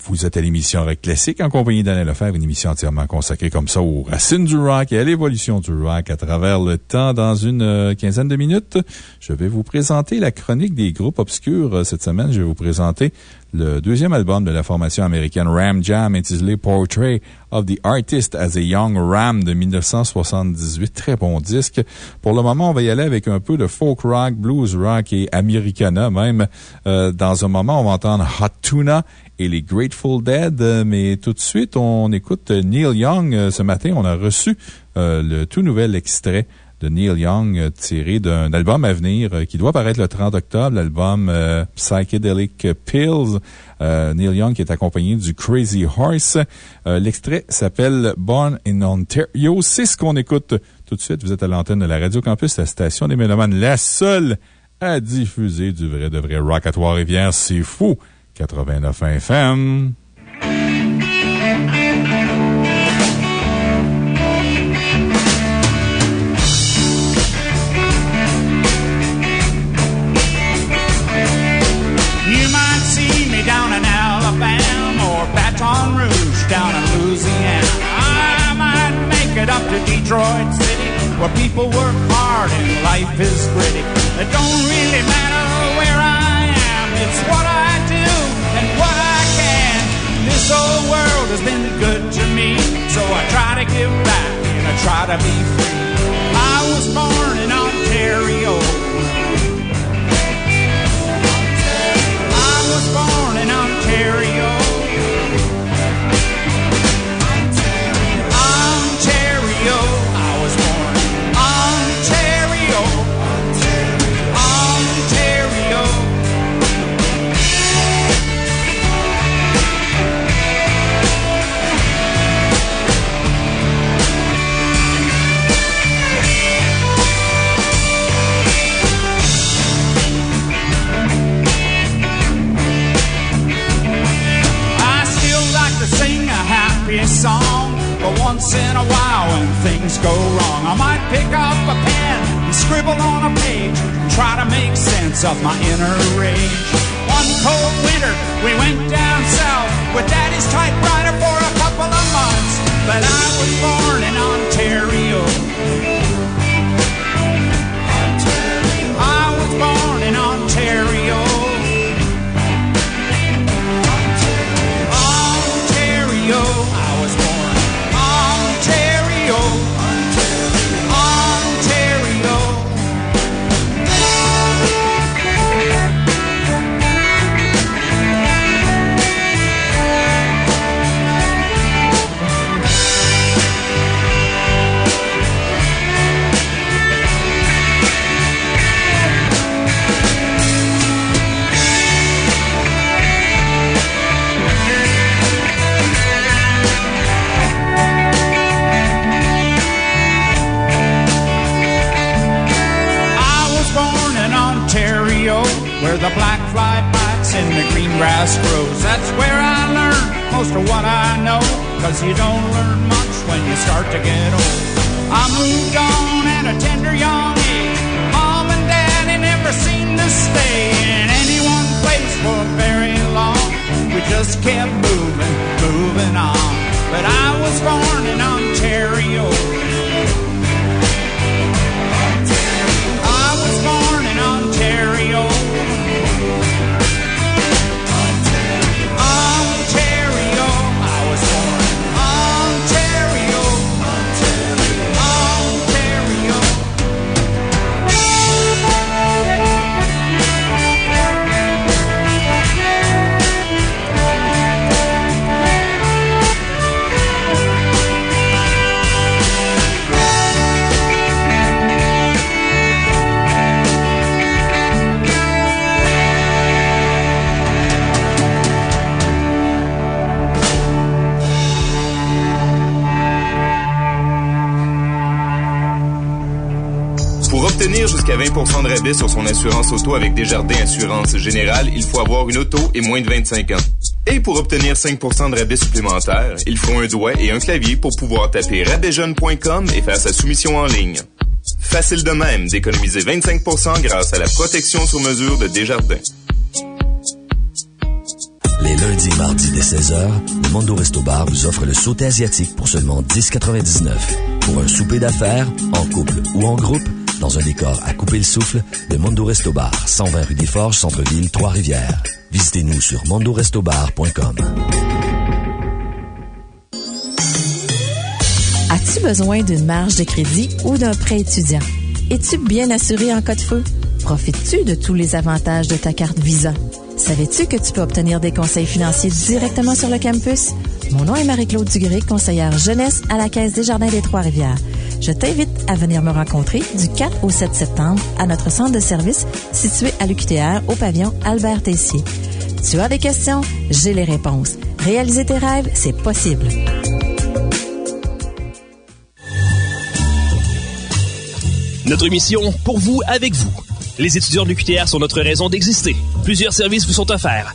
Vous êtes à l'émission Rock Classique en compagnie d'Alain Lefebvre, une émission entièrement consacrée comme ça aux racines du rock et à l'évolution du rock à travers le temps. Dans une euh, quinzaine de minutes, je vais vous présenter la chronique des groupes obscurs. Euh, cette semaine, je vais vous présenter le deuxième album de la formation américaine Ram Jam intitulé Portrait of the Artist as a Young Ram de 1978. Très bon disque. Pour le moment, on va y aller avec un peu de folk rock, blues rock et americana même. Euh, dans un moment, on va entendre Hot Tuna et les Grateful Dead. Mais tout de suite, on écoute Neil Young. Ce matin, on a reçu euh, le tout nouvel extrait de Neil Young euh, tiré d'un album à venir euh, qui doit paraître le 30 octobre, l'album euh, Psychedelic Pills. Neil Young qui est accompagné du Crazy Horse. L'extrait s'appelle Born in Ontario. C'est ce qu'on écoute tout de suite. Vous êtes à l'antenne de la Radio Campus, la station des Mélomanes, la seule à diffuser du vrai de vrai rock à Trois-Rivières. C'est fou! 89 FM. Baton Rouge down in Louisiana. I might make it up to Detroit City where people work hard and life is gritty. It don't really matter where I am, it's what I This old world has been good to me, so I try to give back and I try to be free. I was born in Ontario. I was born in Ontario. In a while, when things go wrong, I might pick up a pen and scribble on a page and try to make sense of my inner rage. One cold winter, we went down south with Daddy's typewriter for a couple of months. But I was born in Ontario. Ontario. I was born in Ontario. The black fly bites and the green grass grows. That's where I learned most of what I know, cause you don't learn much when you start to get old. I moved on at a tender young age. Mom and daddy never seemed to stay in any one place for very long. We just kept moving, moving on. But I was born in Ontario. Jusqu'à 20% de rabais sur son assurance auto avec Desjardins Assurance Générale, il faut avoir une auto et moins de 25 ans. Et pour obtenir 5 de rabais supplémentaires, il faut un doigt et un clavier pour pouvoir taper rabaijeune.com et faire sa soumission en ligne. Facile de même d'économiser 25 grâce à la protection sur mesure de Desjardins. Les lundis et mardis dès 16h, le Mondo Resto Bar vous offre le sauté asiatique pour seulement 10,99. Pour un souper d'affaires, en couple ou en groupe, dans un décor à couper le souffle, le Mondo Resto Bar, 120 rue des Forges, Centre-Ville, Trois-Rivières. Visitez-nous sur mondorestobar.com. As-tu besoin d'une marge de crédit ou d'un prêt étudiant? Es-tu bien assuré en cas de feu? Profites-tu de tous les avantages de ta carte Visa? Savais-tu que tu peux obtenir des conseils financiers directement sur le campus? Mon nom est Marie-Claude Dugré, conseillère jeunesse à la Caisse des Jardins des Trois-Rivières. Je t'invite à venir me rencontrer du 4 au 7 septembre à notre centre de service situé à l'UQTR au pavillon Albert Tessier. Tu as des questions? J'ai les réponses. Réaliser tes rêves, c'est possible. Notre mission, pour vous, avec vous. Les étudiants de l'UQTR sont notre raison d'exister. Plusieurs services vous sont offerts.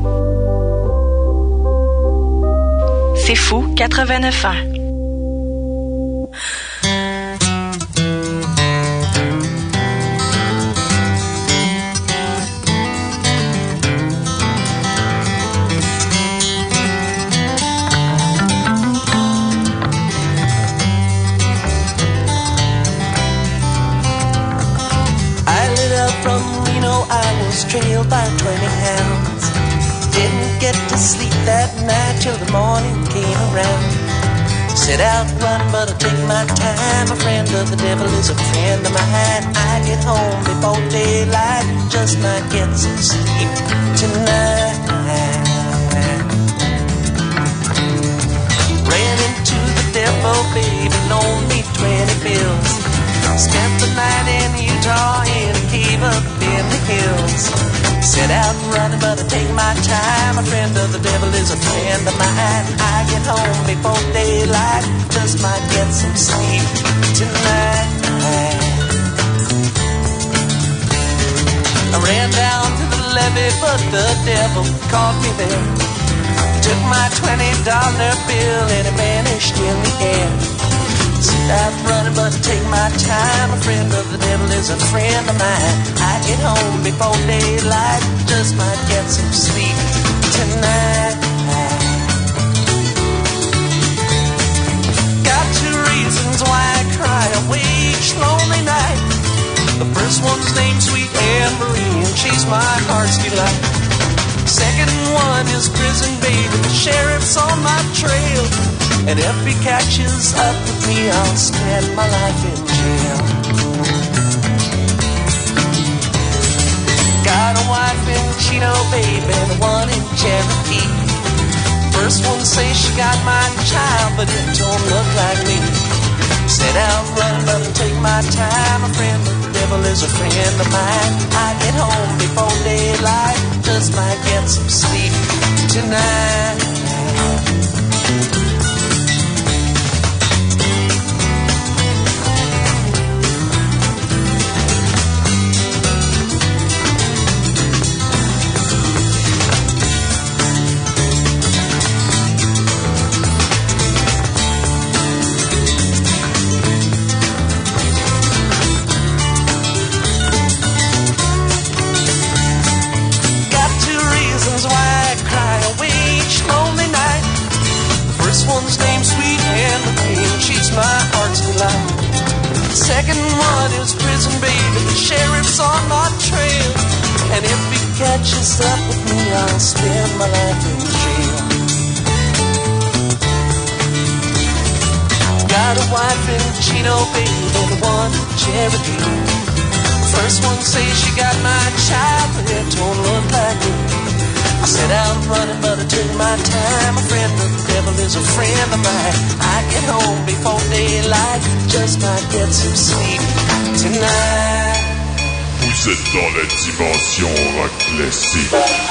C'est fou 89 ans. I was trailed by 20 hounds. Didn't get to sleep that night till the morning came around. Set out running, but I take my time. A friend of the devil is a friend of mine. I get home before daylight, just might get some sleep tonight. Ran into the devil, baby, loaned me 20 bills. Spent the night in Utah in a cave up in the hills. Set out running, but I take my time. A friend of the devil is a friend of mine. I get home before daylight, just might get some sleep tonight. I ran down to the levee, but the devil caught me there. Took my twenty dollar bill and it vanished in the air. Set out running, but take my time. A friend of the devil is a friend of mine. I get home before daylight, just might get some sleep tonight. Got two reasons why I cry away each lonely night. The first one's named Sweet Anne Marie, and she's my heart's delight. Second one is prison baby, the sheriff's on my trail. And if he catches up with me, I'll spend my life in jail. Got a wife in Chino, baby, and one in Cherokee. First one says she got my child, but it don't look like me. Set out running, but take my time. A friend the devil is a friend of mine. I get home before daylight, just might get some sleep tonight. Chino, baby, and one in Cherokee. First one says she got my child, but it don't look like me. Set out running, but I took my time. A friend the just might get some sleep tonight. Vous êtes dans la dimension rock.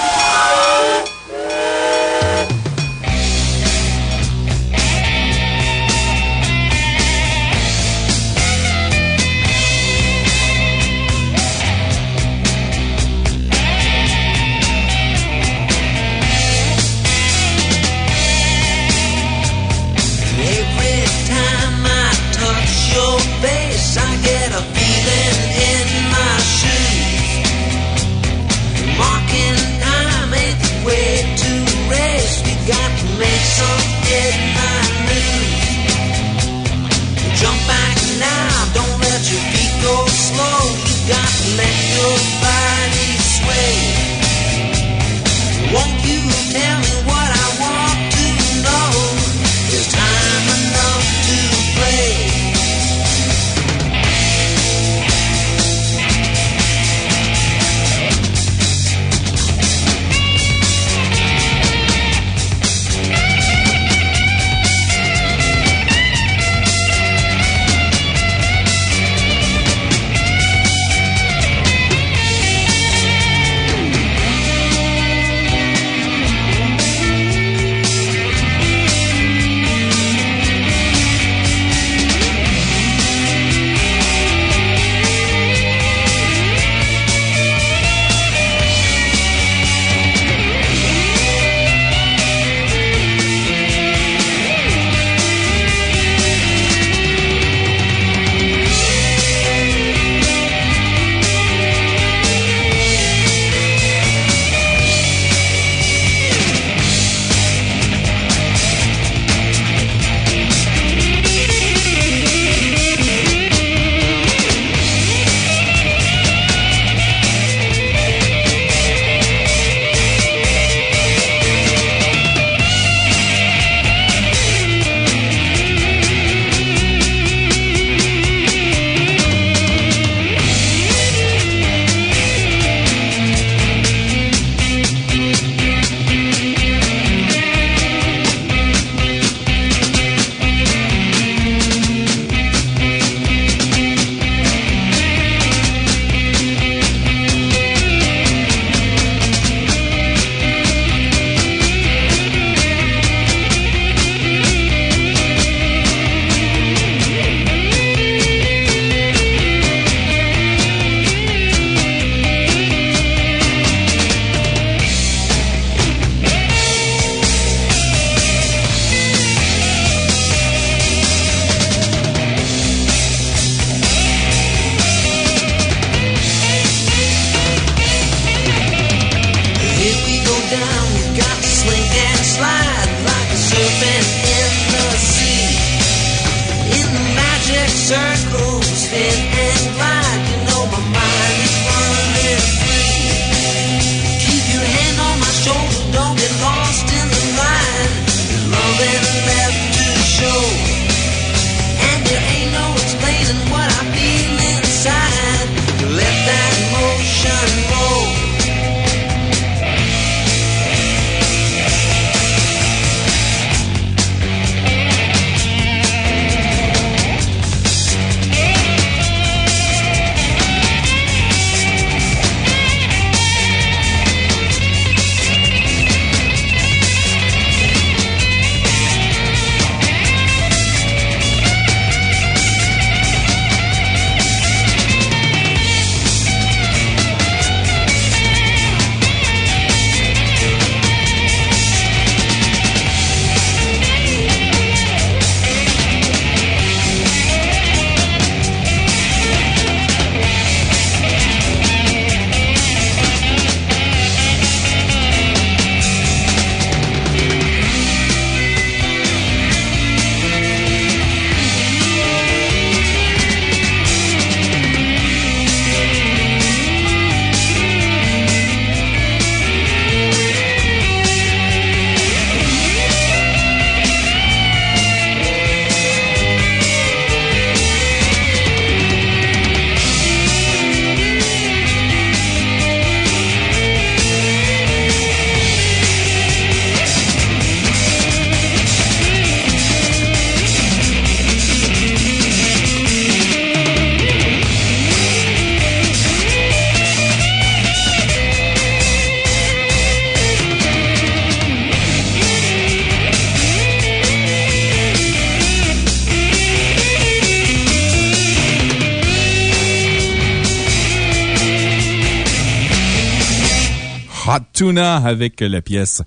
Avec la pièce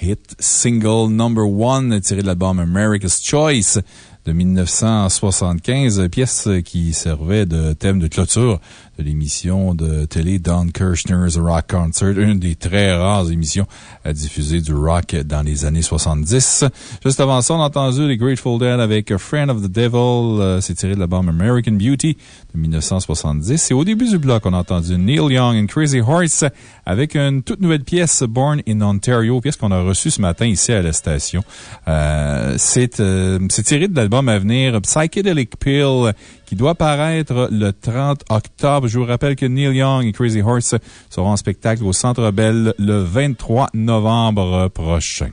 Hit Single Number One tirée de l'album America's Choice de 1975, pièce qui servait de thème de clôture de l'émission de télé Don Kirshner's Rock Concert, une des très rares émissions à diffuser du rock dans les années 70. Juste avant ça, on a entendu les Grateful Dead avec A Friend of the Devil. Euh, c'est tiré de l'album American Beauty 1970. Et au début du bloc, on a entendu Neil Young and Crazy Horse avec une toute nouvelle pièce, Born in Ontario, pièce qu'on a reçue ce matin ici à la station. Euh, c'est euh, tiré de l'album à venir Psychedelic Pill qui doit paraître le 30 octobre. Je vous rappelle que Neil Young et Crazy Horse seront en spectacle au Centre Bell le 23 novembre prochain.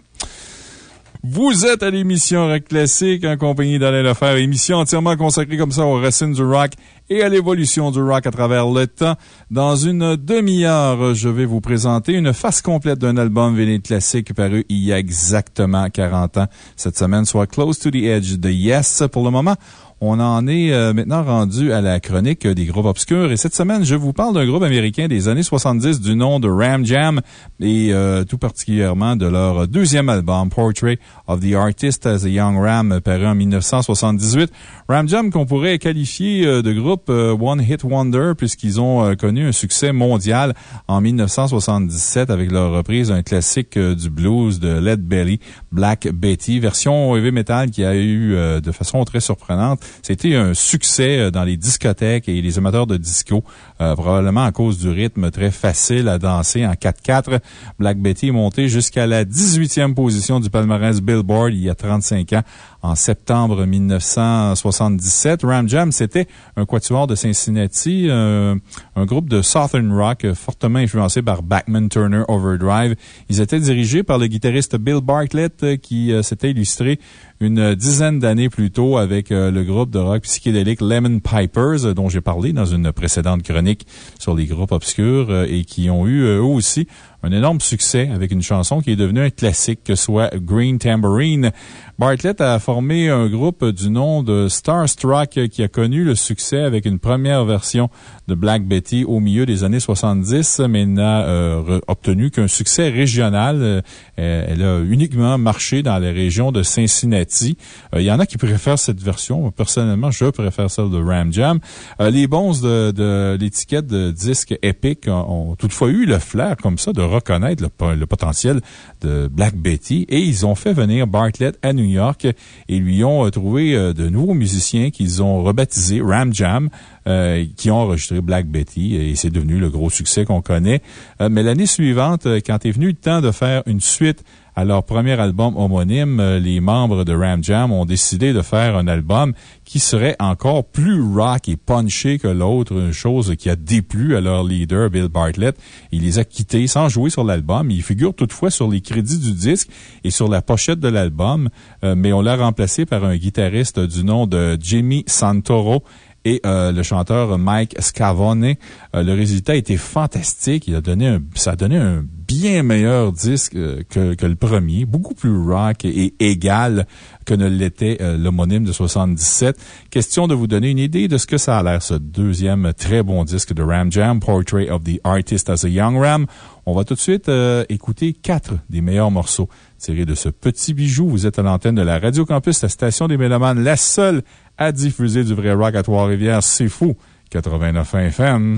Vous êtes à l'émission Rock Classique en compagnie d'Alain Lefer, émission entièrement consacrée comme ça aux racines du rock et à l'évolution du rock à travers le temps. Dans une demi-heure, je vais vous présenter une face complète d'un album vinyle classique paru il y a exactement 40 ans. Cette semaine, soit Close to the Edge de Yes. Pour le moment, on en est euh, maintenant rendu à la chronique des groupes obscurs. Et cette semaine, je vous parle d'un groupe américain des années 70 du nom de Ram Jam et euh, tout particulièrement de leur deuxième album, Portrait of the Artist as a Young Ram, paru en 1978. Ram Jam qu'on pourrait qualifier euh, de groupe One Hit Wonder puisqu'ils ont connu un succès mondial en 1977 avec leur reprise d'un classique du blues de Led Belly, Black Betty, version heavy metal qui a eu de façon très surprenante c'était un succès euh, dans les discothèques et les amateurs de disco, euh, probablement à cause du rythme très facile à danser en 4-4. Black Betty est monté jusqu'à la 18e position du palmarès Billboard il y a 35 ans en septembre 1977. Ram Jam, c'était un quatuor de Cincinnati, euh, un groupe de Southern Rock fortement influencé par Backman Turner Overdrive. Ils étaient dirigés par le guitariste Bill Bartlett euh, qui euh, s'était illustré une dizaine d'années plus tôt avec le groupe de rock psychédélique Lemon Pipers, dont j'ai parlé dans une précédente chronique sur les groupes obscurs et qui ont eu eux aussi un énorme succès avec une chanson qui est devenue un classique, que soit Green Tambourine. Bartlett a formé un groupe du nom de Starstruck qui a connu le succès avec une première version de Black Betty au milieu des années 70, mais n'a euh, obtenu qu'un succès régional. Euh, elle a uniquement marché dans les régions de Cincinnati. Euh, il y en a qui préfèrent cette version. Personnellement, je préfère celle de Ram Jam. les bons de, de l'étiquette de disque Epic ont, toutefois eu le flair comme ça de reconnaître le, le potentiel de Black Betty et ils ont fait venir Bartlett à New York et lui ont trouvé de nouveaux musiciens qu'ils ont rebaptisés Ram Jam. Euh, qui ont enregistré Black Betty et c'est devenu le gros succès qu'on connaît. Euh, mais l'année suivante, euh, quand est venu le temps de faire une suite à leur premier album homonyme, les membres de Ram Jam ont décidé de faire un album qui serait encore plus rock et punché que l'autre, une chose qui a déplu à leur leader, Bill Bartlett. Il les a quittés sans jouer sur l'album. Il figure toutefois sur les crédits du disque et sur la pochette de l'album, mais on l'a remplacé par un guitariste du nom de Jimmy Santoro et euh, le chanteur Mike Scavone. Euh, le résultat était fantastique. Il a donné un, ça a donné un bien meilleur disque euh, que, le premier, beaucoup plus rock et, égal que ne l'était l'homonyme de 77. Question de vous donner une idée de ce que ça a l'air, ce deuxième très bon disque de Ram Jam, Portrait of the Artist as a Young Ram. On va tout de suite écouter quatre des meilleurs morceaux tirés de ce petit bijou. Vous êtes à l'antenne de la Radio Campus, la station des Mélomanes, la seule à diffuser du vrai rock à Trois-Rivières. C'est fou. 89 FM.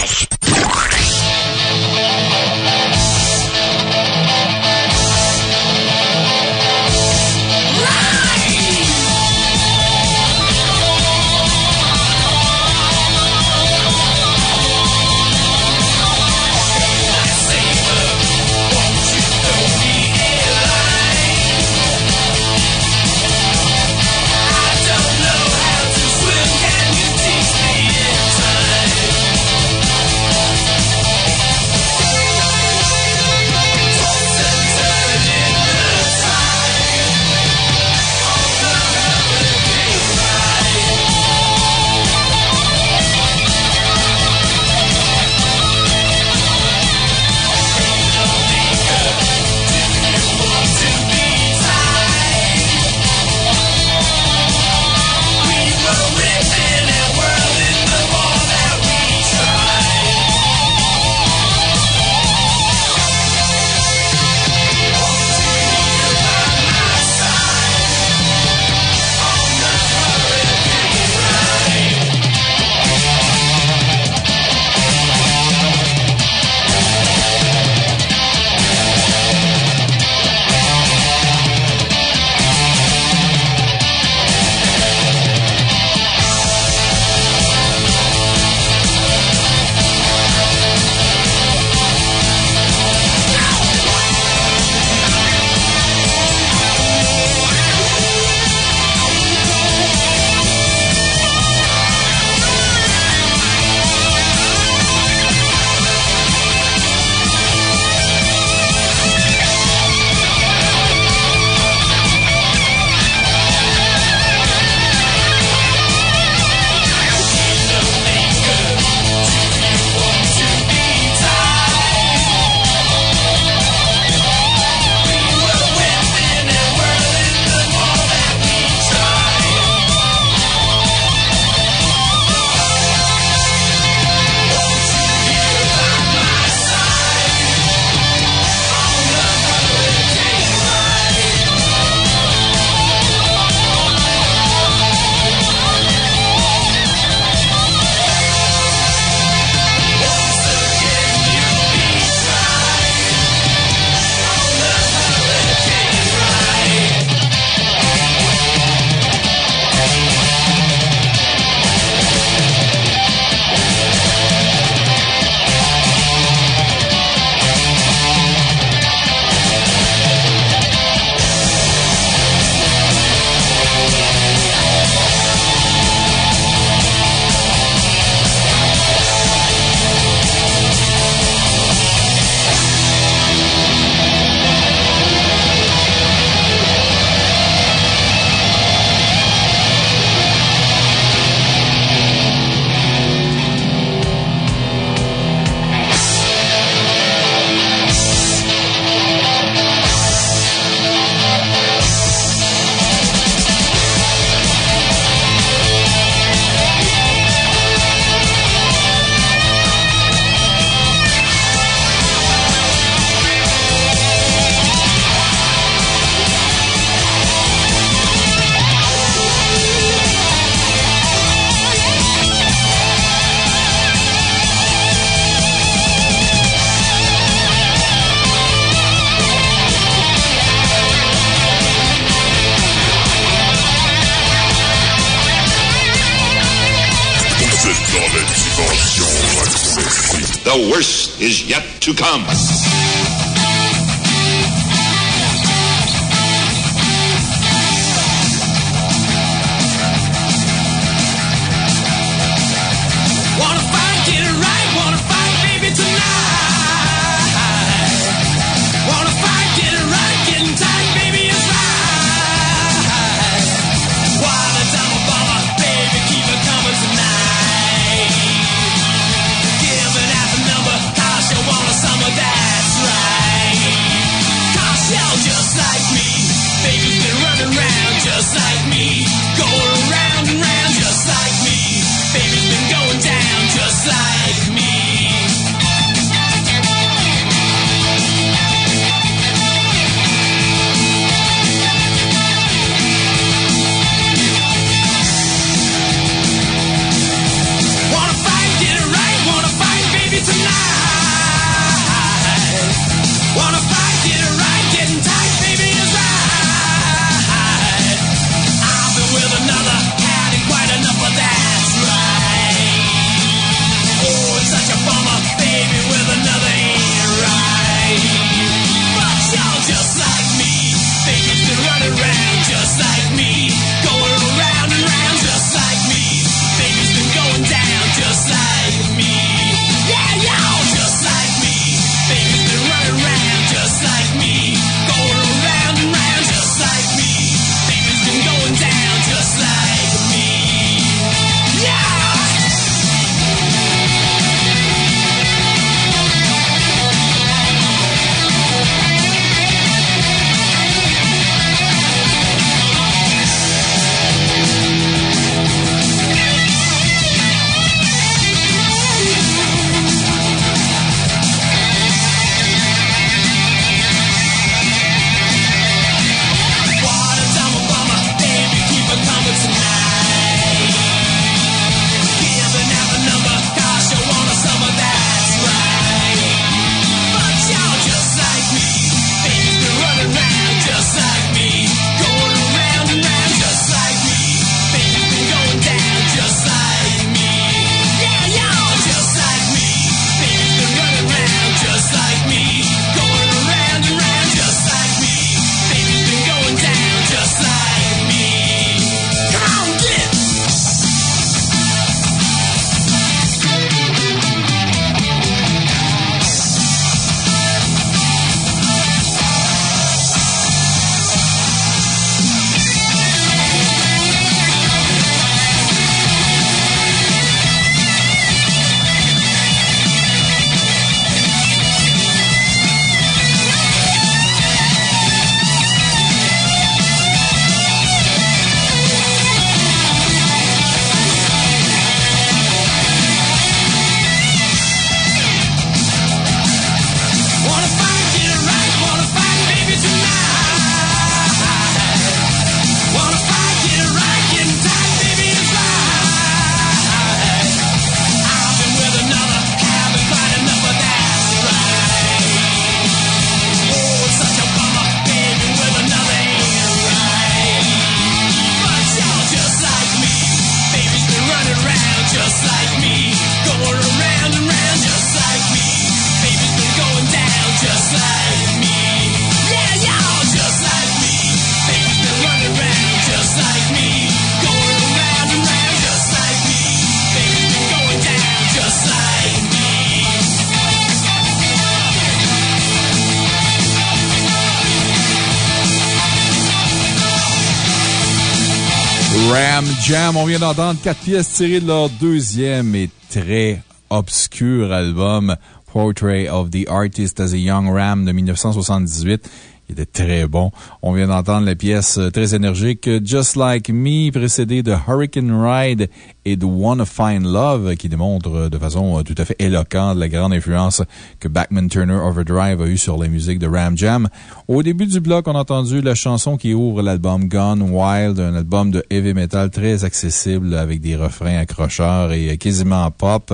On vient d'entendre quatre pièces tirées de leur deuxième et très obscur album Portrait of the Artist as a Young Ram de 1978 était très bon. On vient d'entendre la pièce euh, très énergique Just Like Me, précédée de Hurricane Ride et de Wanna Find Love, qui démontre euh, de façon euh, tout à fait éloquente la grande influence que Backman Turner Overdrive a eue sur la musique de Ram Jam. Au début du bloc, on a entendu la chanson qui ouvre l'album Gone Wild, un album de heavy metal très accessible avec des refrains accrocheurs et quasiment pop.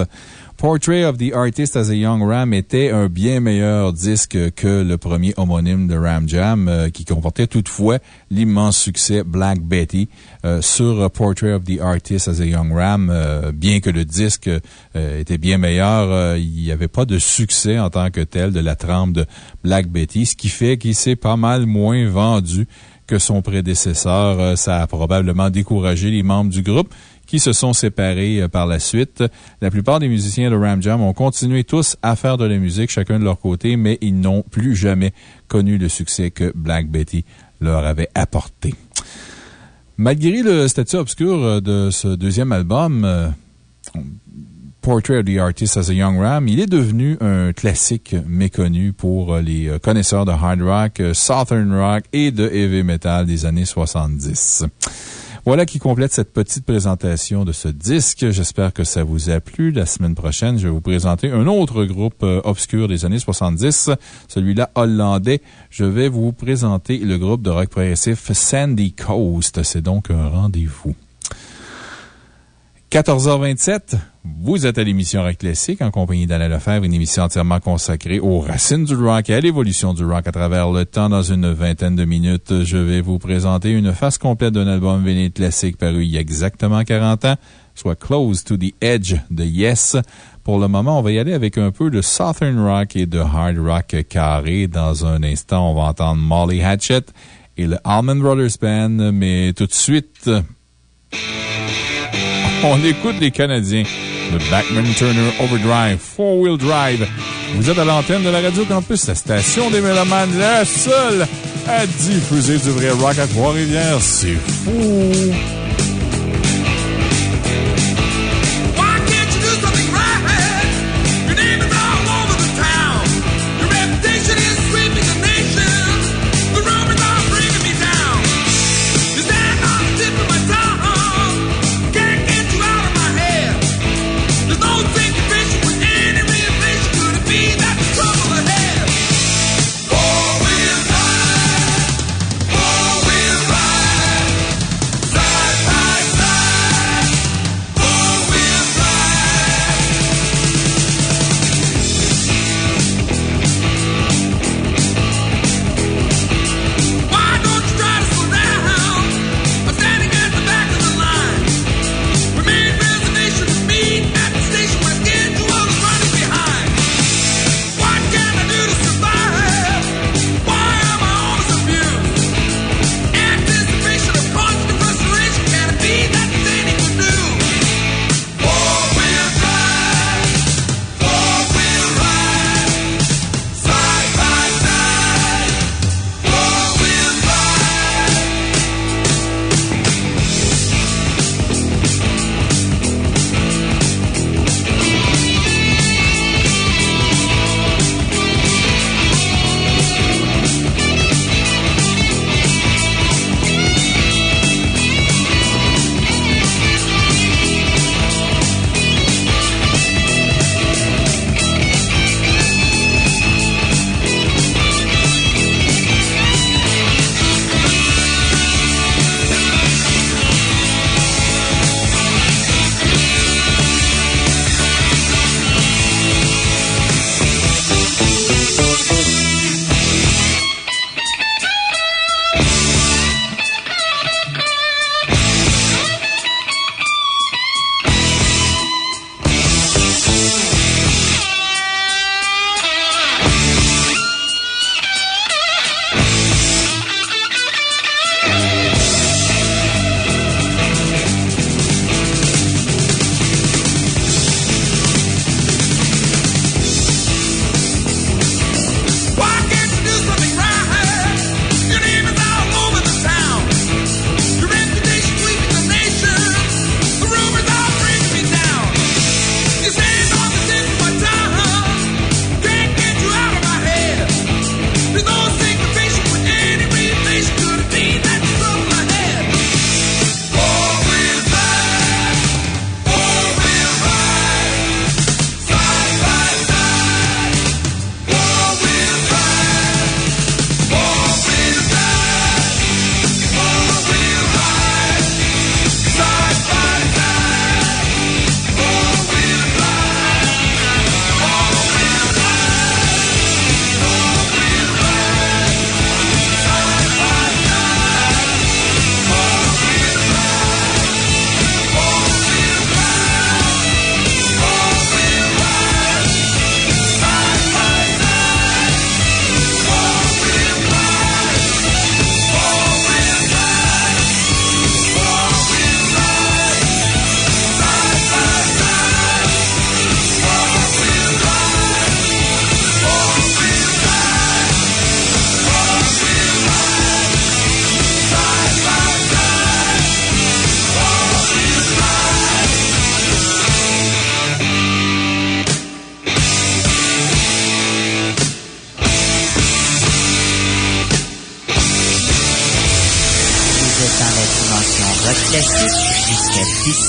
Portrait of the Artist as a Young Ram était un bien meilleur disque que le premier homonyme de Ram Jam, euh, qui comportait toutefois l'immense succès Black Betty. Euh, sur Portrait of the Artist as a Young Ram, euh, bien que le disque était bien meilleur, il n'y avait pas de succès en tant que tel de la trempe de Black Betty, ce qui fait qu'il s'est pas mal moins vendu que son prédécesseur. ça a probablement découragé les membres du groupe qui se sont séparés euh, par la suite. La plupart des musiciens de Ram Jam ont continué tous à faire de la musique, chacun de leur côté, mais ils n'ont plus jamais connu le succès que Black Betty leur avait apporté. Malgré le statut obscur euh, de ce deuxième album, euh, Portrait of the Artist as a Young Ram, il est devenu un classique méconnu pour les connaisseurs de hard rock, southern rock et de heavy metal des années 70. Voilà qui complète cette petite présentation de ce disque. J'espère que ça vous a plu. La semaine prochaine, je vais vous présenter un autre groupe euh, obscur des années 70, celui-là hollandais. Je vais vous présenter le groupe de rock progressif Sandy Coast. C'est donc un rendez-vous. 14h27, vous êtes à l'émission Rock Classique en compagnie d'Alain Lefebvre, une émission entièrement consacrée aux racines du rock et à l'évolution du rock à travers le temps. Dans une vingtaine de minutes, je vais vous présenter une face complète d'un album vinyle classique paru il y a exactement 40 ans, soit Close to the Edge de Yes. Pour le moment, on va y aller avec un peu de Southern Rock et de Hard Rock carré. Dans un instant, on va entendre Molly Hatchet et le Allman Brothers Band, mais tout de suite, on écoute les Canadiens. Le Backman Turner Overdrive, Four Wheel Drive. Vous êtes à l'antenne de la Radio Campus, la station des Mélomanes, la seule à diffuser du vrai rock à Trois-Rivières. C'est fou!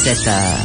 Jusqu'à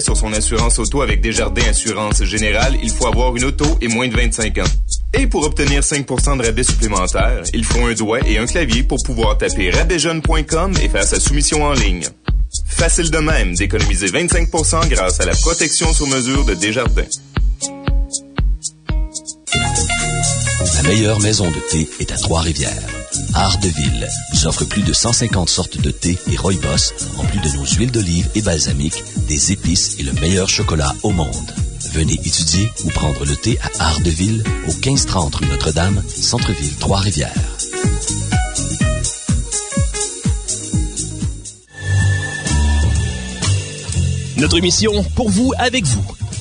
sur son assurance auto avec Desjardins Assurance Générale, il faut avoir une auto et moins de 25 ans. Et pour obtenir 5% de rabais supplémentaires, il faut un doigt et un clavier pour pouvoir taper rabaijeune.com et faire sa soumission en ligne. Facile de même d'économiser 25% grâce à la protection sur mesure de Desjardins. La meilleure maison de thé est à Trois-Rivières. Art vous offre plus de 150 sortes de thé et rooibos, en plus de nos huiles d'olive et balsamique, des épices et le meilleur chocolat au monde. Venez étudier ou prendre le thé à Art de Ville, au 1530 rue Notre-Dame, Centre-Ville, Trois-Rivières. Notre mission, pour vous, avec vous.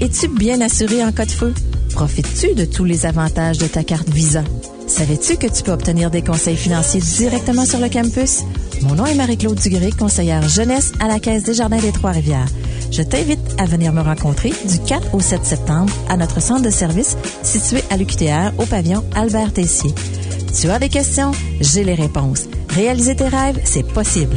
Es-tu bien assuré en cas de feu? Profites-tu de tous les avantages de ta carte Visa? Savais-tu que tu peux obtenir des conseils financiers directement sur le campus? Mon nom est Marie-Claude Dugré, conseillère jeunesse à la Caisse des Jardins des Trois-Rivières. Je t'invite à venir me rencontrer du 4 au 7 septembre à notre centre de service situé à l'UQTR au pavillon Albert Tessier. Tu as des questions? J'ai les réponses. Réaliser tes rêves, c'est possible.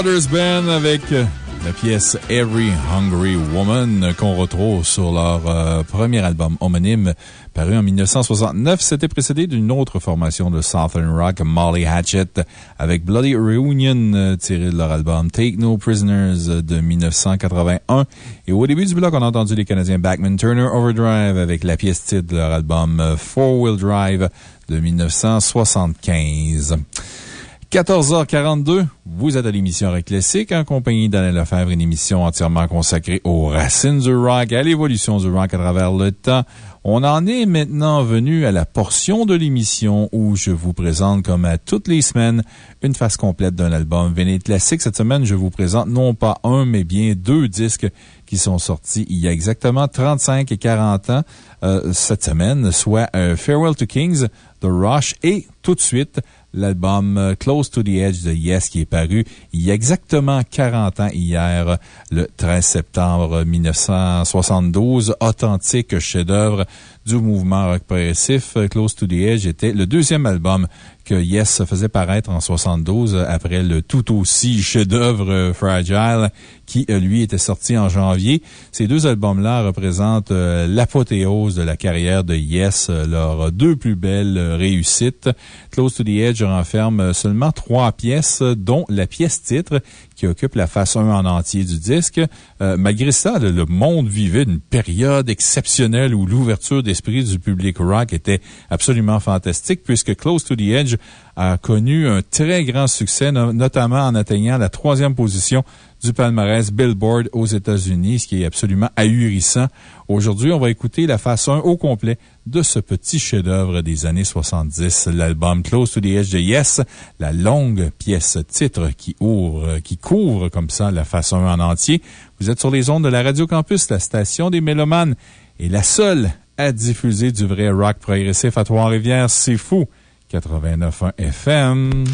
Brothers Band avec La pièce Every Hungry Woman qu'on retrouve sur leur euh, premier album homonyme paru en 1969. C'était précédé d'une autre formation de Southern Rock, Molly Hatchet, avec Bloody Reunion euh, tiré de leur album Take No Prisoners euh, de 1981. Et au début du bloc, on a entendu les Canadiens Backman Turner Overdrive avec la pièce titre de leur album Four Wheel Drive de 1975. 14h42, vous êtes à l'émission Rock Classique en compagnie d'Alain Lefebvre, une émission entièrement consacrée aux racines du rock, à l'évolution du rock à travers le temps. On en est maintenant venu à la portion de l'émission où je vous présente, comme à toutes les semaines, une face complète d'un album Véné classique. Cette semaine, je vous présente non pas un, mais bien deux disques qui sont sortis il y a exactement 35 et 40 ans euh, cette semaine, soit euh, Farewell to Kings, The Rush et tout de suite, l'album euh, Close to the Edge de Yes qui est paru il y a exactement 40 ans hier, le 13 septembre 1972. Authentique chef-d'œuvre du mouvement rock progressif. Close to the Edge était le deuxième album que Yes faisait paraître en 72 après le tout aussi chef-d'œuvre euh, Fragile qui, euh, lui, était sorti en janvier. Ces deux albums-là représentent euh, l'apothéose de la carrière de Yes, leurs deux plus belles réussites. Close to the Edge renferme seulement trois pièces, dont la pièce titre qui occupe la face 1 en entier du disque. malgré ça, le monde vivait une période exceptionnelle où l'ouverture d'esprit du public rock était absolument fantastique puisque Close to the Edge a connu un très grand succès, notamment en atteignant la troisième position du palmarès Billboard aux États-Unis, ce qui est absolument ahurissant. Aujourd'hui, on va écouter la façon au complet de ce petit chef-d'œuvre des années 70, l'album Close to the Edge de Yes, la longue pièce titre qui ouvre, qui couvre comme ça la façon en entier. Vous êtes sur les ondes de la Radio Campus, la station des Mélomanes, et la seule à diffuser du vrai rock progressif à Trois-Rivières. C'est fou! 89.1 FM.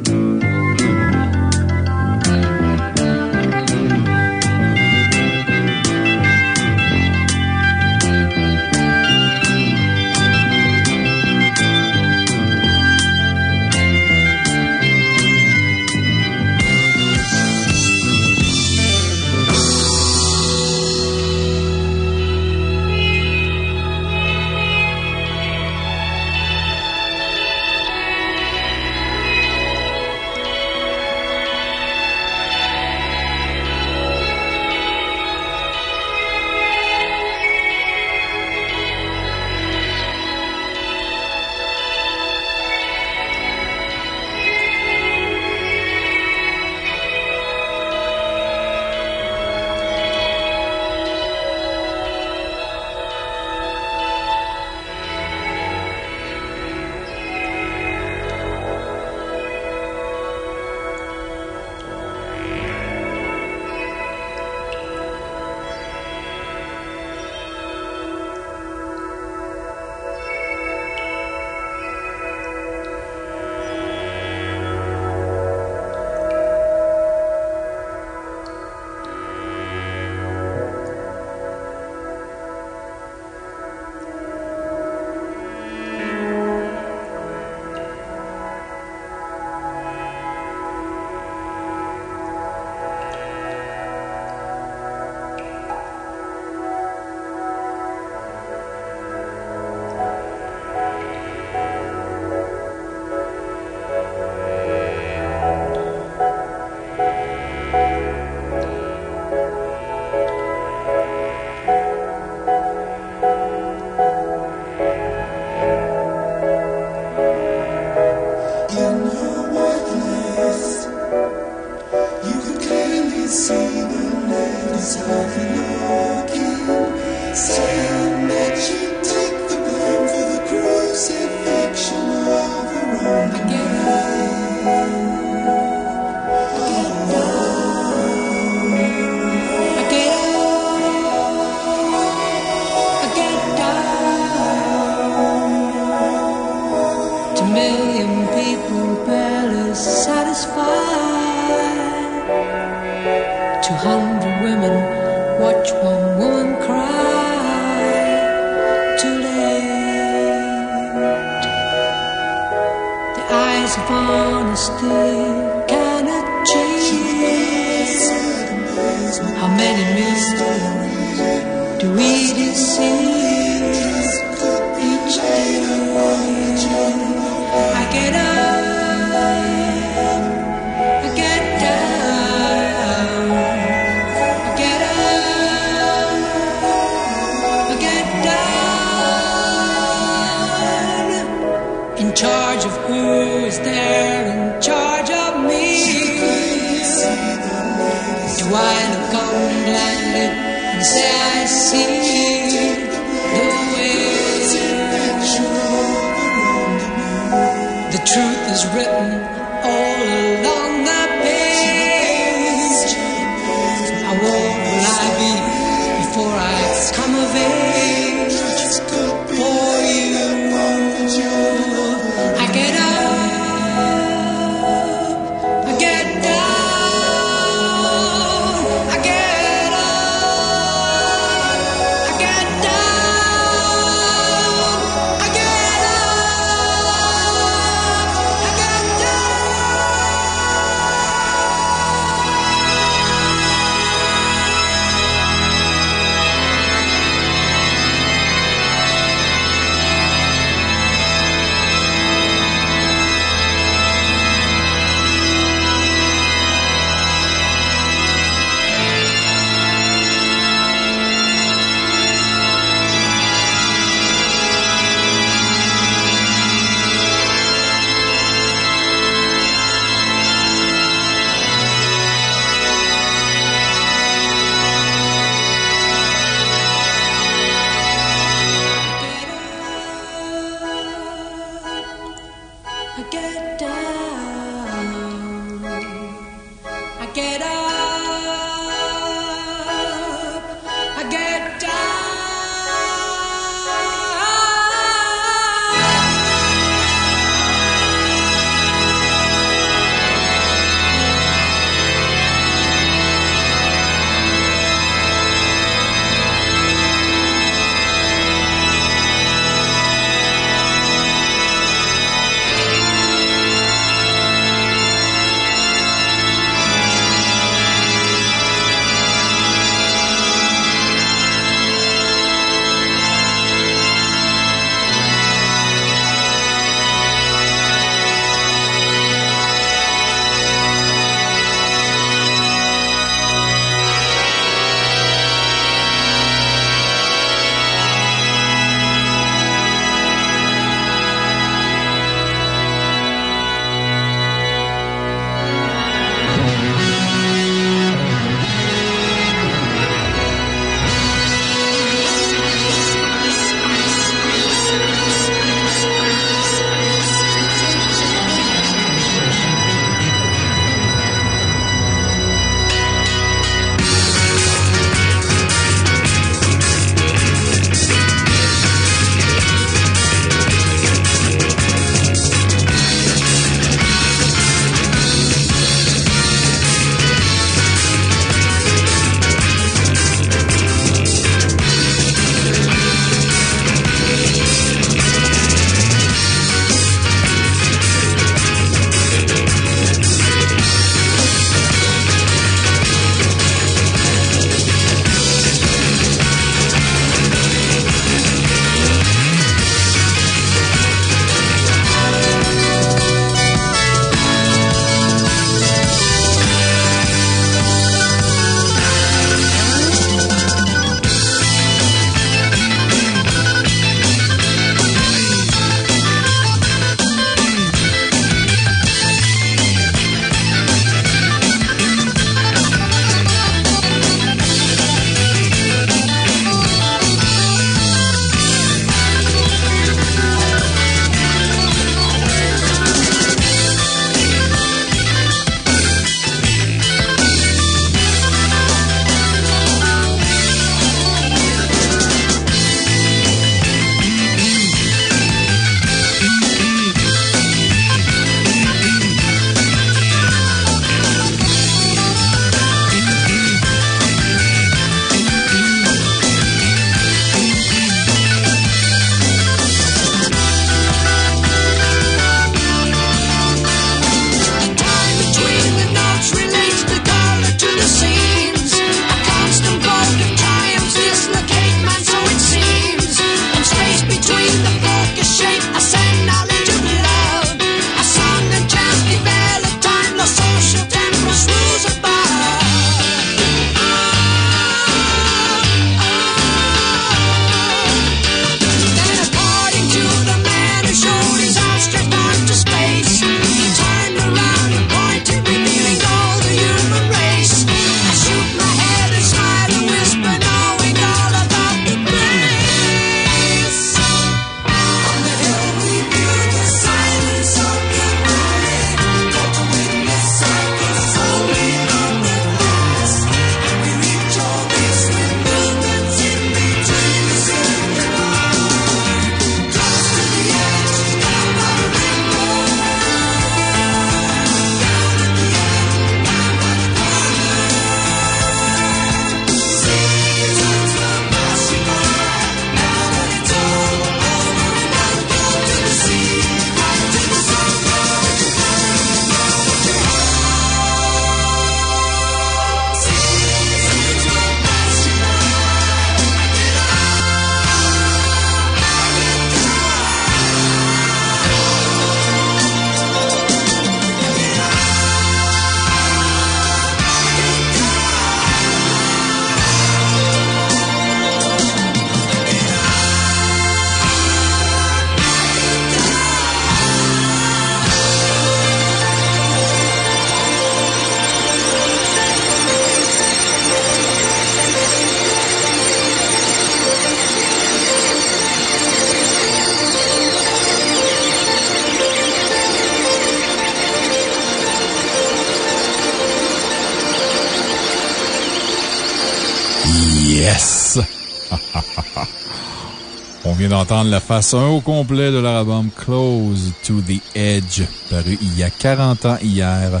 D'entendre la face 1 au complet de leur album Close to the Edge, paru il y a 40 ans hier,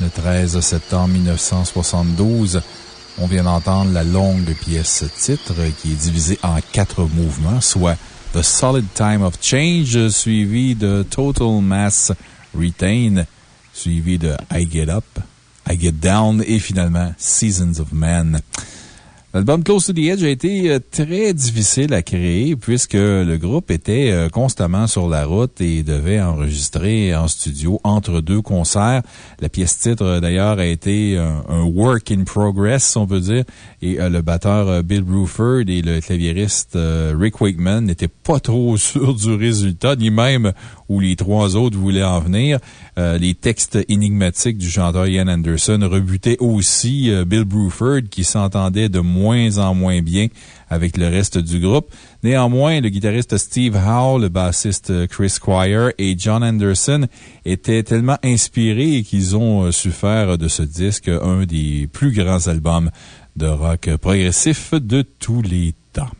le 13 septembre 1972. On vient d'entendre la longue pièce titre qui est divisée en quatre mouvements, soit The Solid Time of Change, suivi de Total Mass Retain, suivi de I Get Up, I Get Down et finalement Seasons of Man. L'album Close to the Edge a été euh, très difficile à créer puisque le groupe était euh, constamment sur la route et devait enregistrer en studio entre deux concerts. La pièce titre, d'ailleurs, a été un, work in progress, on peut dire. Et euh, le batteur Bill Bruford et le claviériste Rick Wakeman n'étaient pas trop <laughs> sûrs du résultat, ni même où les trois autres voulaient en venir. les textes énigmatiques du chanteur Ian Anderson rebutaient aussi Bill Bruford qui s'entendait de moins en moins bien avec le reste du groupe. Néanmoins, le guitariste Steve Howe, le bassiste Chris Squire et John Anderson étaient tellement inspirés qu'ils ont euh, su faire de ce disque un des plus grands albums de rock progressif de tous les temps.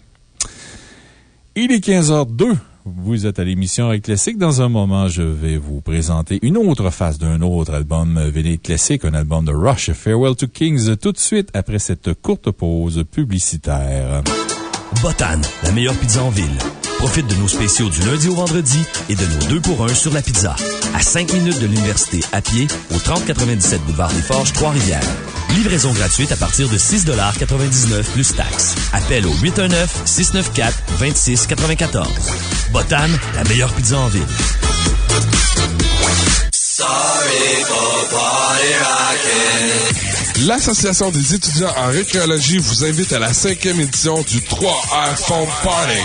Il est 15h02. Vous êtes à l'émission Rock Classique. Dans un moment, je vais vous présenter une autre face d'un autre album véné classique, un album de Rush, Farewell to Kings, tout de suite après cette courte pause publicitaire. Botan, la meilleure pizza en ville. Profite de nos spéciaux du lundi au vendredi et de nos deux pour un sur la pizza. À 5 minutes de l'université à pied, au 3097 boulevard des Forges, Trois-Rivières. Livraison gratuite à partir de 6,99 plus taxes. Appel au 819-694-2694. Botan, la meilleure pizza en ville. L'Association des étudiants en récréologie vous invite à la cinquième édition du 3R Foam Party.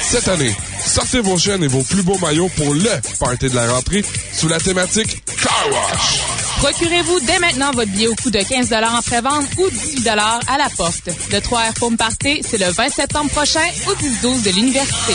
Cette année, sortez vos jeunes et vos plus beaux maillots pour le party de la rentrée sous la thématique Car Wash. Procurez-vous dès maintenant votre billet au coût de 15 en pré-vente ou 18 à la porte. Le 3R Foam Party, c'est le 20 septembre prochain au 10-12 de l'Université.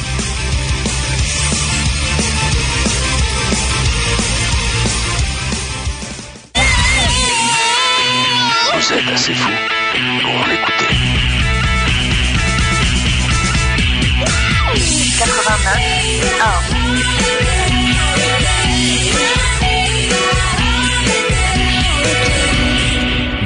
Vous êtes assez fou pour l'écouter. 89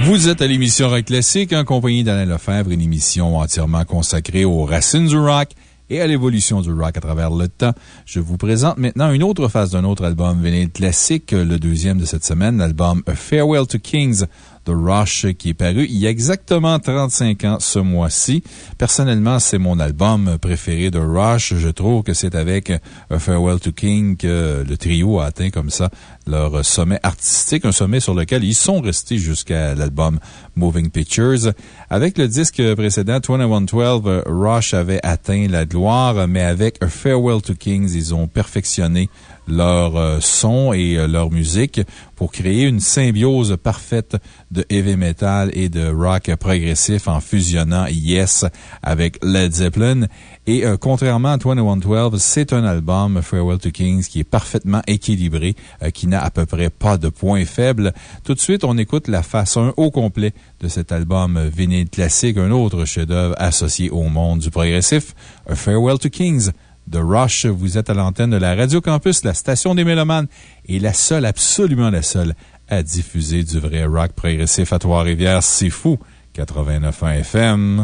Vous êtes à l'émission Rock Classique en compagnie d'Alain Lefebvre, une émission entièrement consacrée aux racines du rock et à l'évolution du rock à travers le temps. Je vous présente maintenant une autre phase d'un autre album vinyle classique, le deuxième de cette semaine, l'album A Farewell to Kings The Rush qui est paru il y a exactement 35 ans ce mois-ci. Personnellement, c'est mon album préféré de Rush. Je trouve que c'est avec A Farewell to King que le trio a atteint comme ça leur sommet artistique, un sommet sur lequel ils sont restés jusqu'à l'album Moving Pictures. Avec le disque précédent, 2112, Rush avait atteint la gloire, mais avec A Farewell to Kings, ils ont perfectionné leur euh, son et euh, leur musique pour créer une symbiose parfaite de heavy metal et de rock progressif en fusionnant Yes avec Led Zeppelin. Et euh, contrairement à 2112, c'est un album, Farewell to Kings, qui est parfaitement équilibré, qui n'a à peu près pas de points faibles. Tout de suite, on écoute la face 1 au complet de cet album vinyle classique, un autre chef-d'œuvre associé au monde du progressif, A Farewell to Kings de Rush. Vous êtes à l'antenne de la Radio Campus, la station des Mélomanes, et la seule, absolument la seule, à diffuser du vrai rock progressif à Trois-Rivières. C'est fou! 89.1 FM.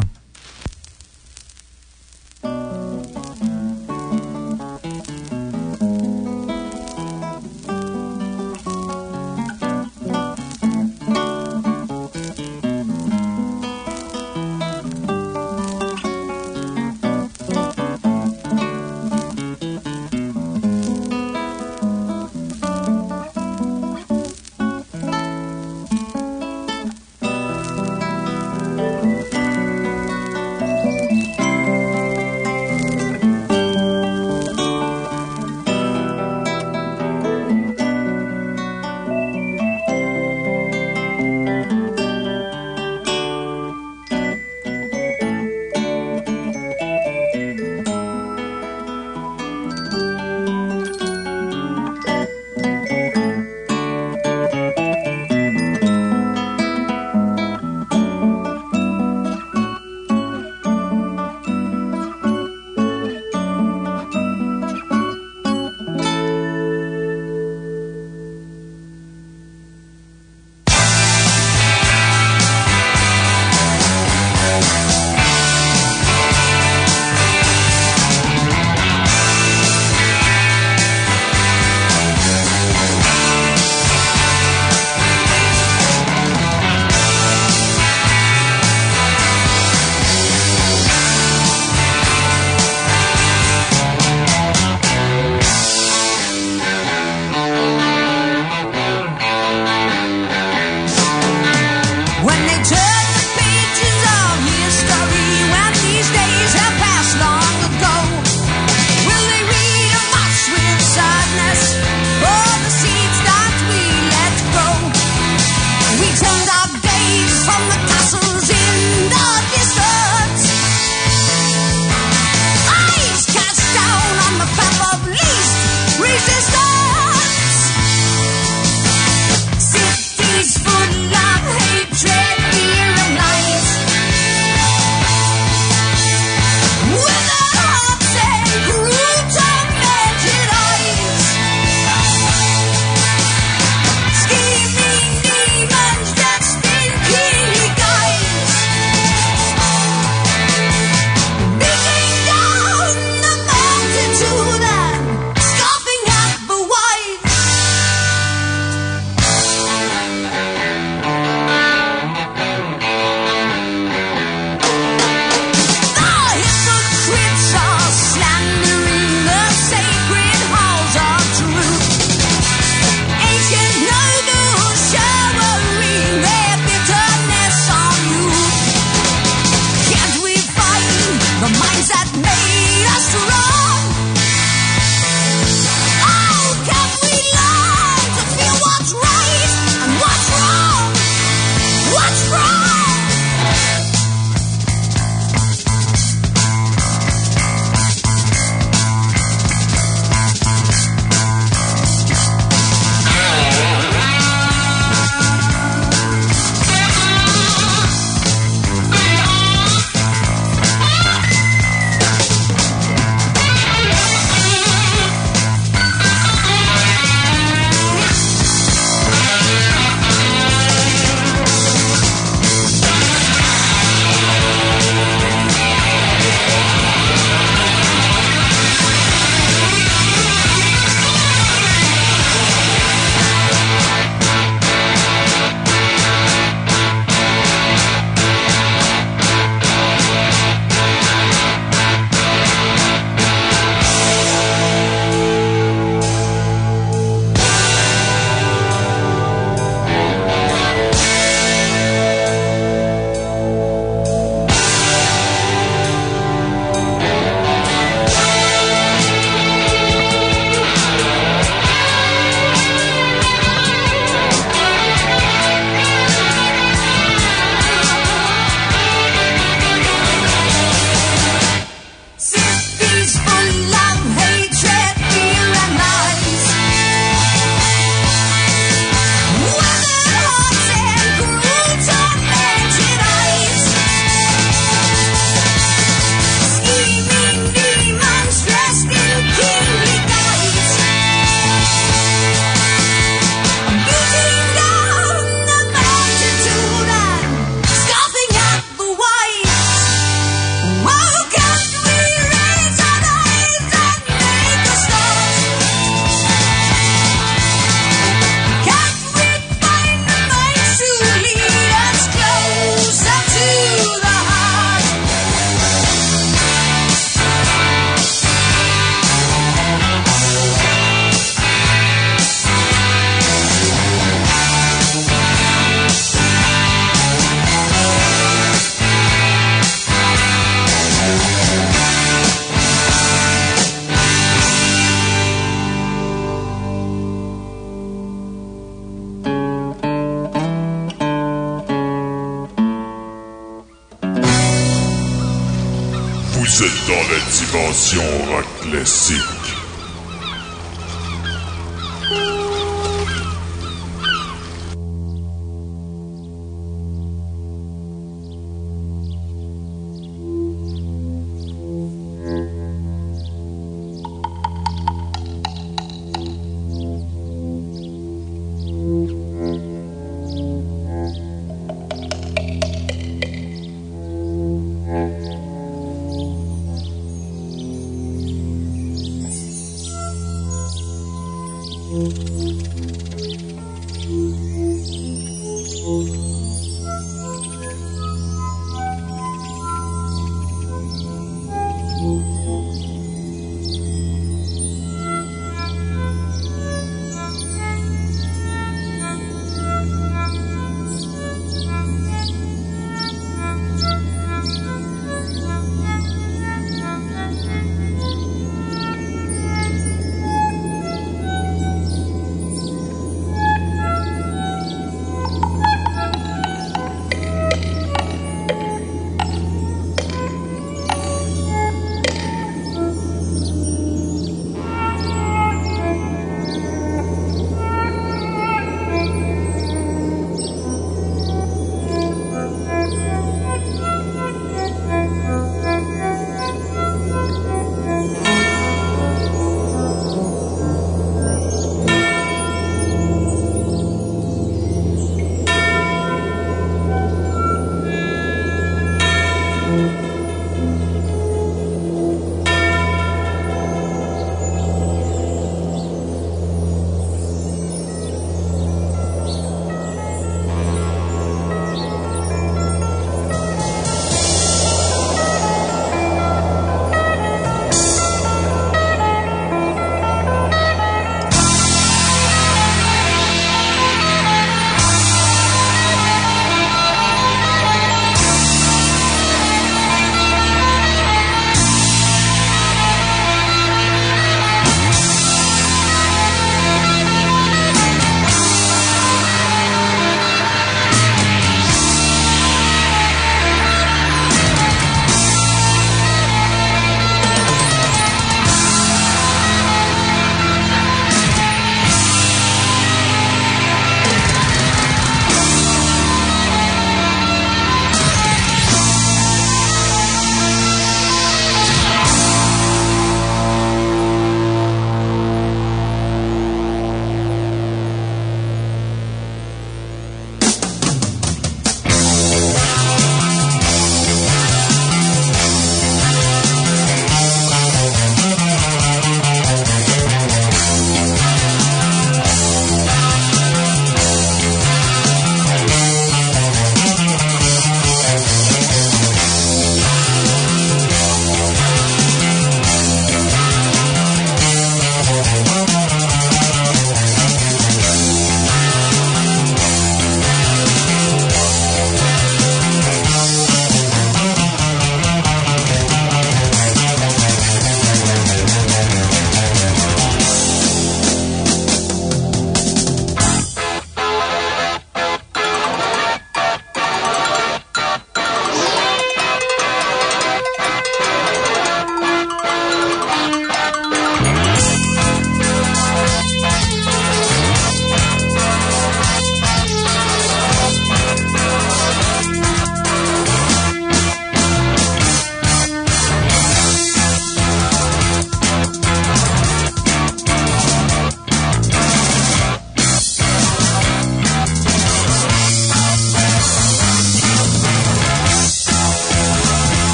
Thank you.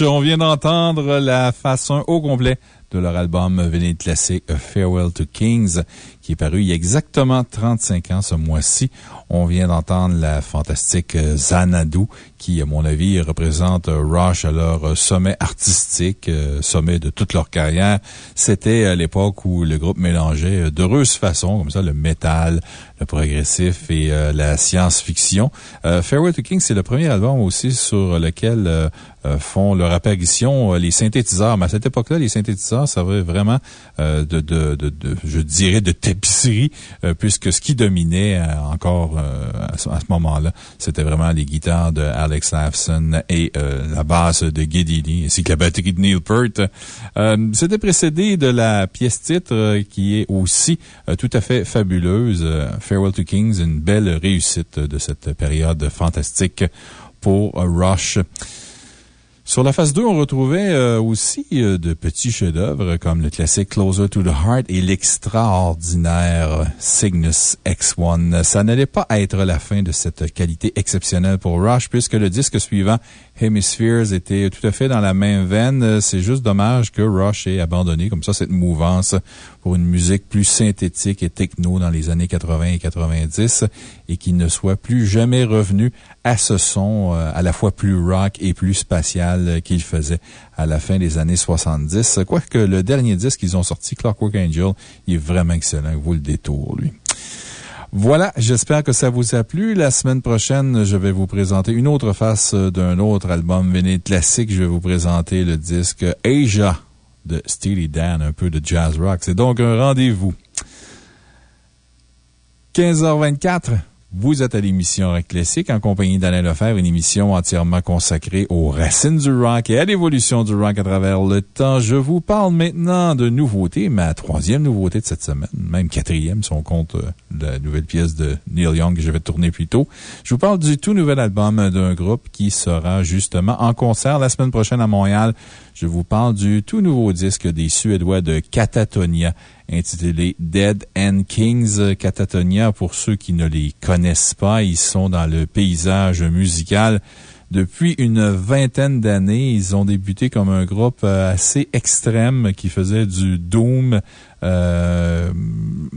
On vient d'entendre la 1 au complet de leur album Véné A Farewell to Kings, qui est paru il y a exactement 35 ans ce mois-ci. On vient d'entendre la fantastique Xanadu, qui, à mon avis, représente euh, Rush à leur euh, sommet artistique, sommet de toute leur carrière. C'était à l'époque où le groupe mélangeait d'heureuses façons, comme ça, le métal, le progressif et la science-fiction. Farewell to Kings, c'est le premier album aussi sur lequel font leur apparition les synthétiseurs. Mais à cette époque-là, les synthétiseurs servaient vraiment de, de, de, de, je dirais, de tapisserie, puisque ce qui dominait encore à ce moment-là, c'était vraiment les guitares de Alex Et la basse de Geddy ainsi que la batterie de Neil Peart. C'était précédé de la pièce titre qui est aussi tout à fait fabuleuse, Farewell to Kings, une belle réussite de cette période fantastique pour Rush. Sur la phase 2, on retrouvait euh, aussi euh, de petits chefs-d'œuvre comme le classique Closer to the Heart et l'extraordinaire Cygnus X1. Ça n'allait pas être la fin de cette qualité exceptionnelle pour Rush puisque le disque suivant, Hemispheres, était tout à fait dans la même veine. C'est juste dommage que Rush ait abandonné comme ça cette mouvance pour une musique plus synthétique et techno dans les années 80 et 90 et qu'il ne soit plus jamais revenu à ce son euh, à la fois plus rock et plus spatial qu'il faisait à la fin des années 70. Quoique le dernier disque qu'ils ont sorti, Clockwork Angel, il est vraiment excellent. Il vaut le détour, lui. Voilà, j'espère que ça vous a plu. La semaine prochaine, je vais vous présenter une autre face d'un autre album véné classique. Je vais vous présenter le disque Asia de Steely Dan, un peu de jazz rock. C'est donc un rendez-vous. 15h24. Vous êtes à l'émission Rock Classique en compagnie d'Alain Lefebvre, une émission entièrement consacrée aux racines du rock et à l'évolution du rock à travers le temps. Je vous parle maintenant de nouveautés, ma troisième nouveauté de cette semaine, même quatrième si on compte euh, la nouvelle pièce de Neil Young que je vais tourner plus tôt. Je vous parle du tout nouvel album d'un groupe qui sera justement en concert la semaine prochaine à Montréal. Je vous parle du tout nouveau disque des Suédois de Catatonia intitulé Dead and Kings. Catatonia, pour ceux qui ne les connaissent pas, ils sont dans le paysage musical depuis une vingtaine d'années. Ils ont débuté comme un groupe euh, assez extrême qui faisait du doom euh,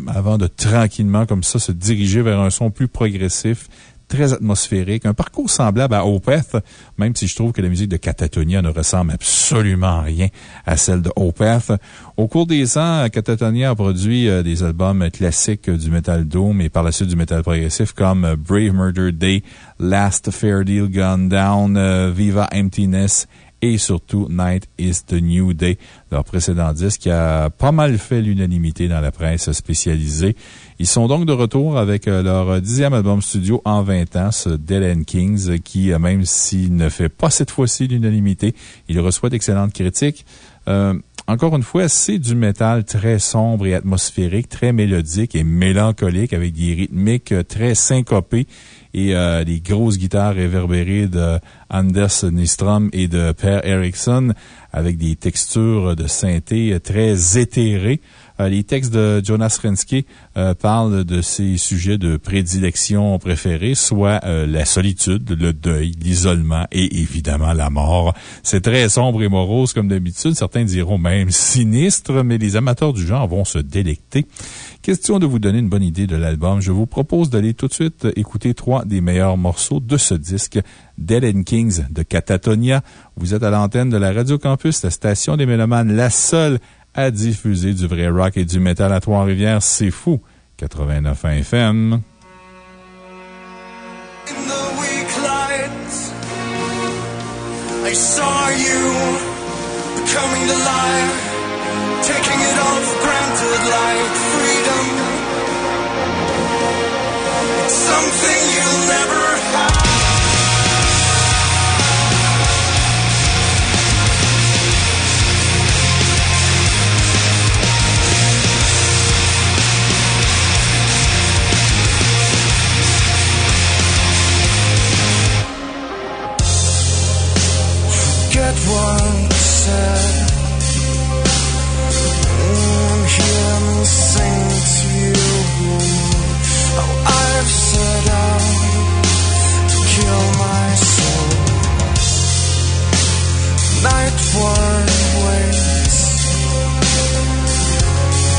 avant de tranquillement, comme ça, se diriger vers un son plus progressif très atmosphérique, un parcours semblable à Opeth, même si je trouve que la musique de Catatonia ne ressemble absolument rien à celle de Opeth. Au cours des ans, Catatonia a produit euh, des albums classiques du metal doom et par la suite du metal progressif comme Brave Murder Day, Last Fair Deal Gone Down, euh, Viva Emptiness et surtout Night is the New Day, leur précédent disque qui a pas mal fait l'unanimité dans la presse spécialisée. Ils sont donc de retour avec euh, leur dixième album studio en 20 ans, ce Dead Kings, qui, euh, même s'il ne fait pas cette fois-ci l'unanimité, il reçoit d'excellentes critiques. Euh, encore une fois, c'est du métal très sombre et atmosphérique, très mélodique et mélancolique, avec des rythmiques très syncopées et des grosses guitares réverbérées de Anders Nystrom et de Per Eriksson, avec des textures de synthé très éthérées. Euh, les textes de Jonas Rensky euh, parlent de ses sujets de prédilection préférés, soit euh, la solitude, le deuil, l'isolement et évidemment la mort. C'est très sombre et morose comme d'habitude. Certains diront même sinistre, mais les amateurs du genre vont se délecter. Question de vous donner une bonne idée de l'album. Je vous propose d'aller tout de suite écouter trois des meilleurs morceaux de ce disque. Dead and Kings de Catatonia. Vous êtes à l'antenne de la Radio Campus, la station des Mélomanes, la seule à diffuser du vrai rock et du métal à Trois-Rivières. C'est fou. 89 FM. that once said oh, I'm here sing to you. Oh, I've set out to kill my soul. Nightward waits.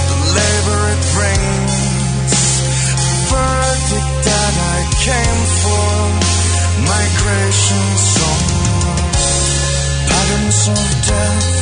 The labor it brings. The verdict that I came for. Migration sentence of death.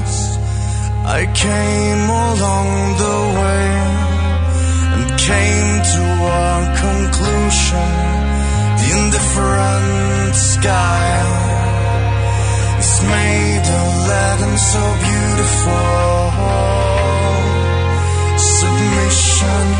I came along the way and came to a conclusion. In different sky is made of lead so beautiful. Submission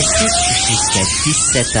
jusqu'à 17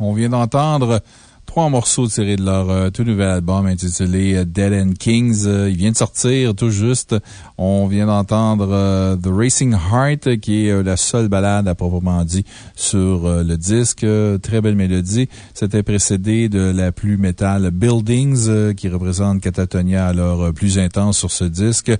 On vient d'entendre trois morceaux tirés de leur euh, tout nouvel album intitulé euh, Dead End Kings. Euh, il vient de sortir tout juste. On vient d'entendre The Racing Heart, qui est la seule balade à proprement dit sur euh, le disque. Euh, Très belle mélodie. C'était précédé de la plus métal Buildings, euh, qui représente Catatonia euh, plus intense sur ce disque.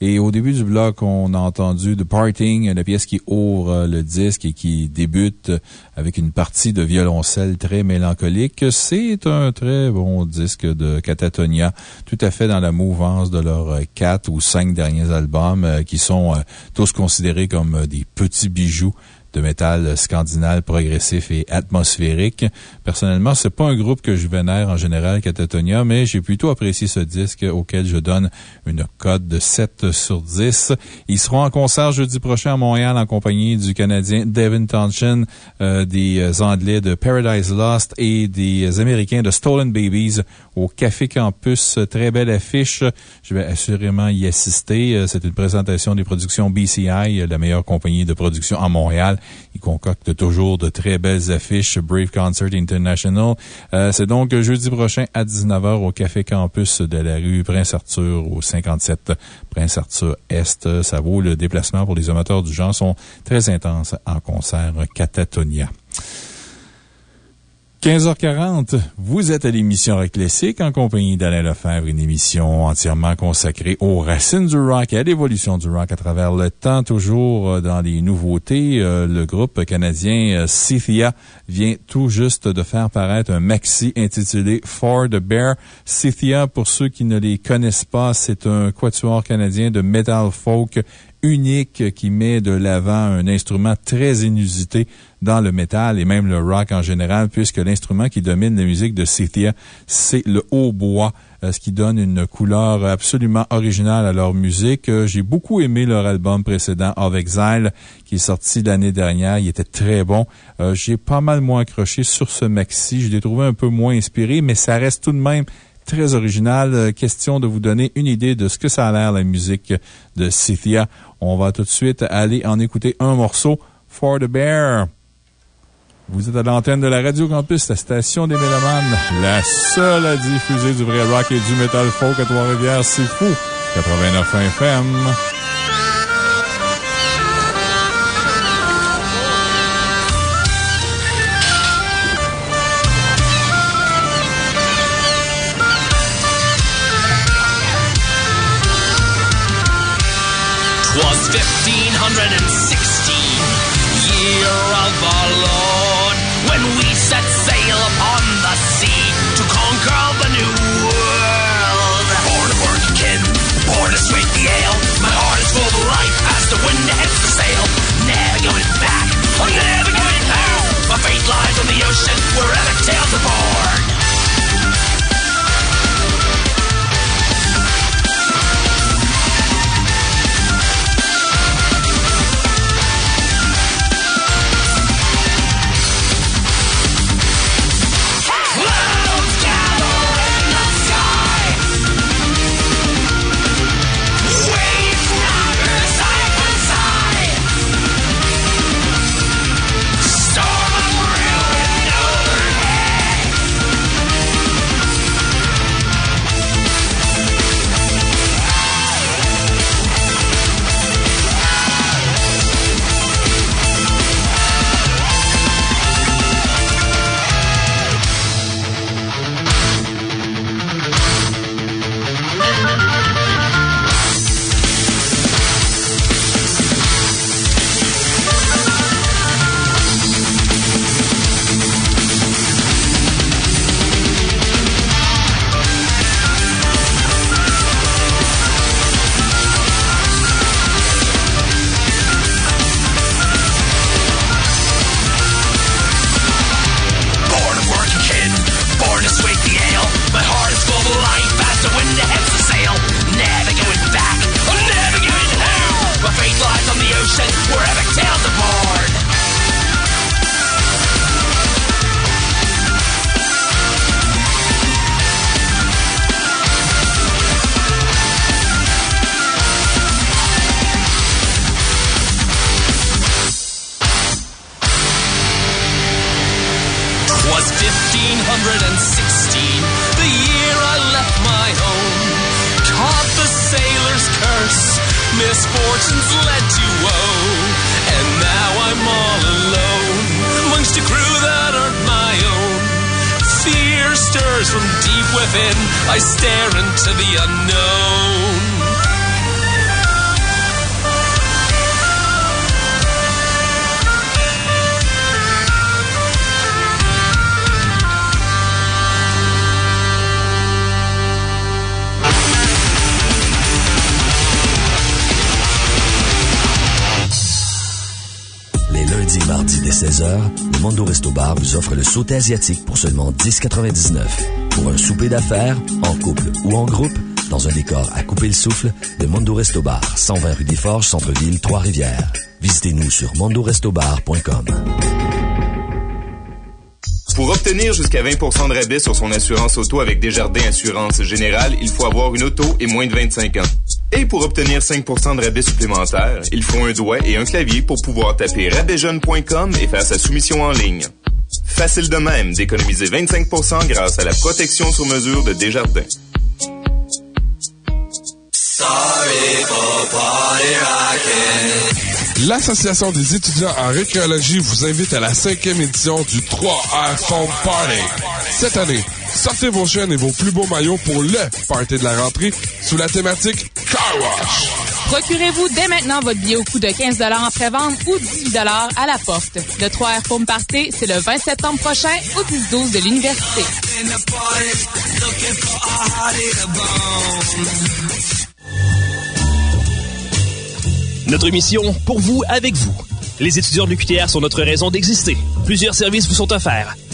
Et au début du bloc, on a entendu The Parting, la pièce qui ouvre le disque et qui débute avec une partie de violoncelle très mélancolique. C'est un très bon disque de Catatonia, tout à fait dans la mouvance de leurs quatre ou cinq derniers albums, qui sont tous considérés comme des petits bijoux de métal scandinal progressif et atmosphérique. Personnellement, c'est pas un groupe que je vénère en général, Catatonia, mais j'ai plutôt apprécié ce disque auquel je donne une cote de 7 sur 10. Ils seront en concert jeudi prochain à Montréal en compagnie du Canadien Devin Tonchin, euh, des Anglais de Paradise Lost et des Américains de Stolen Babies au Café Campus. Très belle affiche. Je vais assurément y assister. Euh, C'est une présentation des productions BCI, la meilleure compagnie de production à Montréal. Ils concoctent toujours de très belles affiches. Brave Concert International. Euh, C'est donc jeudi prochain à 19h au Café Campus de la rue Prince-Arthur au 57 Prince-Arthur Est. Ça vaut le déplacement pour les amateurs du genre. sont très intenses en concert Catatonia. 15h40, vous êtes à l'émission Rock Classique en compagnie d'Alain Lefebvre, une émission entièrement consacrée aux racines du rock et à l'évolution du rock à travers le temps, toujours euh, dans les nouveautés. Euh, Le groupe canadien euh, Scythia vient tout juste de faire paraître un maxi intitulé For the Bear. Scythia, pour ceux qui ne les connaissent pas, c'est un quatuor canadien de metal folk unique qui met de l'avant un instrument très inusité dans le métal et même le rock en général, puisque l'instrument qui domine la musique de Scythia, c'est le hautbois, euh, ce qui donne une couleur absolument originale à leur musique. Euh, J'ai beaucoup aimé leur album précédent, Of Exile, qui est sorti l'année dernière. Il était très bon. Euh, J'ai pas mal moins accroché sur ce maxi. Je l'ai trouvé un peu moins inspiré, mais ça reste tout de même très original. Euh, Question de vous donner une idée de ce que ça a l'air, la musique de Scythia. On va tout de suite aller en écouter un morceau, For the Bear. Vous êtes à l'antenne de la Radio Campus, la station des Mélomanes, la seule à diffuser du vrai rock et du metal folk à Trois-Rivières. C'est fou! 89 FM. Offre le sauté asiatique pour seulement 10,99. Pour un souper d'affaires, en couple ou en groupe, dans un décor à couper le souffle, le Mondo Resto Bar, 120 rue des Forges, Centre-Ville, Trois-Rivières. Visitez-nous sur mondorestobar.com. Pour obtenir jusqu'à 20 de rabais sur son assurance auto avec Desjardins Assurance Générale, il faut avoir une auto et moins de 25 ans. Et pour obtenir 5% de rabais supplémentaires, il faut un doigt et un clavier pour pouvoir taper rabaijeune.com et faire sa soumission en ligne. Facile de même d'économiser 25% grâce à la protection sur mesure de Desjardins. L'Association des étudiants en récréologie vous invite à la cinquième édition du 3R Foam Party. Cette année, sortez vos chaînes et vos plus beaux maillots pour le party de la rentrée sous la thématique Car Wash. Procurez-vous dès maintenant votre billet au coût de 15 en pré-vente ou 18 à la porte. Le 3R Foam Party, c'est le 20 septembre prochain au 10-12 de l'Université. Notre mission, pour vous, avec vous. Les étudiants de l'UQTR sont notre raison d'exister. Plusieurs services vous sont offerts.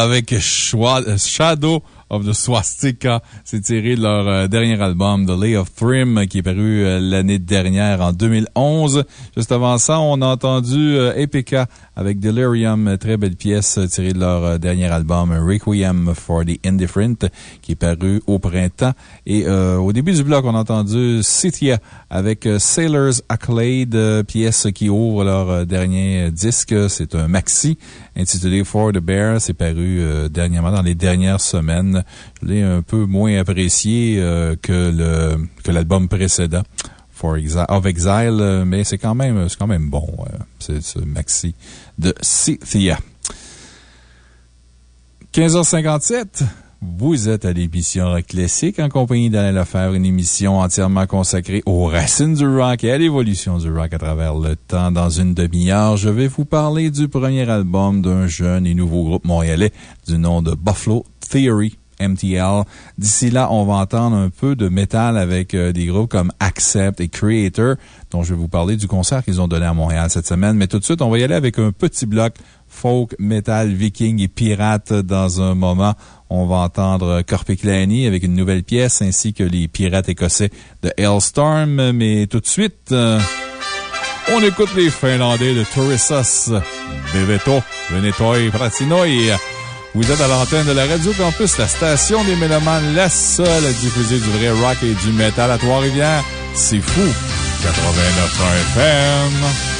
Avec Shadow of the Swastika. C'est tiré de leur euh, dernier album, The Lay of Thrym, qui est paru euh, l'année dernière, en 2011. Juste avant ça, on a entendu euh, Epica avec Delirium, très belle pièce tirée de leur euh, dernier album, Requiem for the Indifferent, qui est paru au printemps. Et au début du bloc, on a entendu Cynthia avec Sailor's Accolade, pièce qui ouvre leur dernier disque. C'est un maxi. Intitulé For the Bear. C'est paru euh, dernièrement, dans les dernières semaines. Je l'ai un peu moins apprécié euh, que l'album précédent. For Exile, of Exile, euh, mais c'est quand même, quand même bon. euh, c'est ce maxi de Cynthia. 15h57. Vous êtes à l'émission Rock Classique en compagnie d'Alain Lefebvre, une émission entièrement consacrée aux racines du rock et à l'évolution du rock à travers le temps. Dans une demi-heure, je vais vous parler du premier album d'un jeune et nouveau groupe montréalais du nom de Buffalo Theory. MTL. D'ici là, on va entendre un peu de métal avec euh, des groupes comme Accept et Creator, dont je vais vous parler du concert qu'ils ont donné à Montréal cette semaine. Mais tout de suite, on va y aller avec un petit bloc folk, metal, viking et pirate dans un moment. On va entendre Corpiclani avec une nouvelle pièce ainsi que les pirates écossais de Hellstorm. Mais tout de suite, euh, on écoute les Finlandais de Tourissos, Beveto, Venetoi, Pratinoi. Vous êtes à l'antenne de la Radio Campus, la station des Mélomanes, la seule à diffuser du vrai rock et du métal à Trois-Rivières. C'est fou! 89 FM.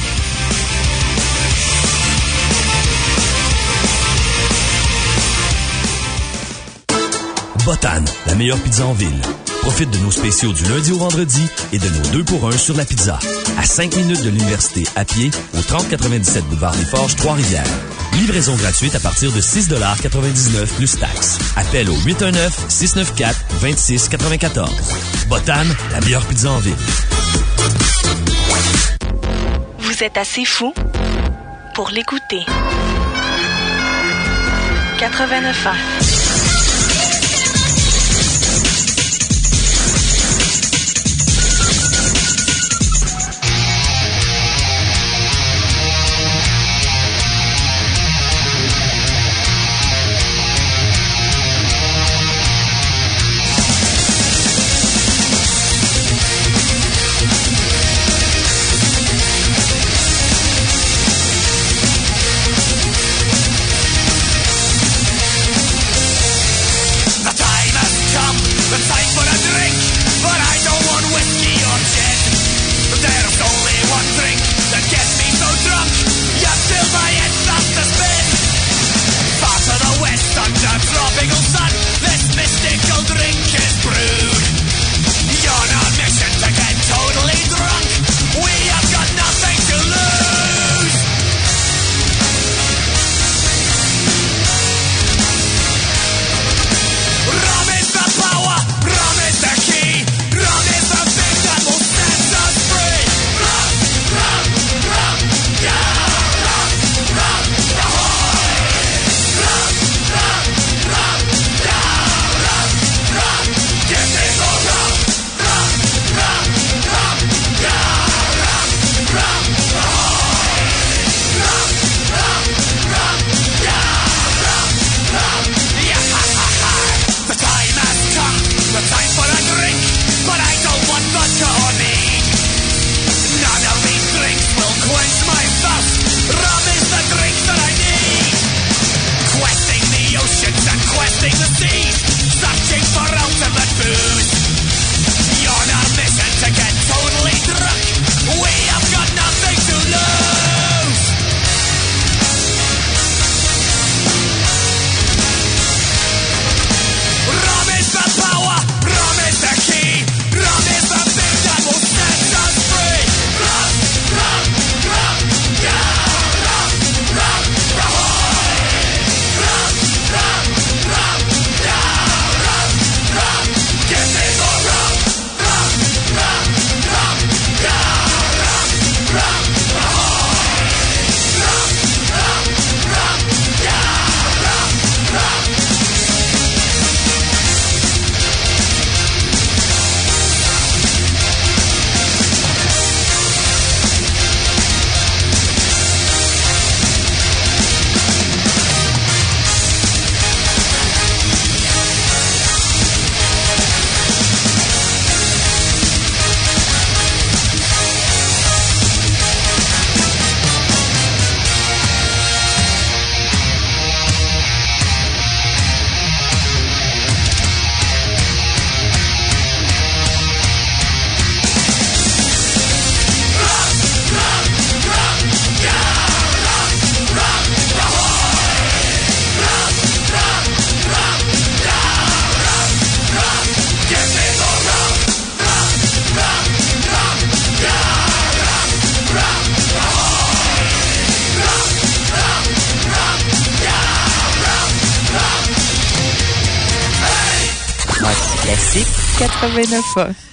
Botan, la meilleure pizza en ville. Profite de nos spéciaux du lundi au vendredi et de nos deux pour un sur la pizza. À 5 minutes de l'université à pied au 3097 boulevard des Forges, Trois-Rivières. Livraison gratuite à partir de 6,99 plus taxes. Appel au 819-694-2694. Botan, la meilleure pizza en ville. Vous êtes assez fou pour l'écouter. 89 ans. 89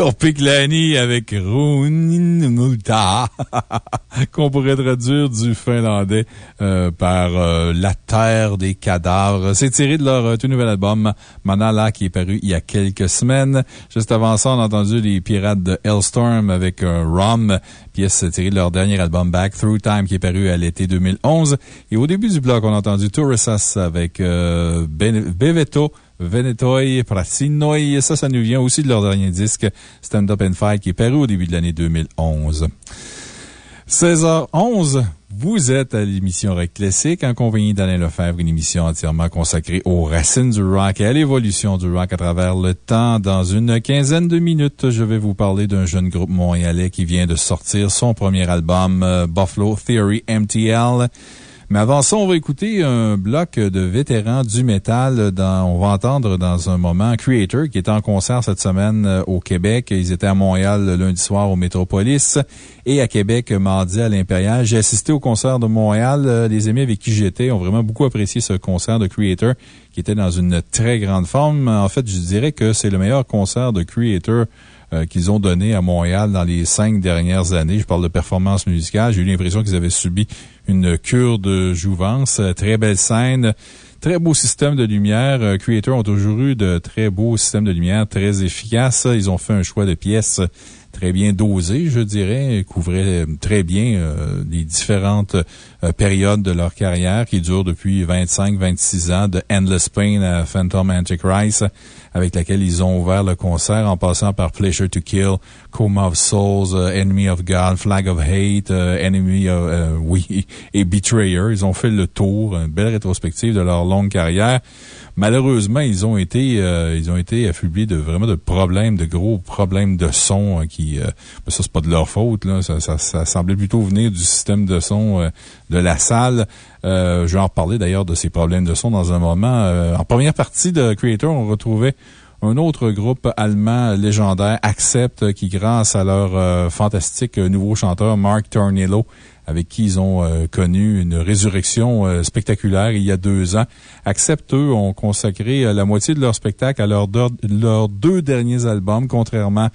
Korpiklani avec Runimulta, <laughs> qu'on pourrait traduire du finlandais euh, par euh, La Terre des cadavres. C'est tiré de leur euh, tout nouvel album Manala qui est paru il y a quelques semaines. Juste avant ça, on a entendu les pirates de Hellstorm avec Rum, pièce tirée de leur dernier album Back Through Time qui est paru à l'été 2011. Et au début du bloc, on a entendu Tourisas avec Beveto. Venetoi, Prasinoi. Ça, ça nous vient aussi de leur dernier disque, Stand Up and Fight, qui est paru au début de l'année 2011. 16h11, vous êtes à l'émission Rock Classique en compagnie d'Alain Lefebvre, une émission entièrement consacrée aux racines du rock et à l'évolution du rock à travers le temps. Dans une quinzaine de minutes, je vais vous parler d'un jeune groupe montréalais qui vient de sortir son premier album, euh, Buffalo Theory MTL. Mais avant ça, on va écouter un bloc de vétérans du métal. Dans, on va entendre dans un moment Creator, qui est en concert cette semaine euh, au Québec. Ils étaient à Montréal lundi soir au Métropolis et à Québec mardi à l'Impérial. J'ai assisté au concert de Montréal. Euh, Les amis avec qui j'étais ont vraiment beaucoup apprécié ce concert de Creator, qui était dans une très grande forme. En fait, je dirais que c'est le meilleur concert de Creator euh, qu'ils ont donné à Montréal dans les cinq dernières années. Je parle de performance musicale. J'ai eu l'impression qu'ils avaient subi une cure de jouvence. Euh, très belle scène. Très beau système de lumière. Euh, Creator ont toujours eu de très beaux systèmes de lumière, très efficaces. Ils ont fait un choix de pièces très bien dosé, je dirais, couvrait très bien euh, les différentes euh, périodes de leur carrière qui durent depuis 25-26 ans, de Endless Pain à Phantom Antichrist, avec laquelle ils ont ouvert le concert en passant par Pleasure to Kill, Coma of Souls, euh, Enemy of God, Flag of Hate, Enemy of, oui, <laughs> et Betrayer. Ils ont fait le tour, une belle rétrospective de leur longue carrière. Malheureusement, ils ont été, euh, ils ont été affublés de vraiment de problèmes, de gros problèmes de son euh, qui, euh, ben, ça, c'est pas de leur faute, là. Ça, semblait plutôt venir du système de son euh, de la salle. je vais en reparler d'ailleurs de ces problèmes de son dans un moment. en première partie de Creator, on retrouvait un autre groupe allemand légendaire, Accept, qui, grâce à leur fantastique nouveau chanteur Mark Tornillo, avec qui ils ont euh, connu une résurrection euh, spectaculaire il y a deux ans. Accept, eux, ont consacré euh, la moitié de leur spectacle à leurs deux derniers albums, contrairement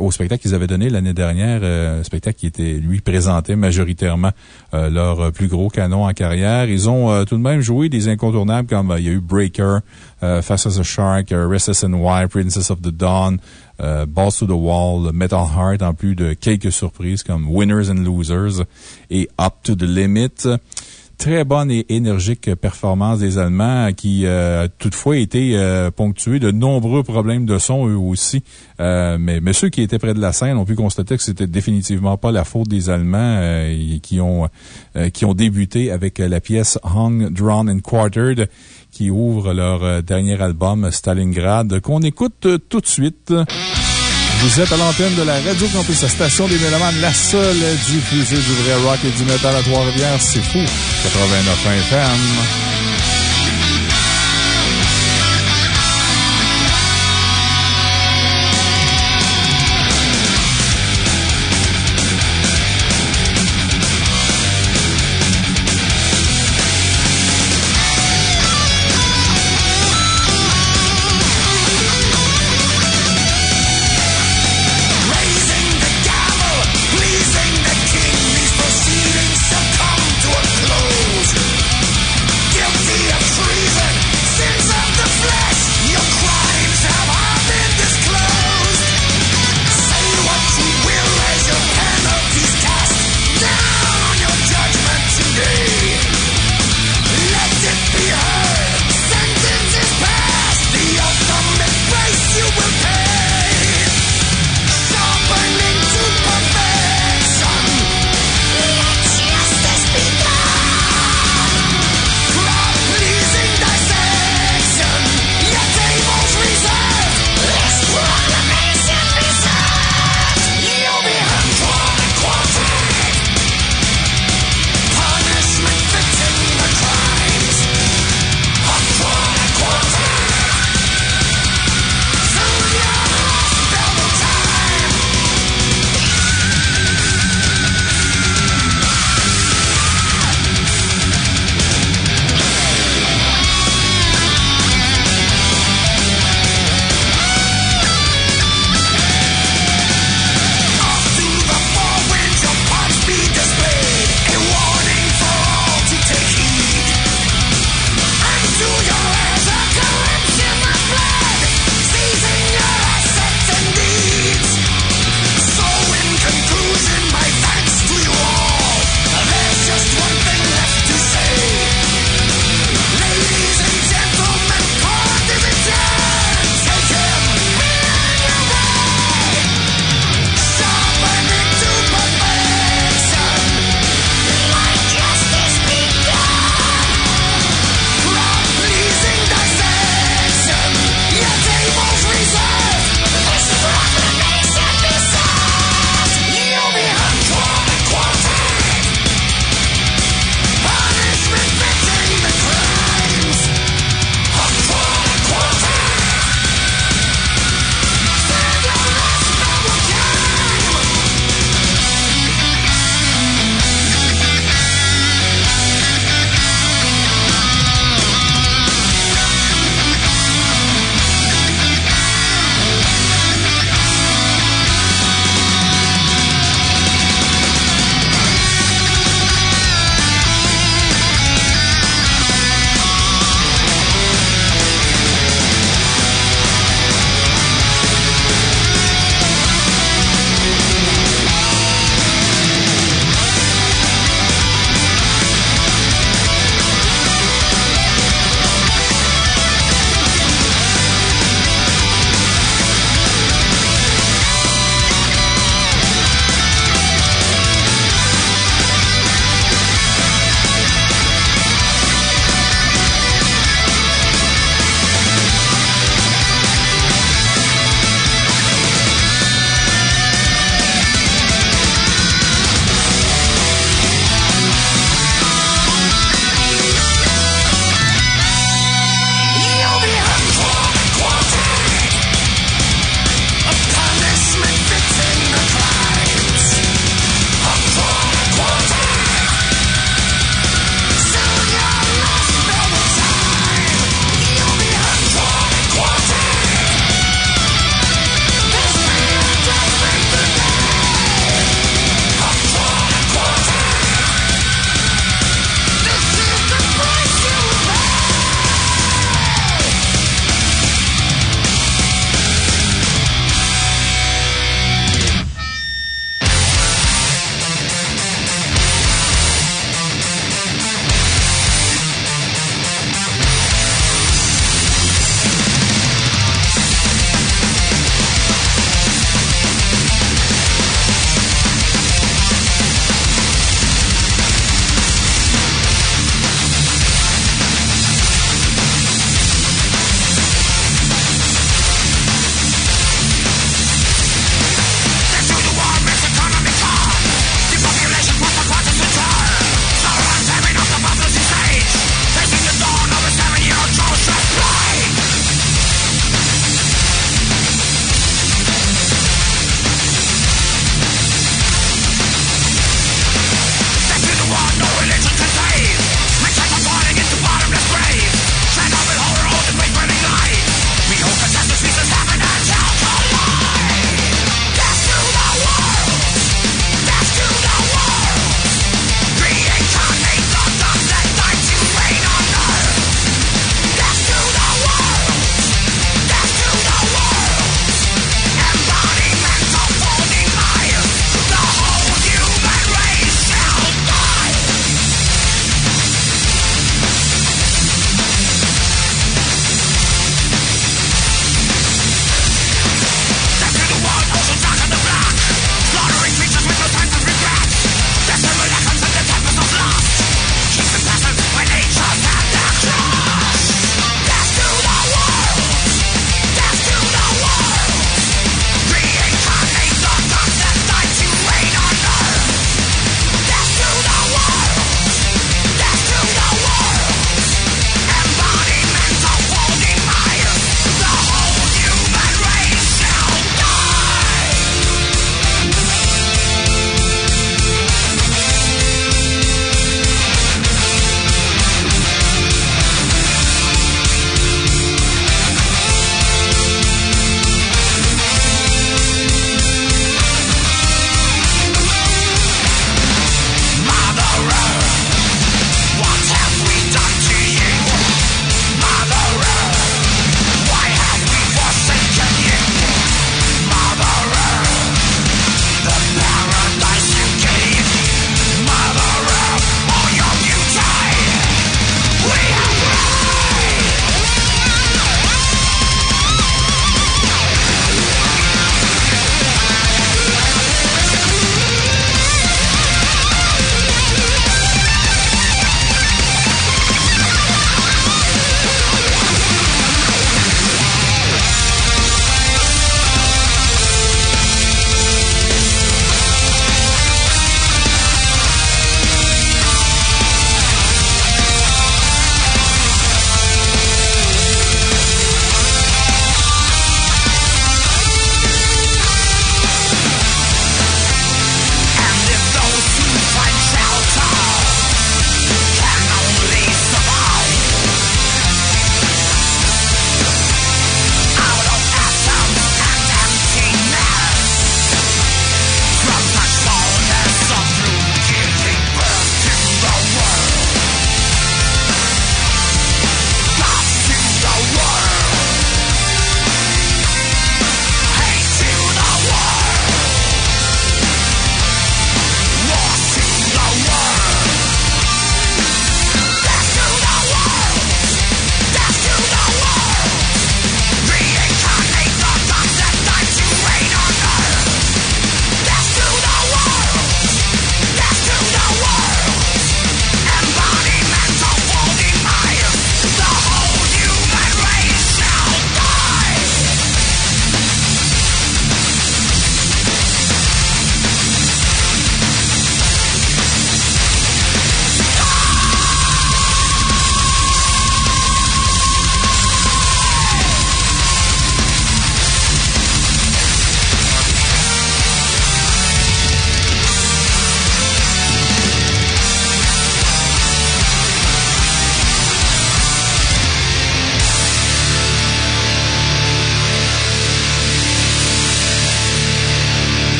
au spectacle qu'ils avaient donné l'année dernière, un spectacle qui était, lui, présenté majoritairement leur plus gros canon en carrière. Ils ont tout de même joué des incontournables comme il y a eu Breaker, Fast as a Shark, Restless and Wild, Princess of the Dawn, euh, Balls to the Wall, Metal Heart, en plus de quelques surprises comme Winners and Losers et Up to the Limit. Très bonne et énergique performance des Allemands qui, euh, toutefois, étaient euh, ponctués de nombreux problèmes de son eux aussi. Euh, mais, mais ceux qui étaient près de la scène ont pu constater que c'était définitivement pas la faute des Allemands qui, ont, qui ont débuté avec la pièce Hung, Drawn and Quartered qui ouvre leur euh, dernier album Stalingrad, qu'on écoute euh, tout de suite. Vous êtes à l'antenne de la Radio Campus, la station des Mélomanes, la seule diffusée du vrai rock et du métal à Trois-Rivières. C'est fou. 89 FM.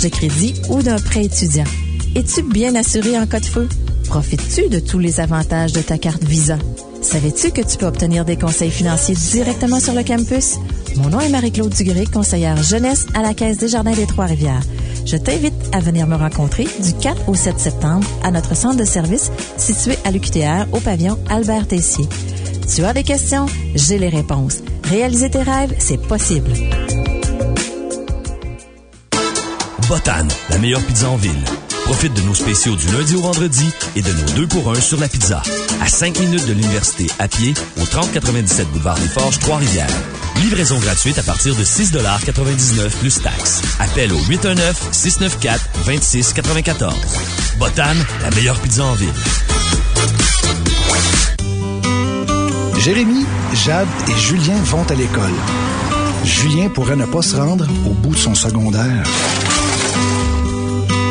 De crédit ou d'un prêt étudiant? Es-tu bien assuré en cas de feu? Profites-tu de tous les avantages de ta carte Visa? Savais-tu que tu peux obtenir des conseils financiers directement sur le campus? Mon nom est Marie-Claude Dugré, conseillère jeunesse à la Caisse des Jardins des Trois-Rivières. Je t'invite à venir me rencontrer du 4 au 7 septembre à notre centre de service situé à l'UQTR au pavillon Albert Tessier. Tu as des questions? J'ai les réponses. Réaliser tes rêves, c'est possible. Botan, la meilleure pizza en ville. Profite de nos spéciaux du lundi au vendredi et de nos deux pour un sur la pizza. À 5 minutes de l'université à pied au 3097 boulevard des Forges, Trois-Rivières. Livraison gratuite à partir de 6,99 plus taxes. Appel au 819-694-2694. Botan, la meilleure pizza en ville. Jérémy, Jade et Julien vont à l'école. Julien pourrait ne pas se rendre au bout de son secondaire.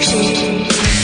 是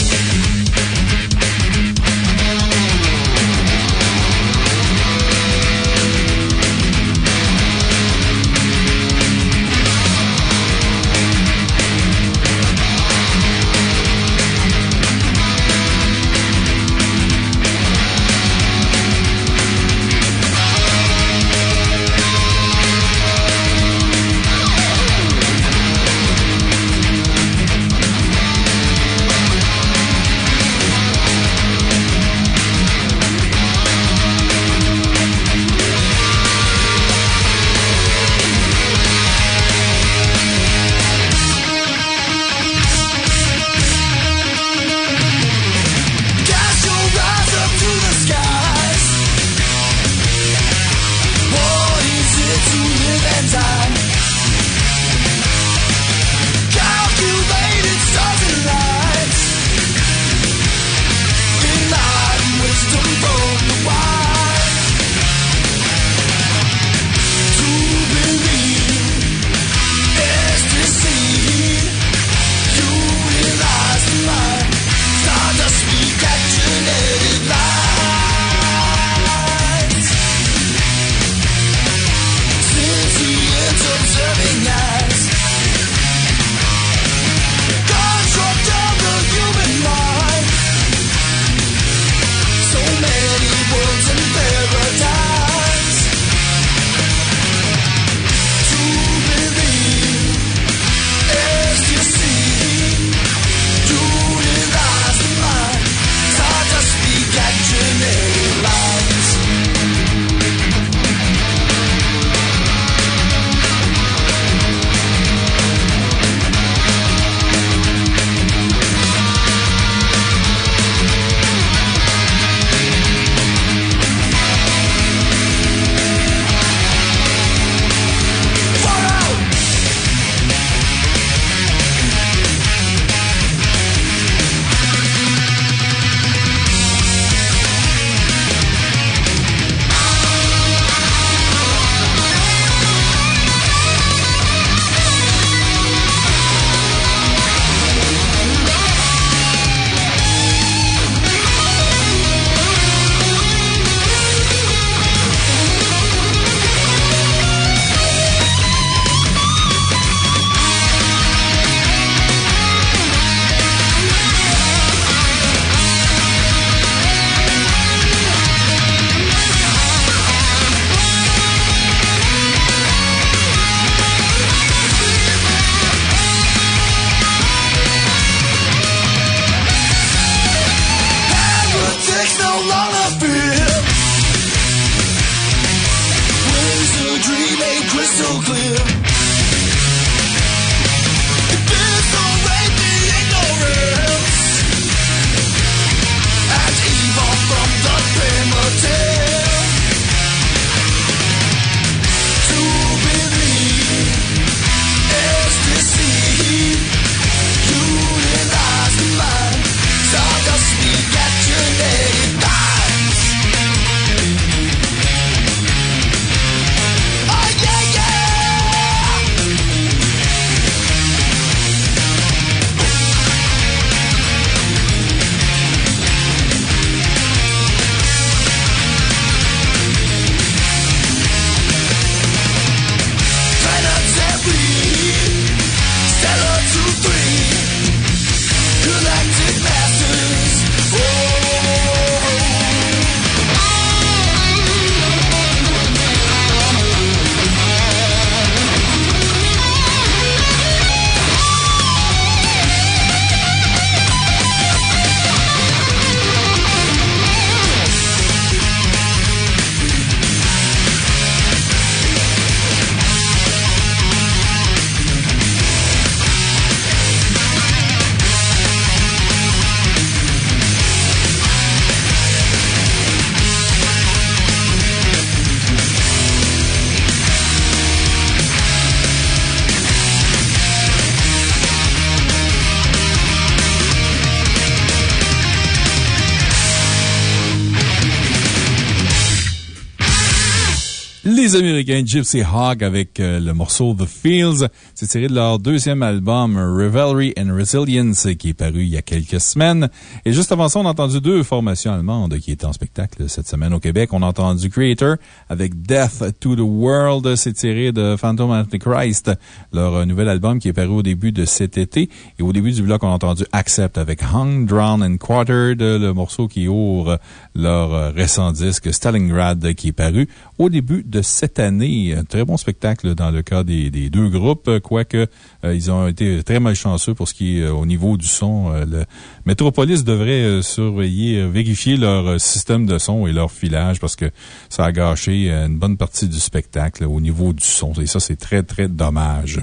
Gypsy Hawk avec euh, le morceau The Fields. C'est tiré de leur deuxième album Revelry and Resilience qui est paru il y a quelques semaines. Et juste avant ça, on a entendu deux formations allemandes qui étaient en spectacle cette semaine au Québec. On a entendu Creator avec Death to the World. C'est tiré de Phantom of the Christ, leur euh, nouvel album qui est paru au début de cet été. Et au début du bloc, on a entendu Accept avec Hung, Drown and Quartered, le morceau qui ouvre leur euh, récent disque Stalingrad qui est paru au début de cette année. Un très bon spectacle dans le cas des, deux groupes, quoique euh, ils ont été très malchanceux pour ce qui est euh, au niveau du son. Euh, le Metropolis devrait euh, surveiller, euh, vérifier leur euh, système de son et leur filage parce que ça a gâché euh, une bonne partie du spectacle au niveau du son. Et ça, c'est très, très dommage.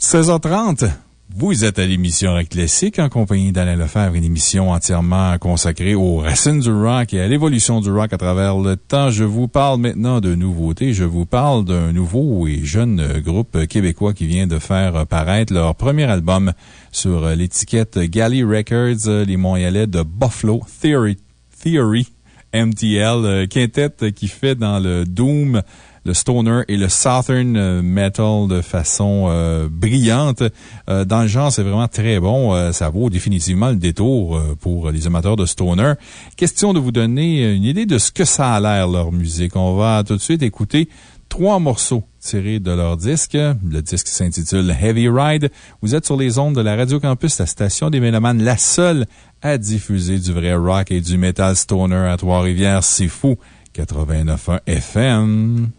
16h30. Vous êtes à l'émission Rock Classique en compagnie d'Alain Lefebvre, une émission entièrement consacrée aux racines du rock et à l'évolution du rock à travers le temps. Je vous parle maintenant de nouveautés. Je vous parle d'un nouveau et jeune groupe québécois qui vient de faire paraître leur premier album sur l'étiquette Galley Records, les Montréalais de Buffalo Theory, Theory MTL, euh, quintette qui fait dans le Doom, le stoner et le southern euh, metal de façon euh, brillante. Euh, dans le genre, c'est vraiment très bon. Euh, ça vaut définitivement le détour euh, pour les amateurs de stoner. Question de vous donner une idée de ce que ça a l'air, leur musique. On va tout de suite écouter trois morceaux tirés de leur disque. Le disque s'intitule Heavy Ride. Vous êtes sur les ondes de la Radio Campus, la station des Mélomanes, la seule à diffuser du vrai rock et du metal stoner à Trois-Rivières. C'est fou. 89.1 FM.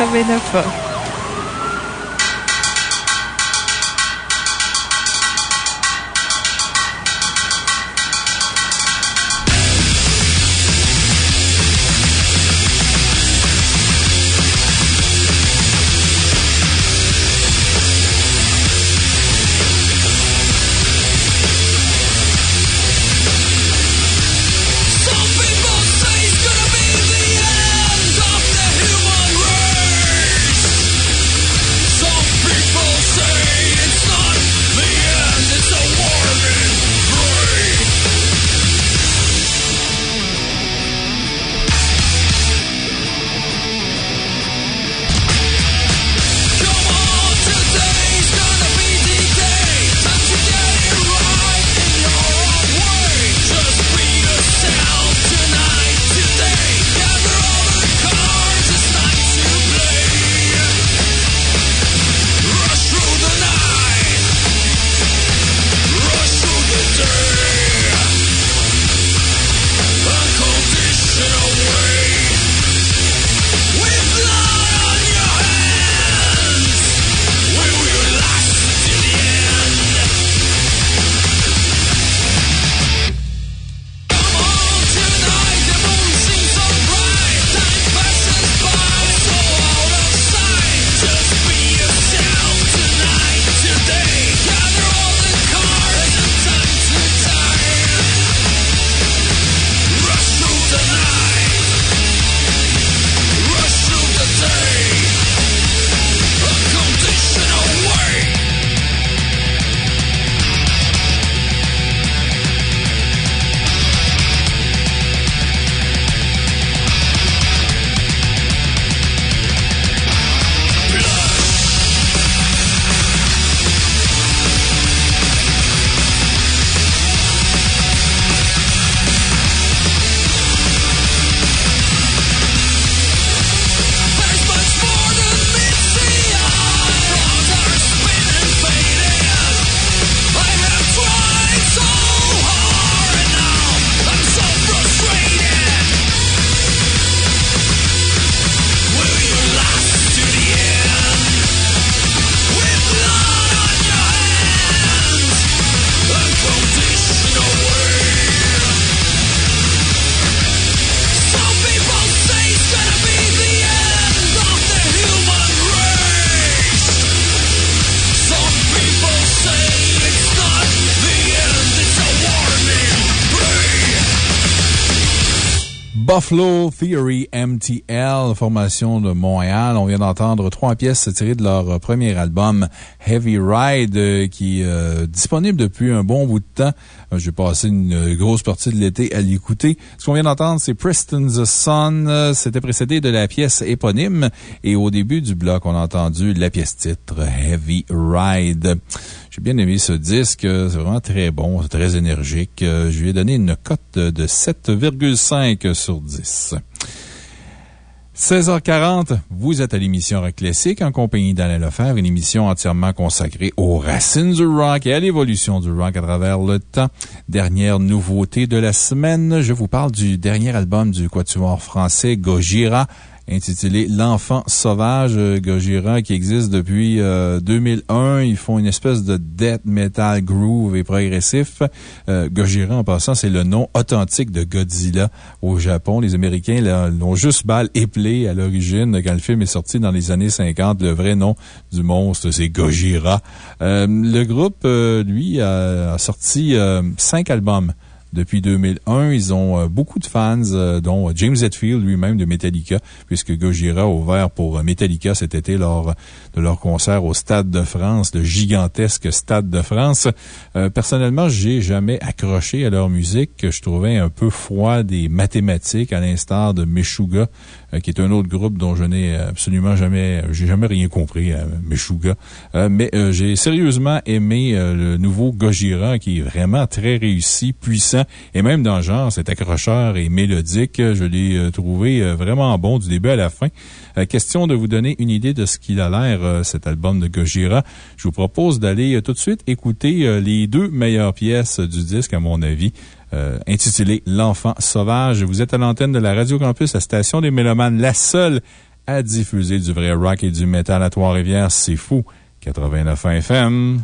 89 ans. Some Buffalo Theory MTL, formation de Montréal. On vient d'entendre trois pièces tirées de leur premier album Heavy Ride, euh, qui est euh, disponible depuis un bon bout de temps. Euh, J'ai passé une grosse partie de l'été à l'écouter. Ce qu'on vient d'entendre, c'est Preston the Sun. Euh, C'était précédé de la pièce éponyme. Et au début du bloc, on a entendu la pièce titre Heavy Ride. J'ai bien aimé ce disque. C'est vraiment très bon, très énergique. Euh, Je lui ai donné une cote de 7,5 sur 10. 16h40, vous êtes à l'émission Rock Classique en compagnie d'Alain Lefebvre, une émission entièrement consacrée aux racines du rock et à l'évolution du rock à travers le temps. Dernière nouveauté de la semaine, je vous parle du dernier album du quatuor français Gojira intitulé L'enfant sauvage euh, Gojira qui existe depuis euh, 2001. Ils font une espèce de death metal groove et progressif. Euh, Gojira, en passant, c'est le nom authentique de Godzilla au Japon. Les Américains l'ont juste mal éplé à l'origine quand le film est sorti dans les années 50. Le vrai nom du monstre, c'est Gojira. Euh, le groupe, euh, lui, a, sorti euh, cinq albums depuis 2001. Ils ont euh, beaucoup de fans, euh, dont James Hetfield lui-même de Metallica, puisque Gojira a ouvert pour euh, Metallica cet été lors de leur concert au Stade de France, le gigantesque Stade de France. Euh, personnellement, j'ai jamais accroché à leur musique, que je trouvais un peu froide et mathématique, à l'instar de Meshuga, euh, qui est un autre groupe dont je n'ai absolument jamais, j'ai jamais rien compris Meshuga. Euh, mais euh, j'ai sérieusement aimé le nouveau Gojira, qui est vraiment très réussi, puissant, et même dans le genre, c'est accrocheur et mélodique. Je l'ai trouvé vraiment bon du début à la fin. Question de vous donner une idée de ce qu'il a l'air, euh, cet album de Gojira. Je vous propose d'aller euh, tout de suite écouter euh, les deux meilleures pièces du disque, à mon avis. euh, intitulé L'enfant sauvage. Vous êtes à l'antenne de la Radio Campus, la station des Mélomanes, la seule à diffuser du vrai rock et du métal à Trois-Rivières. C'est fou. 89 FM.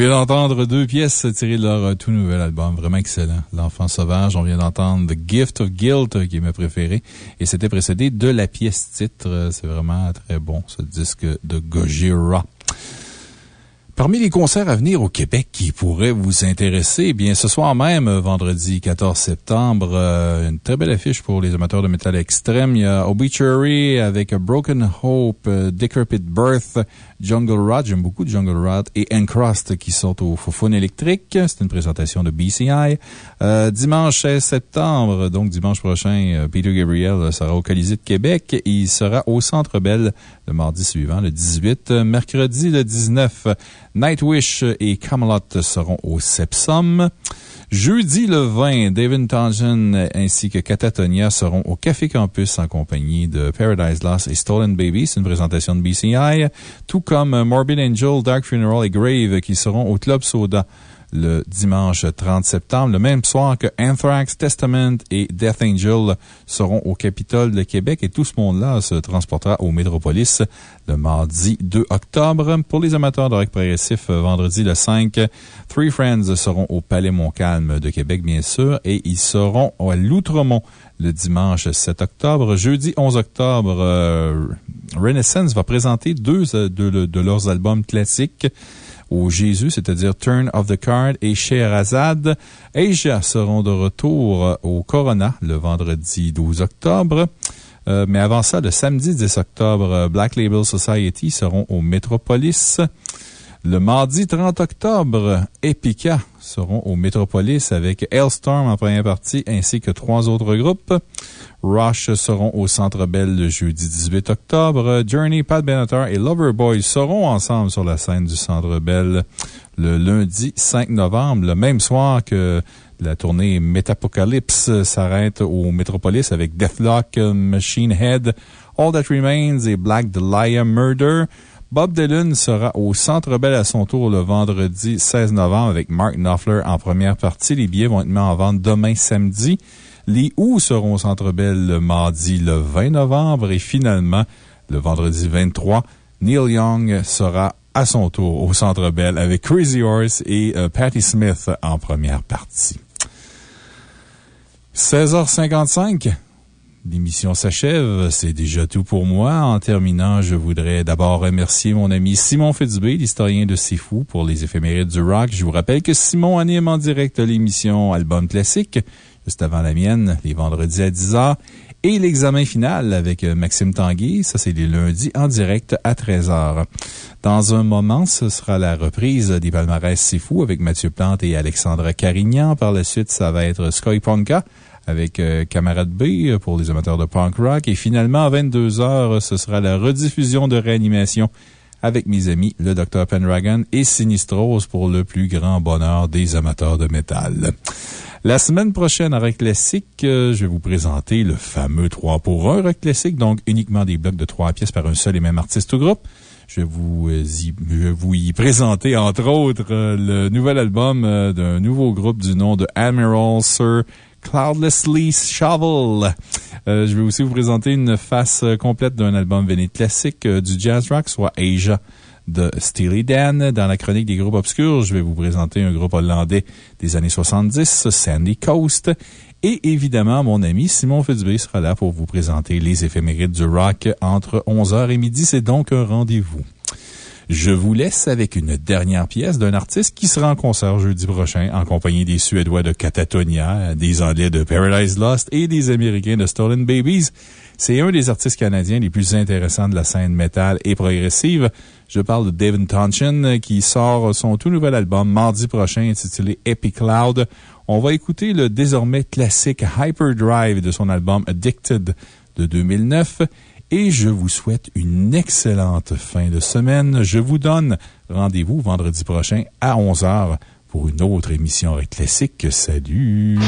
Vient d'entendre deux pièces tirées de leur euh, tout nouvel album, vraiment excellent. L'enfant sauvage, on vient d'entendre The Gift of Guilt, euh, qui est ma préférée, et c'était précédé de la pièce titre. Euh, C'est vraiment très bon, ce disque de Gojira. Parmi les concerts à venir au Québec qui pourraient vous intéresser, eh bien, ce soir même, vendredi 14 septembre, une très belle affiche pour les amateurs de métal extrême. Il y a Obituary avec Broken Hope, Decrepit Birth, Jungle Rod, j'aime beaucoup Jungle Rod, et Encrust qui sont au Fofone électrique. C'est une présentation de BCI. Euh, dimanche 16 septembre, donc dimanche prochain, euh, Peter Gabriel sera au Colisée de Québec il sera au Centre Bell le mardi suivant, le 18. Euh, Mercredi, le 19, Nightwish et Camelot seront au Sepsum. Jeudi le 20, David Townsend ainsi que Catatonia seront au Café Campus en compagnie de Paradise Lost et Stolen Baby. C'est une présentation de BCI. Tout comme Morbid Angel, Dark Funeral et Grave qui seront au Club Soda le dimanche 30 septembre, le même soir que Anthrax, Testament et Death Angel seront au Capitole de Québec et tout ce monde-là se transportera au Métropolis le mardi 2 octobre. Pour les amateurs de rock progressif, vendredi le 5, Three Friends seront au Palais Montcalm de Québec, bien sûr, et ils seront à L'Outremont le dimanche 7 octobre. Jeudi 11 octobre, euh, Renaissance va présenter deux euh, de, de leurs albums classiques au Jésus, c'est-à-dire Turn of the Card et Scheherazade. Asia seront de retour euh, au Corona le vendredi 12 octobre. Euh, mais avant ça, le samedi 10 octobre, euh, Black Label Society seront au Metropolis. Le mardi 30 octobre, Epica seront au Metropolis avec Hailstorm en première partie ainsi que trois autres groupes. Rush seront au Centre Bell le jeudi 18 octobre. Journey, Pat Benatar et Loverboy seront ensemble sur la scène du Centre Bell le lundi 5 novembre, le même soir que la tournée Metapocalypse s'arrête au Metropolis avec Deathlock, Machine Head, All That Remains et Black Dahlia Murder. Bob Dylan sera au Centre Bell à son tour le vendredi 16 novembre avec Mark Knopfler en première partie. Les billets vont être mis en vente demain samedi. Les Who seront au Centre Bell le mardi le 20 novembre et finalement, le vendredi 23, Neil Young sera à son tour au Centre Bell avec Crazy Horse et euh, Patti Smith en première partie. 16h55. L'émission s'achève. C'est déjà tout pour moi. En terminant, je voudrais d'abord remercier mon ami Simon Fitzbé, l'historien de Fou, pour les éphémérides du rock. Je vous rappelle que Simon anime en direct l'émission Album Classique, juste avant la mienne, les vendredis à 10h. Et l'examen final avec Maxime Tanguy, ça c'est les lundis en direct à 13h. Dans un moment, ce sera la reprise des palmarès Fou avec Mathieu Plante et Alexandra Carignan. Par la suite, ça va être Sky Ponka avec euh, Camarade B euh, pour les amateurs de punk rock. Et finalement, à 22h, ce sera la rediffusion de réanimation avec mes amis, le Dr. Pendragon et Sinistros pour le plus grand bonheur des amateurs de métal. La semaine prochaine, à Rock Classique, euh, je vais vous présenter le fameux 3 pour 1 Rock Classique, donc uniquement des blocs de 3 pièces par un seul et même artiste ou groupe. Je vais vous, y, je vais vous y présenter, entre autres, le nouvel album d'un nouveau groupe du nom de Admiral Sir Cloudlessly Shovel. Euh, je vais aussi vous présenter une face euh, complète d'un album véné classique euh, du jazz rock, soit Asia de Steely Dan. Dans la chronique des groupes obscurs, je vais vous présenter un groupe hollandais des années 70, Sandy Coast. Et évidemment, mon ami Simon Fitzbé sera là pour vous présenter les éphémérides du rock entre 11h et midi. C'est donc un rendez-vous. Je vous laisse avec une dernière pièce d'un artiste qui sera en concert jeudi prochain en compagnie des Suédois de Catatonia, des Anglais de Paradise Lost et des Américains de Stolen Babies. C'est un des artistes canadiens les plus intéressants de la scène métal et progressive. Je parle de David Tonchin qui sort son tout nouvel album mardi prochain intitulé Epic Cloud. On va écouter le désormais classique Hyperdrive de son album Addicted de 2009 et je vous souhaite une excellente fin de semaine. Je vous donne rendez-vous vendredi prochain à 11h pour une autre émission Classique. Salut!